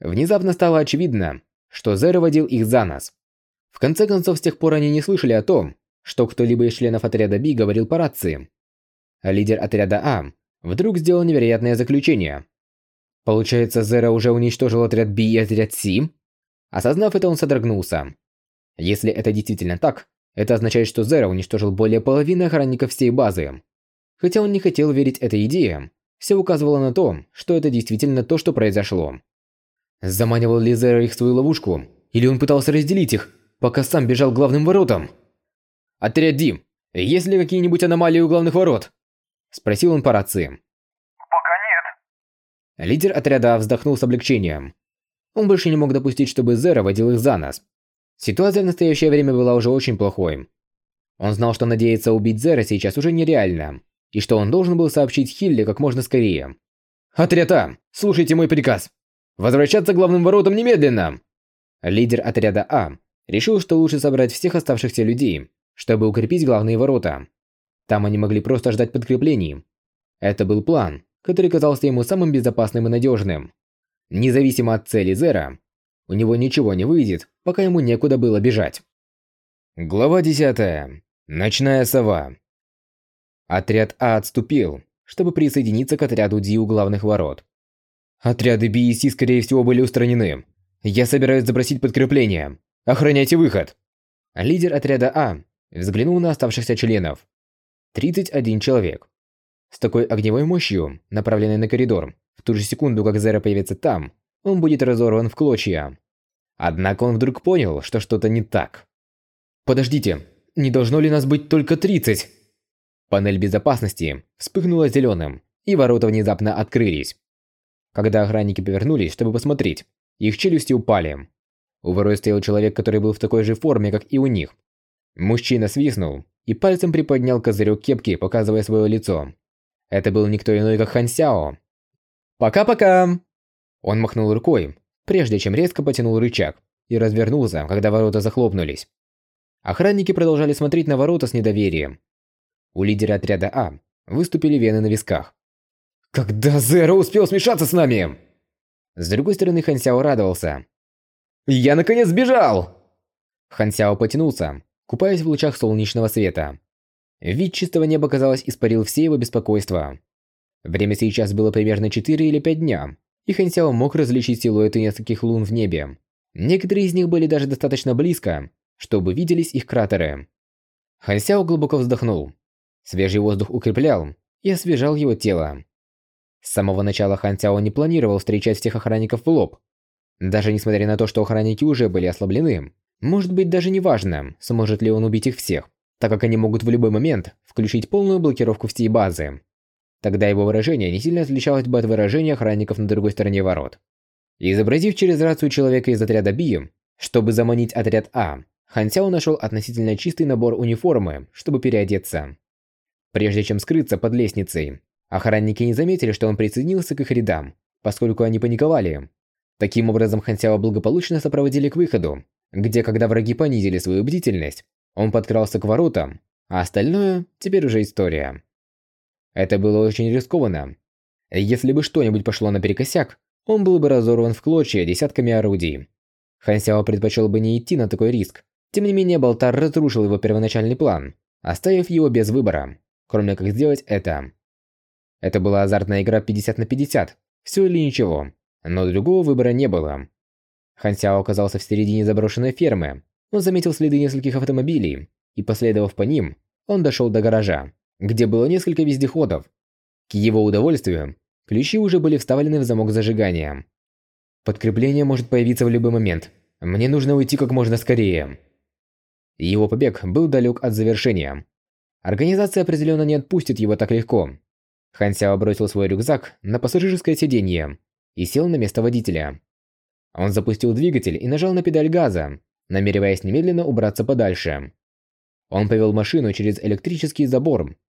Внезапно стало очевидно, что Зера водил их за нас. В конце концов, с тех пор они не слышали о том, что кто-либо из членов отряда Би говорил по рации. А лидер отряда А вдруг сделал невероятное заключение. Получается, Зера уже уничтожил отряд Би и отряд Си? Осознав это, он содрогнулся. Если это действительно так, это означает, что Зера уничтожил более половины охранников всей базы. Хотя он не хотел верить этой идее, все указывало на то, что это действительно то, что произошло. Заманивал ли Зера их в свою ловушку, или он пытался разделить их, пока сам бежал к главным воротам? «Отряд Дим, есть ли какие-нибудь аномалии у главных ворот?» Спросил он по рации. Пока нет. Лидер отряда вздохнул с облегчением. Он больше не мог допустить, чтобы Зера водил их за нос. Ситуация в настоящее время была уже очень плохой. Он знал, что надеяться убить Зера сейчас уже нереально, и что он должен был сообщить Хилле как можно скорее. «Отряд А, слушайте мой приказ. Возвращаться к главным воротам немедленно!» Лидер отряда А решил, что лучше собрать всех оставшихся людей, чтобы укрепить главные ворота. Там они могли просто ждать подкреплений. Это был план, который казался ему самым безопасным и надежным. Независимо от цели Зера, у него ничего не выйдет, пока ему некуда было бежать. Глава 10. Ночная сова. Отряд А отступил, чтобы присоединиться к отряду Ди у главных ворот. Отряды Би и Си, скорее всего, были устранены. Я собираюсь запросить подкрепление. Охраняйте выход. Лидер отряда А взглянул на оставшихся членов. 31 человек. С такой огневой мощью, направленной на коридор, в ту же секунду, как Зера появится там, он будет разорван в клочья. Однако он вдруг понял, что что-то не так. «Подождите, не должно ли нас быть только 30?» Панель безопасности вспыхнула зеленым, и ворота внезапно открылись. Когда охранники повернулись, чтобы посмотреть, их челюсти упали. У ворот стоял человек, который был в такой же форме, как и у них. Мужчина свистнул и пальцем приподнял козырек кепки, показывая свое лицо. Это был никто иной, как Хан Сяо. «Пока-пока!» Он махнул рукой, прежде чем резко потянул рычаг, и развернулся, когда ворота захлопнулись. Охранники продолжали смотреть на ворота с недоверием. У лидера отряда А выступили вены на висках. «Когда Зеро успел смешаться с нами?» С другой стороны, Хан Сяо радовался. «Я наконец сбежал!» Хан Сяо потянулся, купаясь в лучах солнечного света. Вид чистого неба, казалось, испарил все его беспокойства. Время сейчас было примерно 4 или 5 дня, и Хан мог различить силуэты нескольких лун в небе. Некоторые из них были даже достаточно близко, чтобы виделись их кратеры. Хан Сяо глубоко вздохнул. Свежий воздух укреплял и освежал его тело. С самого начала Хан Сяо не планировал встречать всех охранников в лоб. Даже несмотря на то, что охранники уже были ослаблены, может быть даже не важно, сможет ли он убить их всех, так как они могут в любой момент включить полную блокировку всей базы. Тогда его выражение не сильно отличалось бы от выражения охранников на другой стороне ворот. Изобразив через рацию человека из отряда Би, чтобы заманить отряд А, Хан Сяо нашел относительно чистый набор униформы, чтобы переодеться. Прежде чем скрыться под лестницей, Охранники не заметили, что он присоединился к их рядам, поскольку они паниковали. Таким образом, Хансяо благополучно сопроводили к выходу, где, когда враги понизили свою бдительность, он подкрался к воротам, а остальное теперь уже история. Это было очень рискованно. Если бы что-нибудь пошло наперекосяк, он был бы разорван в клочья десятками орудий. Хансяо предпочел бы не идти на такой риск. Тем не менее, Болтар разрушил его первоначальный план, оставив его без выбора, кроме как сделать это. Это была азартная игра 50 на 50, все или ничего, но другого выбора не было. Хан Сяо оказался в середине заброшенной фермы. Он заметил следы нескольких автомобилей, и, последовав по ним, он дошел до гаража, где было несколько вездеходов. К его удовольствию, ключи уже были вставлены в замок зажигания. Подкрепление может появиться в любой момент. Мне нужно уйти как можно скорее. Его побег был далек от завершения. Организация определенно не отпустит его так легко. Хан Сяо бросил свой рюкзак на пассажирское сиденье и сел на место водителя. Он запустил двигатель и нажал на педаль газа, намереваясь немедленно убраться подальше. Он повел машину через электрический забор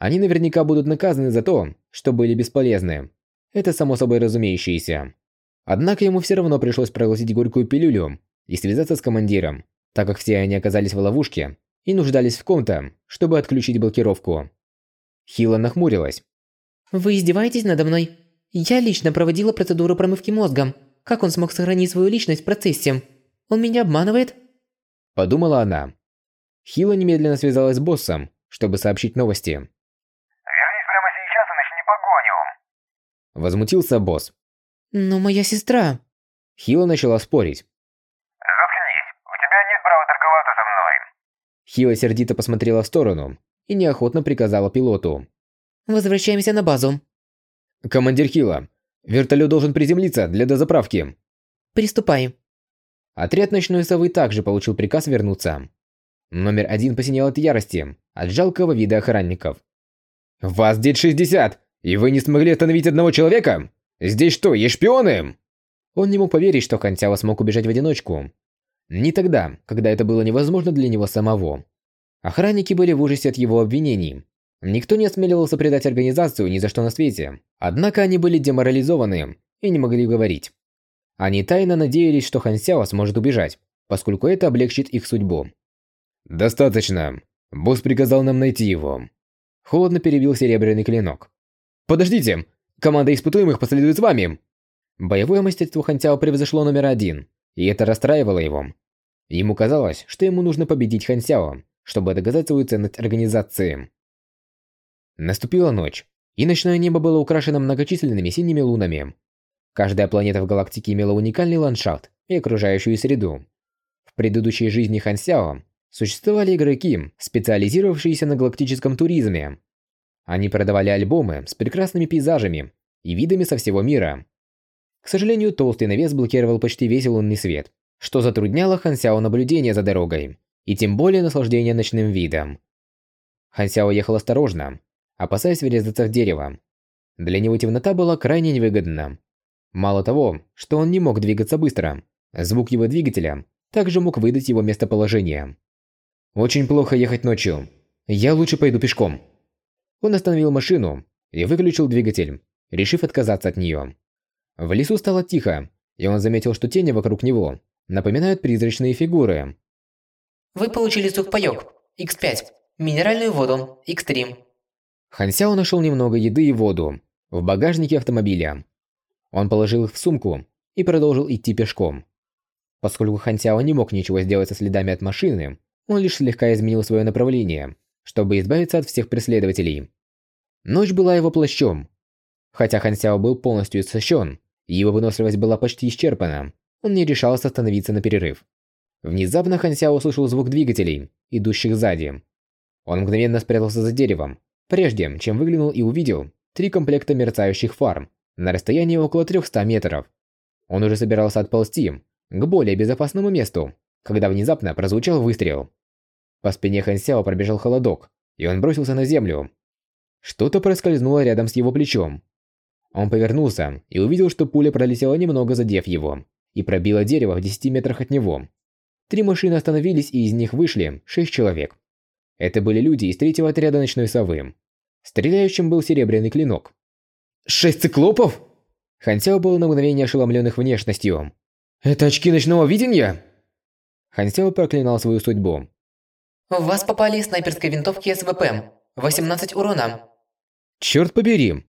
Они наверняка будут наказаны за то, что были бесполезны. Это само собой разумеющееся. Однако ему все равно пришлось проглотить горькую пилюлю и связаться с командиром, так как все они оказались в ловушке и нуждались в ком-то, чтобы отключить блокировку. Хила нахмурилась. Вы издеваетесь надо мной? Я лично проводила процедуру промывки мозга. Как он смог сохранить свою личность в процессе? Он меня обманывает? Подумала она. Хила немедленно связалась с боссом, чтобы сообщить новости. Вернись прямо сейчас и начни погоню. Возмутился босс. Но моя сестра... Хила начала спорить. Заткнись, у тебя нет права торговаться со мной. Хила сердито посмотрела в сторону и неохотно приказала пилоту. Возвращаемся на базу. «Командир Хила, вертолет должен приземлиться для дозаправки». Приступай. Отряд ночной совы также получил приказ вернуться. Номер один посинел от ярости, от жалкого вида охранников. «Вас здесь 60, и вы не смогли остановить одного человека? Здесь что, есть шпионы?» Он не мог поверить, что Хантяо смог убежать в одиночку. Не тогда, когда это было невозможно для него самого. Охранники были в ужасе от его обвинений. Никто не осмеливался предать организацию ни за что на свете. Однако они были деморализованы и не могли говорить. Они тайно надеялись, что Хан Сяо сможет убежать, поскольку это облегчит их судьбу. «Достаточно. Босс приказал нам найти его». Холодно перебил серебряный клинок. «Подождите! Команда испытуемых последует с вами!» Боевое мастерство Хан Сяо превзошло номер один, и это расстраивало его. Ему казалось, что ему нужно победить Хан Сяо, чтобы доказать свою ценность организации. Наступила ночь, и ночное небо было украшено многочисленными синими лунами. Каждая планета в галактике имела уникальный ландшафт и окружающую среду. В предыдущей жизни Хан Сяо существовали игроки, специализировавшиеся на галактическом туризме. Они продавали альбомы с прекрасными пейзажами и видами со всего мира. К сожалению, толстый навес блокировал почти весь лунный свет, что затрудняло Хан Сяо наблюдение за дорогой, и тем более наслаждение ночным видом. Хан Сяо ехал осторожно, опасаясь врезаться в дерево. Для него темнота была крайне невыгодна. Мало того, что он не мог двигаться быстро, звук его двигателя также мог выдать его местоположение. «Очень плохо ехать ночью. Я лучше пойду пешком». Он остановил машину и выключил двигатель, решив отказаться от нее. В лесу стало тихо, и он заметил, что тени вокруг него напоминают призрачные фигуры. Вы получили сухпайок X5, минеральную воду X3, Хансяо нашел немного еды и воду в багажнике автомобиля. Он положил их в сумку и продолжил идти пешком. Поскольку Хансяо не мог ничего сделать со следами от машины, он лишь слегка изменил свое направление, чтобы избавиться от всех преследователей. Ночь была его плащом. Хотя Хансяо был полностью истощен, его выносливость была почти исчерпана, он не решался остановиться на перерыв. Внезапно Хансяо услышал звук двигателей, идущих сзади. Он мгновенно спрятался за деревом прежде чем выглянул и увидел три комплекта мерцающих фар на расстоянии около 300 метров. Он уже собирался отползти к более безопасному месту, когда внезапно прозвучал выстрел. По спине Хан пробежал холодок, и он бросился на землю. Что-то проскользнуло рядом с его плечом. Он повернулся и увидел, что пуля пролетела немного задев его и пробила дерево в 10 метрах от него. Три машины остановились, и из них вышли шесть человек. Это были люди из третьего отряда ночной совы. Стреляющим был серебряный клинок. «Шесть циклопов?» Хансяо был на мгновение ошеломленных внешностью. «Это очки ночного видения?» Хансяо проклинал свою судьбу. В вас попали из снайперской винтовки СВП. 18 урона. Черт побери!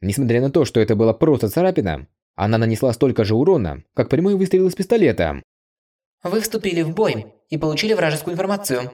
Несмотря на то, что это была просто царапина, она нанесла столько же урона, как прямой выстрел из пистолета. Вы вступили в бой и получили вражескую информацию.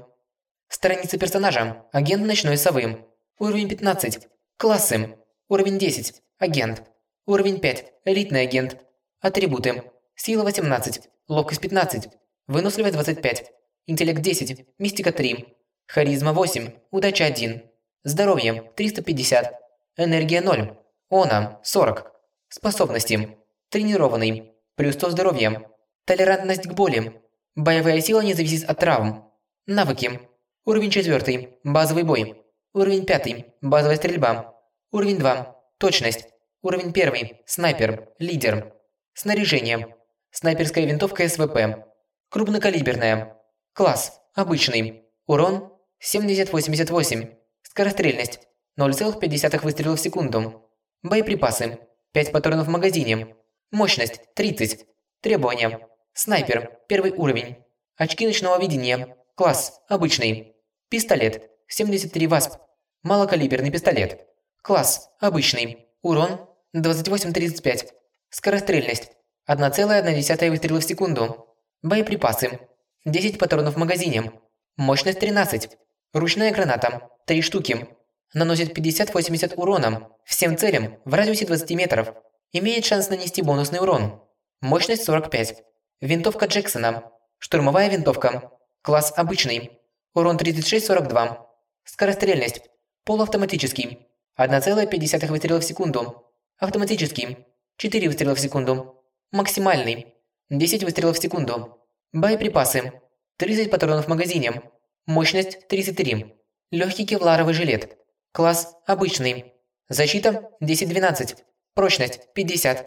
Страница персонажа. Агент ночной совы. Уровень 15. Классы. Уровень 10. Агент. Уровень 5. Элитный агент. Атрибуты. Сила 18. Ловкость 15. Выносливость 25. Интеллект 10. Мистика 3. Харизма 8. Удача 1. Здоровье 350. Энергия 0. Она 40. Способности. Тренированный. Плюс 100 здоровья. Толерантность к боли. Боевая сила не зависит от травм. Навыки. Уровень 4. Базовый бой. Уровень 5. Базовая стрельба. Уровень 2. Точность. Уровень 1. Снайпер. Лидер. Снаряжение. Снайперская винтовка СВП. Крупнокалиберная. Класс. Обычный. Урон 70-88. Скорострельность. 0,5 выстрела в секунду. Боеприпасы. 5 патронов в магазине. Мощность 30. Требования. Снайпер, первый уровень. Очки ночного видения. Класс, обычный. Пистолет, 73 ВАСП. Малокалиберный пистолет. Класс, обычный. Урон, 28-35. Скорострельность, 1,1 выстрела в секунду. Боеприпасы, 10 патронов в магазине. Мощность 13. Ручная граната, 3 штуки. Наносит 50-80 урона всем целям в радиусе 20 метров. Имеет шанс нанести бонусный урон. Мощность 45. Винтовка Джексона. Штурмовая винтовка. Класс обычный. Урон 36-42. Скорострельность. Полуавтоматический. 1,5 выстрела в секунду. Автоматический. 4 выстрела в секунду. Максимальный. 10 выстрелов в секунду. Боеприпасы. 30 патронов в магазине. Мощность 33. Легкий кевларовый жилет. Класс обычный. Защита 10-12. Прочность 50.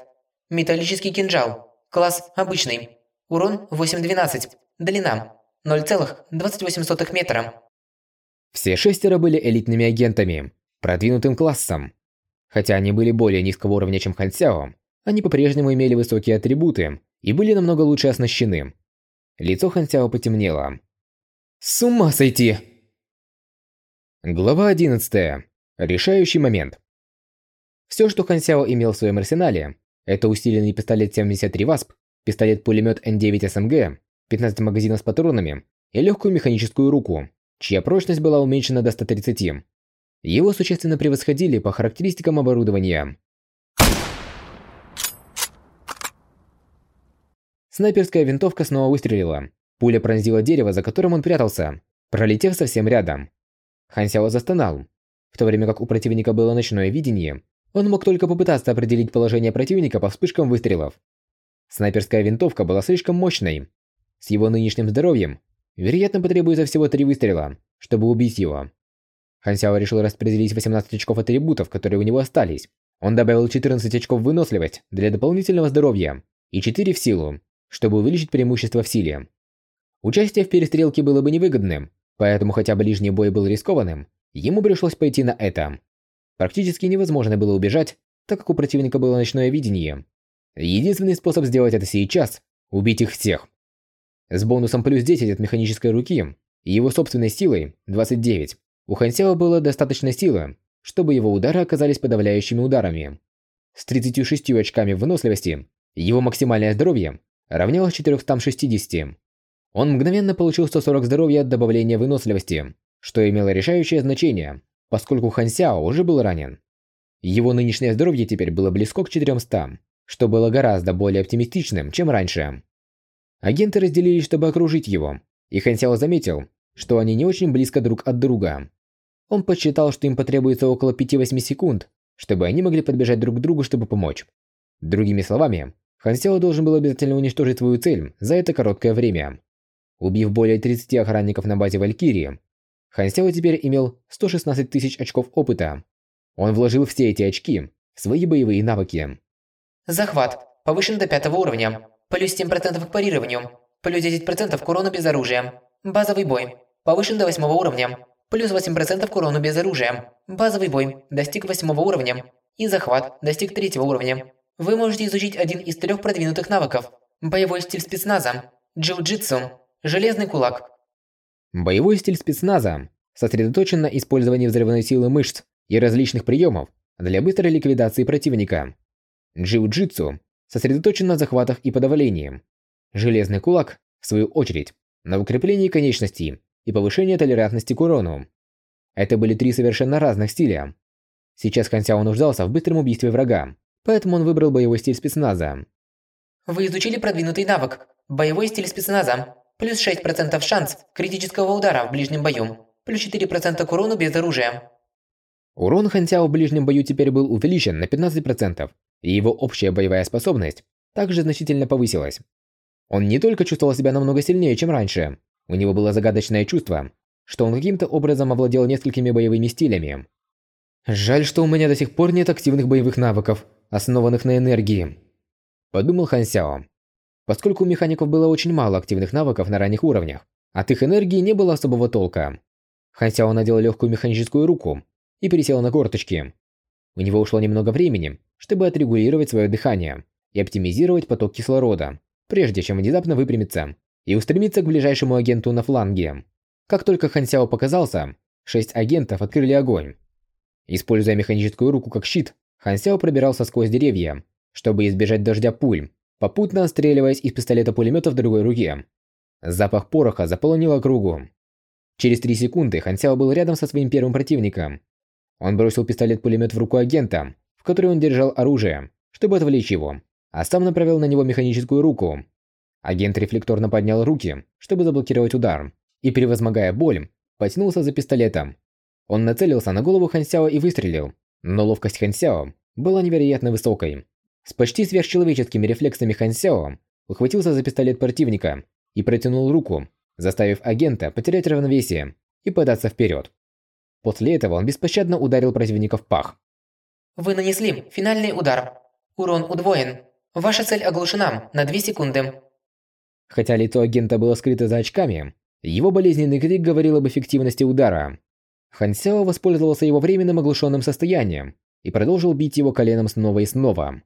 Металлический кинжал. Класс обычный. Урон 8-12. Длина 0,28 метра. Все шестеро были элитными агентами, продвинутым классом. Хотя они были более низкого уровня, чем Хан Сяо, они по-прежнему имели высокие атрибуты и были намного лучше оснащены. Лицо Хан Сяо потемнело. С ума сойти! Глава 11. Решающий момент. Все, что Хан Сяо имел в своем арсенале, это усиленный пистолет 73 ВАСП, пистолет-пулемет Н9 СМГ, 15 магазинов с патронами и легкую механическую руку, чья прочность была уменьшена до 130. Его существенно превосходили по характеристикам оборудования. Снайперская винтовка снова выстрелила. Пуля пронзила дерево, за которым он прятался, пролетев совсем рядом. Хан Сяо застонал. В то время как у противника было ночное видение, он мог только попытаться определить положение противника по вспышкам выстрелов. Снайперская винтовка была слишком мощной. С его нынешним здоровьем, вероятно, потребуется всего три выстрела, чтобы убить его. Хан Сяо решил распределить 18 очков атрибутов, которые у него остались. Он добавил 14 очков выносливость для дополнительного здоровья и 4 в силу, чтобы увеличить преимущество в силе. Участие в перестрелке было бы невыгодным, поэтому хотя ближний бой был рискованным, ему пришлось пойти на это. Практически невозможно было убежать, так как у противника было ночное видение. Единственный способ сделать это сейчас – убить их всех. С бонусом плюс 10 от механической руки и его собственной силой – 29. У Хансяо было достаточно силы, чтобы его удары оказались подавляющими ударами. С 36 очками выносливости его максимальное здоровье равнялось 460. Он мгновенно получил 140 здоровья от добавления выносливости, что имело решающее значение, поскольку Хан Сяо уже был ранен. Его нынешнее здоровье теперь было близко к 400, что было гораздо более оптимистичным, чем раньше. Агенты разделились, чтобы окружить его, и Хан Сяо заметил, что они не очень близко друг от друга. Он подсчитал, что им потребуется около 5-8 секунд, чтобы они могли подбежать друг к другу, чтобы помочь. Другими словами, Хан Сяо должен был обязательно уничтожить свою цель за это короткое время. Убив более 30 охранников на базе Валькирии, Хан Сяо теперь имел 116 тысяч очков опыта. Он вложил все эти очки в свои боевые навыки. Захват. Повышен до пятого уровня. Плюс 7% к парированию. Плюс 10% к урону без оружия. Базовый бой. Повышен до восьмого уровня. Плюс 8% к урону без оружия. Базовый бой. Достиг восьмого уровня. И захват. Достиг третьего уровня. Вы можете изучить один из трех продвинутых навыков. Боевой стиль спецназа. Джиу-джитсу. Железный кулак. Боевой стиль спецназа сосредоточен на использовании взрывной силы мышц и различных приемов для быстрой ликвидации противника. Джиу-джитсу сосредоточен на захватах и подавлении. Железный кулак, в свою очередь, на укреплении конечностей и повышении толерантности к урону. Это были три совершенно разных стиля. Сейчас Хан Сяо нуждался в быстром убийстве врага, поэтому он выбрал боевой стиль спецназа. Вы изучили продвинутый навык. Боевой стиль спецназа. Плюс 6% шанс критического удара в ближнем бою. Плюс 4% к урону без оружия. Урон Хансяо в ближнем бою теперь был увеличен на 15%, и его общая боевая способность также значительно повысилась. Он не только чувствовал себя намного сильнее, чем раньше, у него было загадочное чувство, что он каким-то образом овладел несколькими боевыми стилями. «Жаль, что у меня до сих пор нет активных боевых навыков, основанных на энергии», – подумал Хан Сяо. Поскольку у механиков было очень мало активных навыков на ранних уровнях, от их энергии не было особого толка. Хан Сяо надел легкую механическую руку и пересел на корточки. У него ушло немного времени, чтобы отрегулировать свое дыхание, и оптимизировать поток кислорода, прежде чем внезапно выпрямиться и устремиться к ближайшему агенту на фланге. Как только Хан Сяо показался, шесть агентов открыли огонь. Используя механическую руку как щит, Хан Сяо пробирался сквозь деревья, чтобы избежать дождя пуль, попутно отстреливаясь из пистолета-пулемета в другой руке. Запах пороха заполонил округу. Через три секунды Хан Сяо был рядом со своим первым противником. Он бросил пистолет-пулемет в руку агента, в которой он держал оружие, чтобы отвлечь его, а сам направил на него механическую руку. Агент рефлекторно поднял руки, чтобы заблокировать удар, и, превозмогая боль, потянулся за пистолетом. Он нацелился на голову Хан Сяо и выстрелил, но ловкость Хан Сяо была невероятно высокой. С почти сверхчеловеческими рефлексами Хан Сяо ухватился за пистолет противника и протянул руку, заставив агента потерять равновесие и податься вперед. После этого он беспощадно ударил противника в пах. Вы нанесли финальный удар. Урон удвоен. Ваша цель оглушена на 2 секунды. Хотя лицо агента было скрыто за очками, его болезненный крик говорил об эффективности удара. Хан Сяо воспользовался его временным оглушенным состоянием и продолжил бить его коленом снова и снова.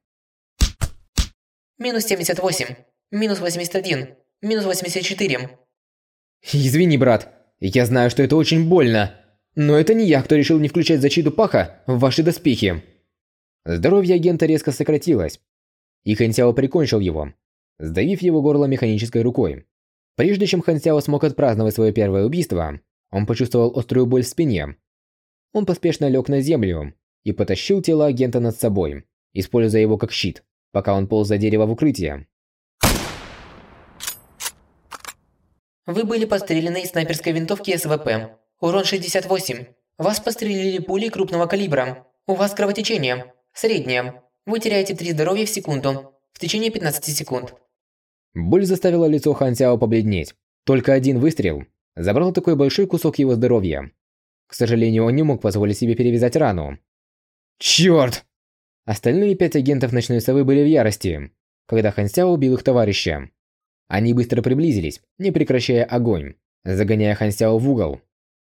Минус 78. Минус 81. Минус 84. Извини, брат. Я знаю, что это очень больно. Но это не я, кто решил не включать защиту паха в ваши доспехи. Здоровье агента резко сократилось. И Хансяо прикончил его, сдавив его горло механической рукой. Прежде чем Хансяо смог отпраздновать свое первое убийство, он почувствовал острую боль в спине. Он поспешно лег на землю и потащил тело агента над собой, используя его как щит пока он полз за дерево в укрытие. Вы были пострелены из снайперской винтовки СВП. Урон 68. Вас пострелили пулей крупного калибра. У вас кровотечение. Среднее. Вы теряете 3 здоровья в секунду. В течение 15 секунд. Боль заставила лицо Хан Сяо побледнеть. Только один выстрел забрал такой большой кусок его здоровья. К сожалению, он не мог позволить себе перевязать рану. Чёрт! Остальные пять агентов Ночной Совы были в ярости, когда Хан Сяо убил их товарища. Они быстро приблизились, не прекращая огонь, загоняя Хан Сяо в угол.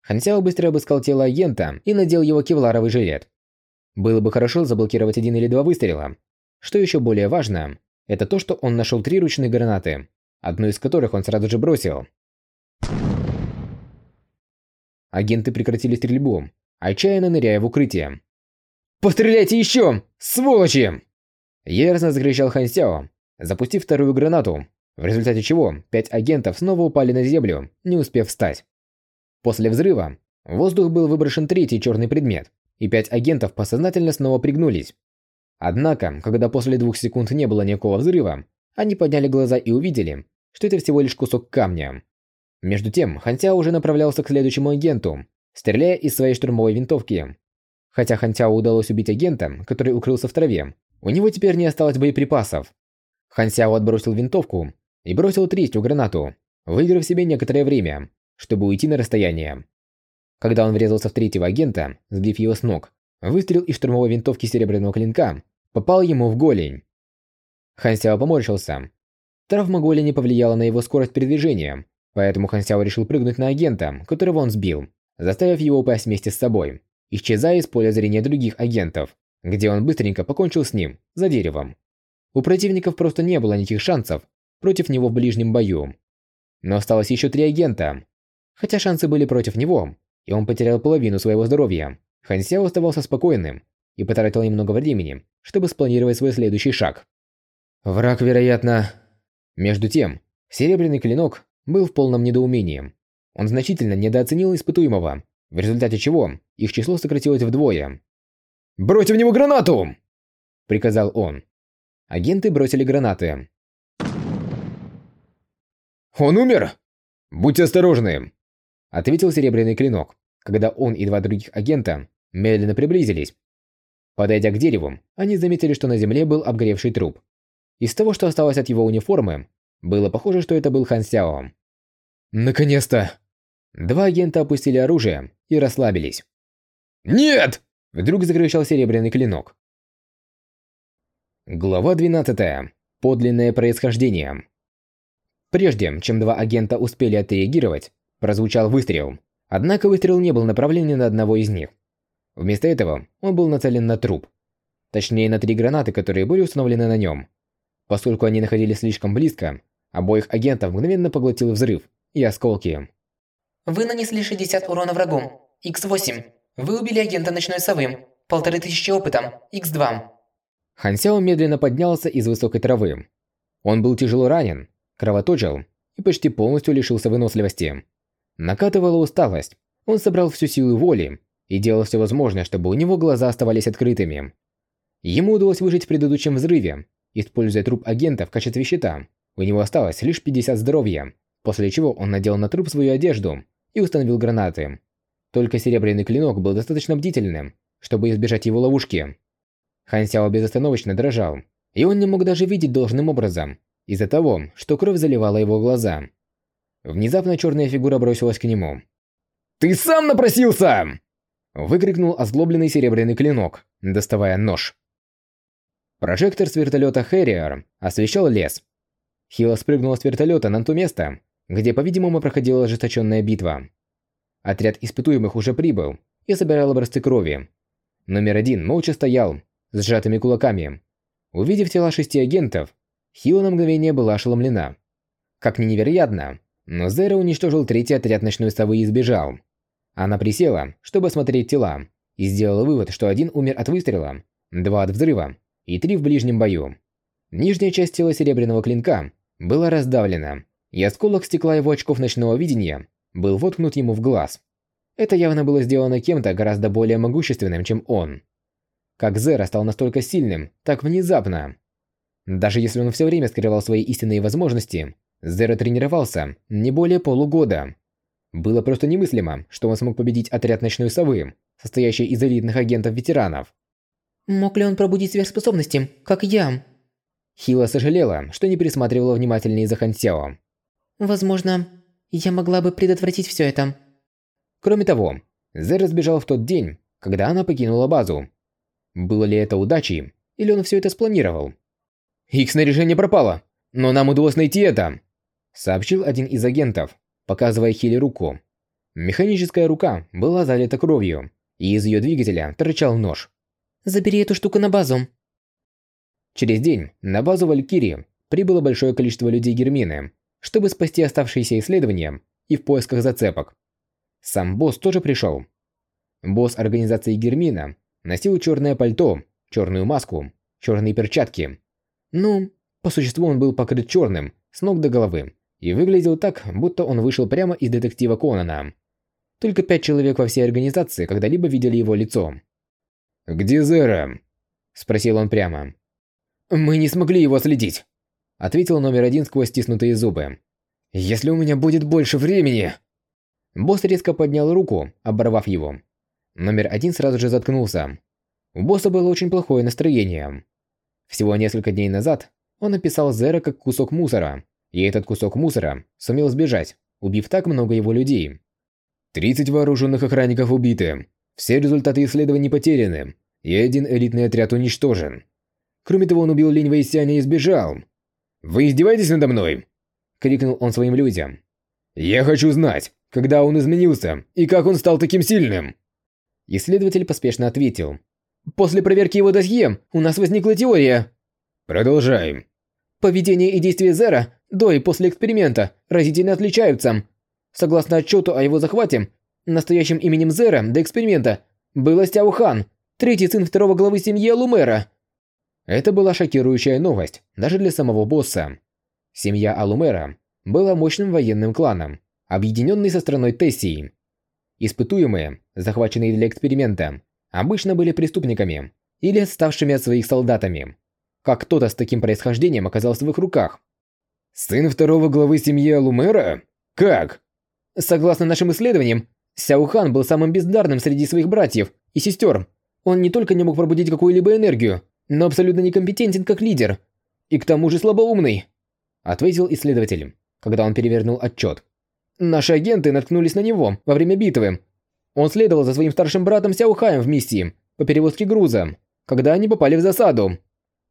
Хан Сяо быстро обыскал тело агента и надел его кевларовый жилет. Было бы хорошо заблокировать один или два выстрела. Что еще более важно, это то, что он нашел три ручные гранаты, одну из которых он сразу же бросил. Агенты прекратили стрельбу, отчаянно ныряя в укрытие. «Постреляйте еще! Сволочи!» Яростно закричал Хан Сяо, запустив вторую гранату, в результате чего пять агентов снова упали на землю, не успев встать. После взрыва в воздух был выброшен третий черный предмет, и пять агентов посознательно снова пригнулись. Однако, когда после двух секунд не было никакого взрыва, они подняли глаза и увидели, что это всего лишь кусок камня. Между тем, Хан Сяо уже направлялся к следующему агенту, стреляя из своей штурмовой винтовки. Хотя Хантяо удалось убить агента, который укрылся в траве, у него теперь не осталось боеприпасов. Хансяо отбросил винтовку и бросил третью гранату, выиграв себе некоторое время, чтобы уйти на расстояние. Когда он врезался в третьего агента, сбив его с ног, выстрел из штурмовой винтовки серебряного клинка попал ему в голень. Хансяо поморщился. Травма голени повлияла на его скорость передвижения, поэтому Хансяо решил прыгнуть на агента, которого он сбил, заставив его упасть вместе с собой исчезая из поля зрения других агентов, где он быстренько покончил с ним, за деревом. У противников просто не было никаких шансов против него в ближнем бою. Но осталось еще три агента. Хотя шансы были против него, и он потерял половину своего здоровья, Хан Сяо оставался спокойным и потратил немного времени, чтобы спланировать свой следующий шаг. Враг, вероятно... Между тем, Серебряный Клинок был в полном недоумении. Он значительно недооценил испытуемого в результате чего их число сократилось вдвое. «Бросьте в него гранату!» – приказал он. Агенты бросили гранаты. «Он умер? Будьте осторожны!» – ответил Серебряный Клинок, когда он и два других агента медленно приблизились. Подойдя к дереву, они заметили, что на земле был обгоревший труп. Из того, что осталось от его униформы, было похоже, что это был Хан Сяо. «Наконец-то!» Два агента опустили оружие и расслабились. «Нет!» – вдруг закричал серебряный клинок. Глава 12. Подлинное происхождение. Прежде чем два агента успели отреагировать, прозвучал выстрел. Однако выстрел не был направлен на одного из них. Вместо этого он был нацелен на труп. Точнее, на три гранаты, которые были установлены на нем. Поскольку они находились слишком близко, обоих агентов мгновенно поглотил взрыв и осколки. Вы нанесли 60 урона врагу. X8. Вы убили агента ночной совы. Полторы тысячи опыта. X2. Хан Сяо медленно поднялся из высокой травы. Он был тяжело ранен, кровоточил и почти полностью лишился выносливости. Накатывала усталость. Он собрал всю силу воли и делал все возможное, чтобы у него глаза оставались открытыми. Ему удалось выжить в предыдущем взрыве, используя труп агента в качестве щита. У него осталось лишь 50 здоровья, после чего он надел на труп свою одежду и установил гранаты. Только серебряный клинок был достаточно бдительным, чтобы избежать его ловушки. Хан Сяо безостановочно дрожал, и он не мог даже видеть должным образом, из-за того, что кровь заливала его глаза. Внезапно черная фигура бросилась к нему. «Ты сам напросился!» Выкрикнул озлобленный серебряный клинок, доставая нож. Прожектор с вертолета Хэрриер освещал лес. Хила спрыгнула с вертолета на то место, где, по-видимому, проходила ожесточенная битва. Отряд испытуемых уже прибыл и собирал образцы крови. Номер один молча стоял, с сжатыми кулаками. Увидев тела шести агентов, Хила на мгновение была ошеломлена. Как ни невероятно, но Зера уничтожил третий отряд ночной совы и сбежал. Она присела, чтобы осмотреть тела, и сделала вывод, что один умер от выстрела, два от взрыва и три в ближнем бою. Нижняя часть тела серебряного клинка была раздавлена, и осколок стекла его очков ночного видения был воткнут ему в глаз. Это явно было сделано кем-то гораздо более могущественным, чем он. Как Зера стал настолько сильным, так внезапно. Даже если он все время скрывал свои истинные возможности, Зера тренировался не более полугода. Было просто немыслимо, что он смог победить отряд Ночной Совы, состоящий из элитных агентов-ветеранов. Мог ли он пробудить сверхспособности, как я? Хила сожалела, что не присматривала внимательнее за Хансяо. Возможно, я могла бы предотвратить все это. Кроме того, Зер сбежал в тот день, когда она покинула базу. Было ли это удачей, или он все это спланировал? «Их снаряжение пропало, но нам удалось найти это!» Сообщил один из агентов, показывая Хиле руку. Механическая рука была залита кровью, и из ее двигателя торчал нож. «Забери эту штуку на базу». Через день на базу Валькирии прибыло большое количество людей Гермины, чтобы спасти оставшиеся исследования и в поисках зацепок. Сам босс тоже пришел. Босс организации Гермина носил черное пальто, черную маску, черные перчатки. Ну, по существу он был покрыт черным с ног до головы и выглядел так, будто он вышел прямо из детектива Конана. Только пять человек во всей организации когда-либо видели его лицо. «Где Зера?» – спросил он прямо. «Мы не смогли его следить», – ответил номер один сквозь стиснутые зубы. «Если у меня будет больше времени...» Босс резко поднял руку, оборвав его. Номер один сразу же заткнулся. У босса было очень плохое настроение. Всего несколько дней назад он описал Зера как кусок мусора, и этот кусок мусора сумел сбежать, убив так много его людей. 30 вооруженных охранников убиты, все результаты исследований потеряны, и один элитный отряд уничтожен. Кроме того, он убил Линь Вэйсяня и сбежал. «Вы издеваетесь надо мной?» – крикнул он своим людям. «Я хочу знать, когда он изменился и как он стал таким сильным!» Исследователь поспешно ответил. «После проверки его досье у нас возникла теория». «Продолжаем». «Поведение и действия Зера до и после эксперимента разительно отличаются. Согласно отчету о его захвате, настоящим именем Зера до эксперимента был Сяохан, третий сын второго главы семьи Алумера». Это была шокирующая новость даже для самого босса. Семья Алумера была мощным военным кланом, объединенный со страной Тессии. Испытуемые, захваченные для эксперимента, обычно были преступниками или отставшими от своих солдатами. Как кто-то с таким происхождением оказался в их руках? Сын второго главы семьи Алумера? Как? Согласно нашим исследованиям, Сяохан был самым бездарным среди своих братьев и сестер. Он не только не мог пробудить какую-либо энергию, но абсолютно некомпетентен как лидер. И к тому же слабоумный. Ответил исследователь, когда он перевернул отчет. Наши агенты наткнулись на него во время битвы. Он следовал за своим старшим братом Сяохаем в миссии по перевозке груза, когда они попали в засаду.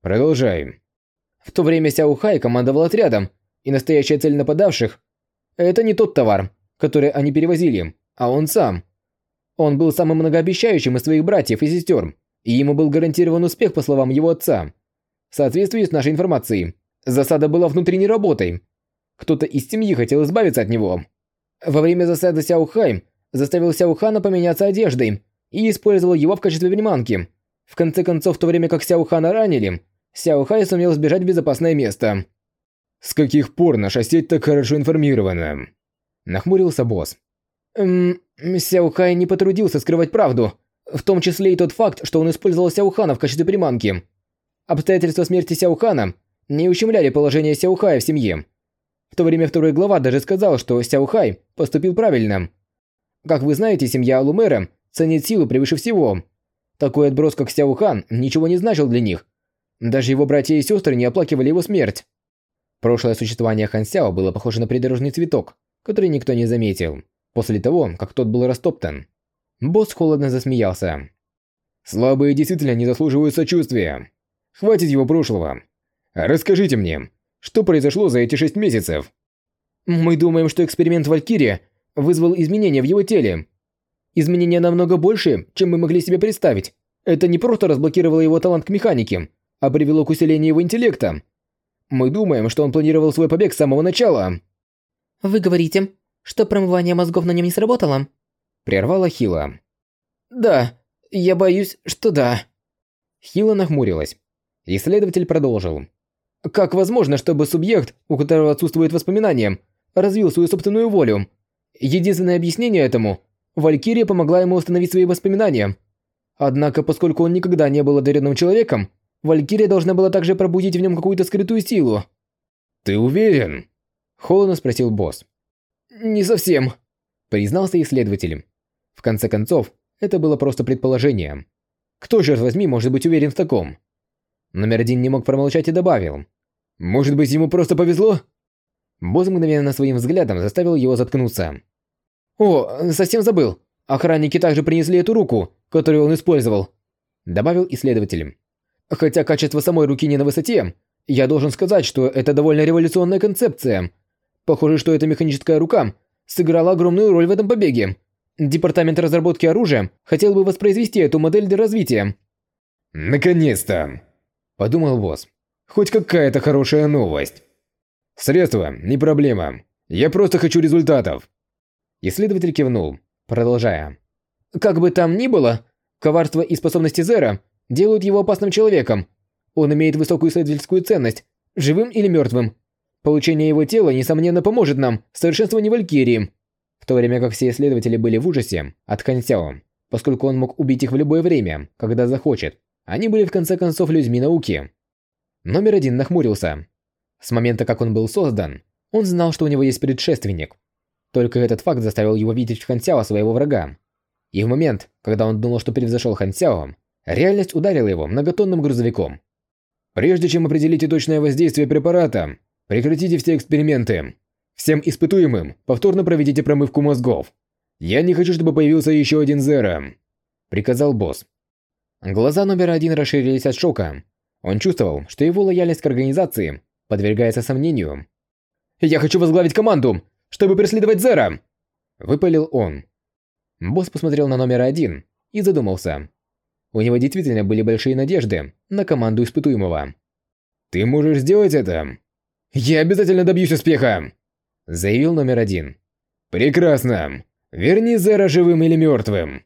Продолжаем. В то время Сяохай командовал отрядом, и настоящая цель нападавших – это не тот товар, который они перевозили, а он сам. Он был самым многообещающим из своих братьев и сестер, и ему был гарантирован успех по словам его отца. В соответствии с нашей информацией, Засада была внутренней работой. Кто-то из семьи хотел избавиться от него. Во время засады Сяо Хай заставил Сяо Хана поменяться одеждой и использовал его в качестве приманки. В конце концов, в то время как Сяо Хана ранили, Сяо Хай сумел сбежать в безопасное место. С каких пор наша сеть так хорошо информирована? Нахмурился босс. Сяо Хай не потрудился скрывать правду, в том числе и тот факт, что он использовал Сяо Хана в качестве приманки. Обстоятельства смерти Сяо Хана не ущемляли положение Сяо Хая в семье. В то время второй глава даже сказал, что Сяо Хай поступил правильно. Как вы знаете, семья Алумера ценит силу превыше всего. Такой отброс, как Сяо Хан, ничего не значил для них. Даже его братья и сестры не оплакивали его смерть. Прошлое существование Хан Сяо было похоже на придорожный цветок, который никто не заметил, после того, как тот был растоптан. Босс холодно засмеялся. «Слабые действительно не заслуживают сочувствия. Хватит его прошлого. Расскажите мне, что произошло за эти шесть месяцев?» «Мы думаем, что эксперимент Валькирия вызвал изменения в его теле. Изменения намного больше, чем мы могли себе представить. Это не просто разблокировало его талант к механике, а привело к усилению его интеллекта. Мы думаем, что он планировал свой побег с самого начала». «Вы говорите, что промывание мозгов на нем не сработало?» Прервала Хила. «Да, я боюсь, что да». Хила нахмурилась. Исследователь продолжил. «Как возможно, чтобы субъект, у которого отсутствует воспоминания, развил свою собственную волю? Единственное объяснение этому – Валькирия помогла ему установить свои воспоминания. Однако, поскольку он никогда не был одаренным человеком, Валькирия должна была также пробудить в нем какую-то скрытую силу. «Ты уверен?» – холодно спросил босс. «Не совсем», – признался исследователь. В конце концов, это было просто предположение. Кто, черт возьми, может быть уверен в таком? Номер один не мог промолчать и добавил. «Может быть, ему просто повезло?» Босс мгновенно своим взглядом заставил его заткнуться. «О, совсем забыл. Охранники также принесли эту руку, которую он использовал», – добавил исследователь. Хотя качество самой руки не на высоте, я должен сказать, что это довольно революционная концепция. Похоже, что эта механическая рука сыграла огромную роль в этом побеге. Департамент разработки оружия хотел бы воспроизвести эту модель для развития. «Наконец-то!» – подумал босс. «Хоть какая-то хорошая новость!» «Средства – не проблема. Я просто хочу результатов!» Исследователь кивнул, продолжая. «Как бы там ни было, коварство и способности Зера делают его опасным человеком. Он имеет высокую исследовательскую ценность, живым или мертвым. Получение его тела, несомненно, поможет нам в совершенствовании Валькирии. В то время как все исследователи были в ужасе от Хансяо, поскольку он мог убить их в любое время, когда захочет, они были в конце концов людьми науки. Номер один нахмурился. С момента, как он был создан, он знал, что у него есть предшественник. Только этот факт заставил его видеть в Хансяо своего врага. И в момент, когда он думал, что превзошел Хансяо, Реальность ударила его многотонным грузовиком. Прежде чем определите точное воздействие препарата, прекратите все эксперименты. Всем испытуемым повторно проведите промывку мозгов. Я не хочу, чтобы появился еще один Зера, приказал босс. Глаза номер один расширились от шока. Он чувствовал, что его лояльность к организации подвергается сомнению. «Я хочу возглавить команду, чтобы преследовать Зера!» Выпалил он. Босс посмотрел на номер один и задумался. У него действительно были большие надежды на команду испытуемого. «Ты можешь сделать это?» «Я обязательно добьюсь успеха!» Заявил номер один. «Прекрасно! Верни Зера живым или мертвым!»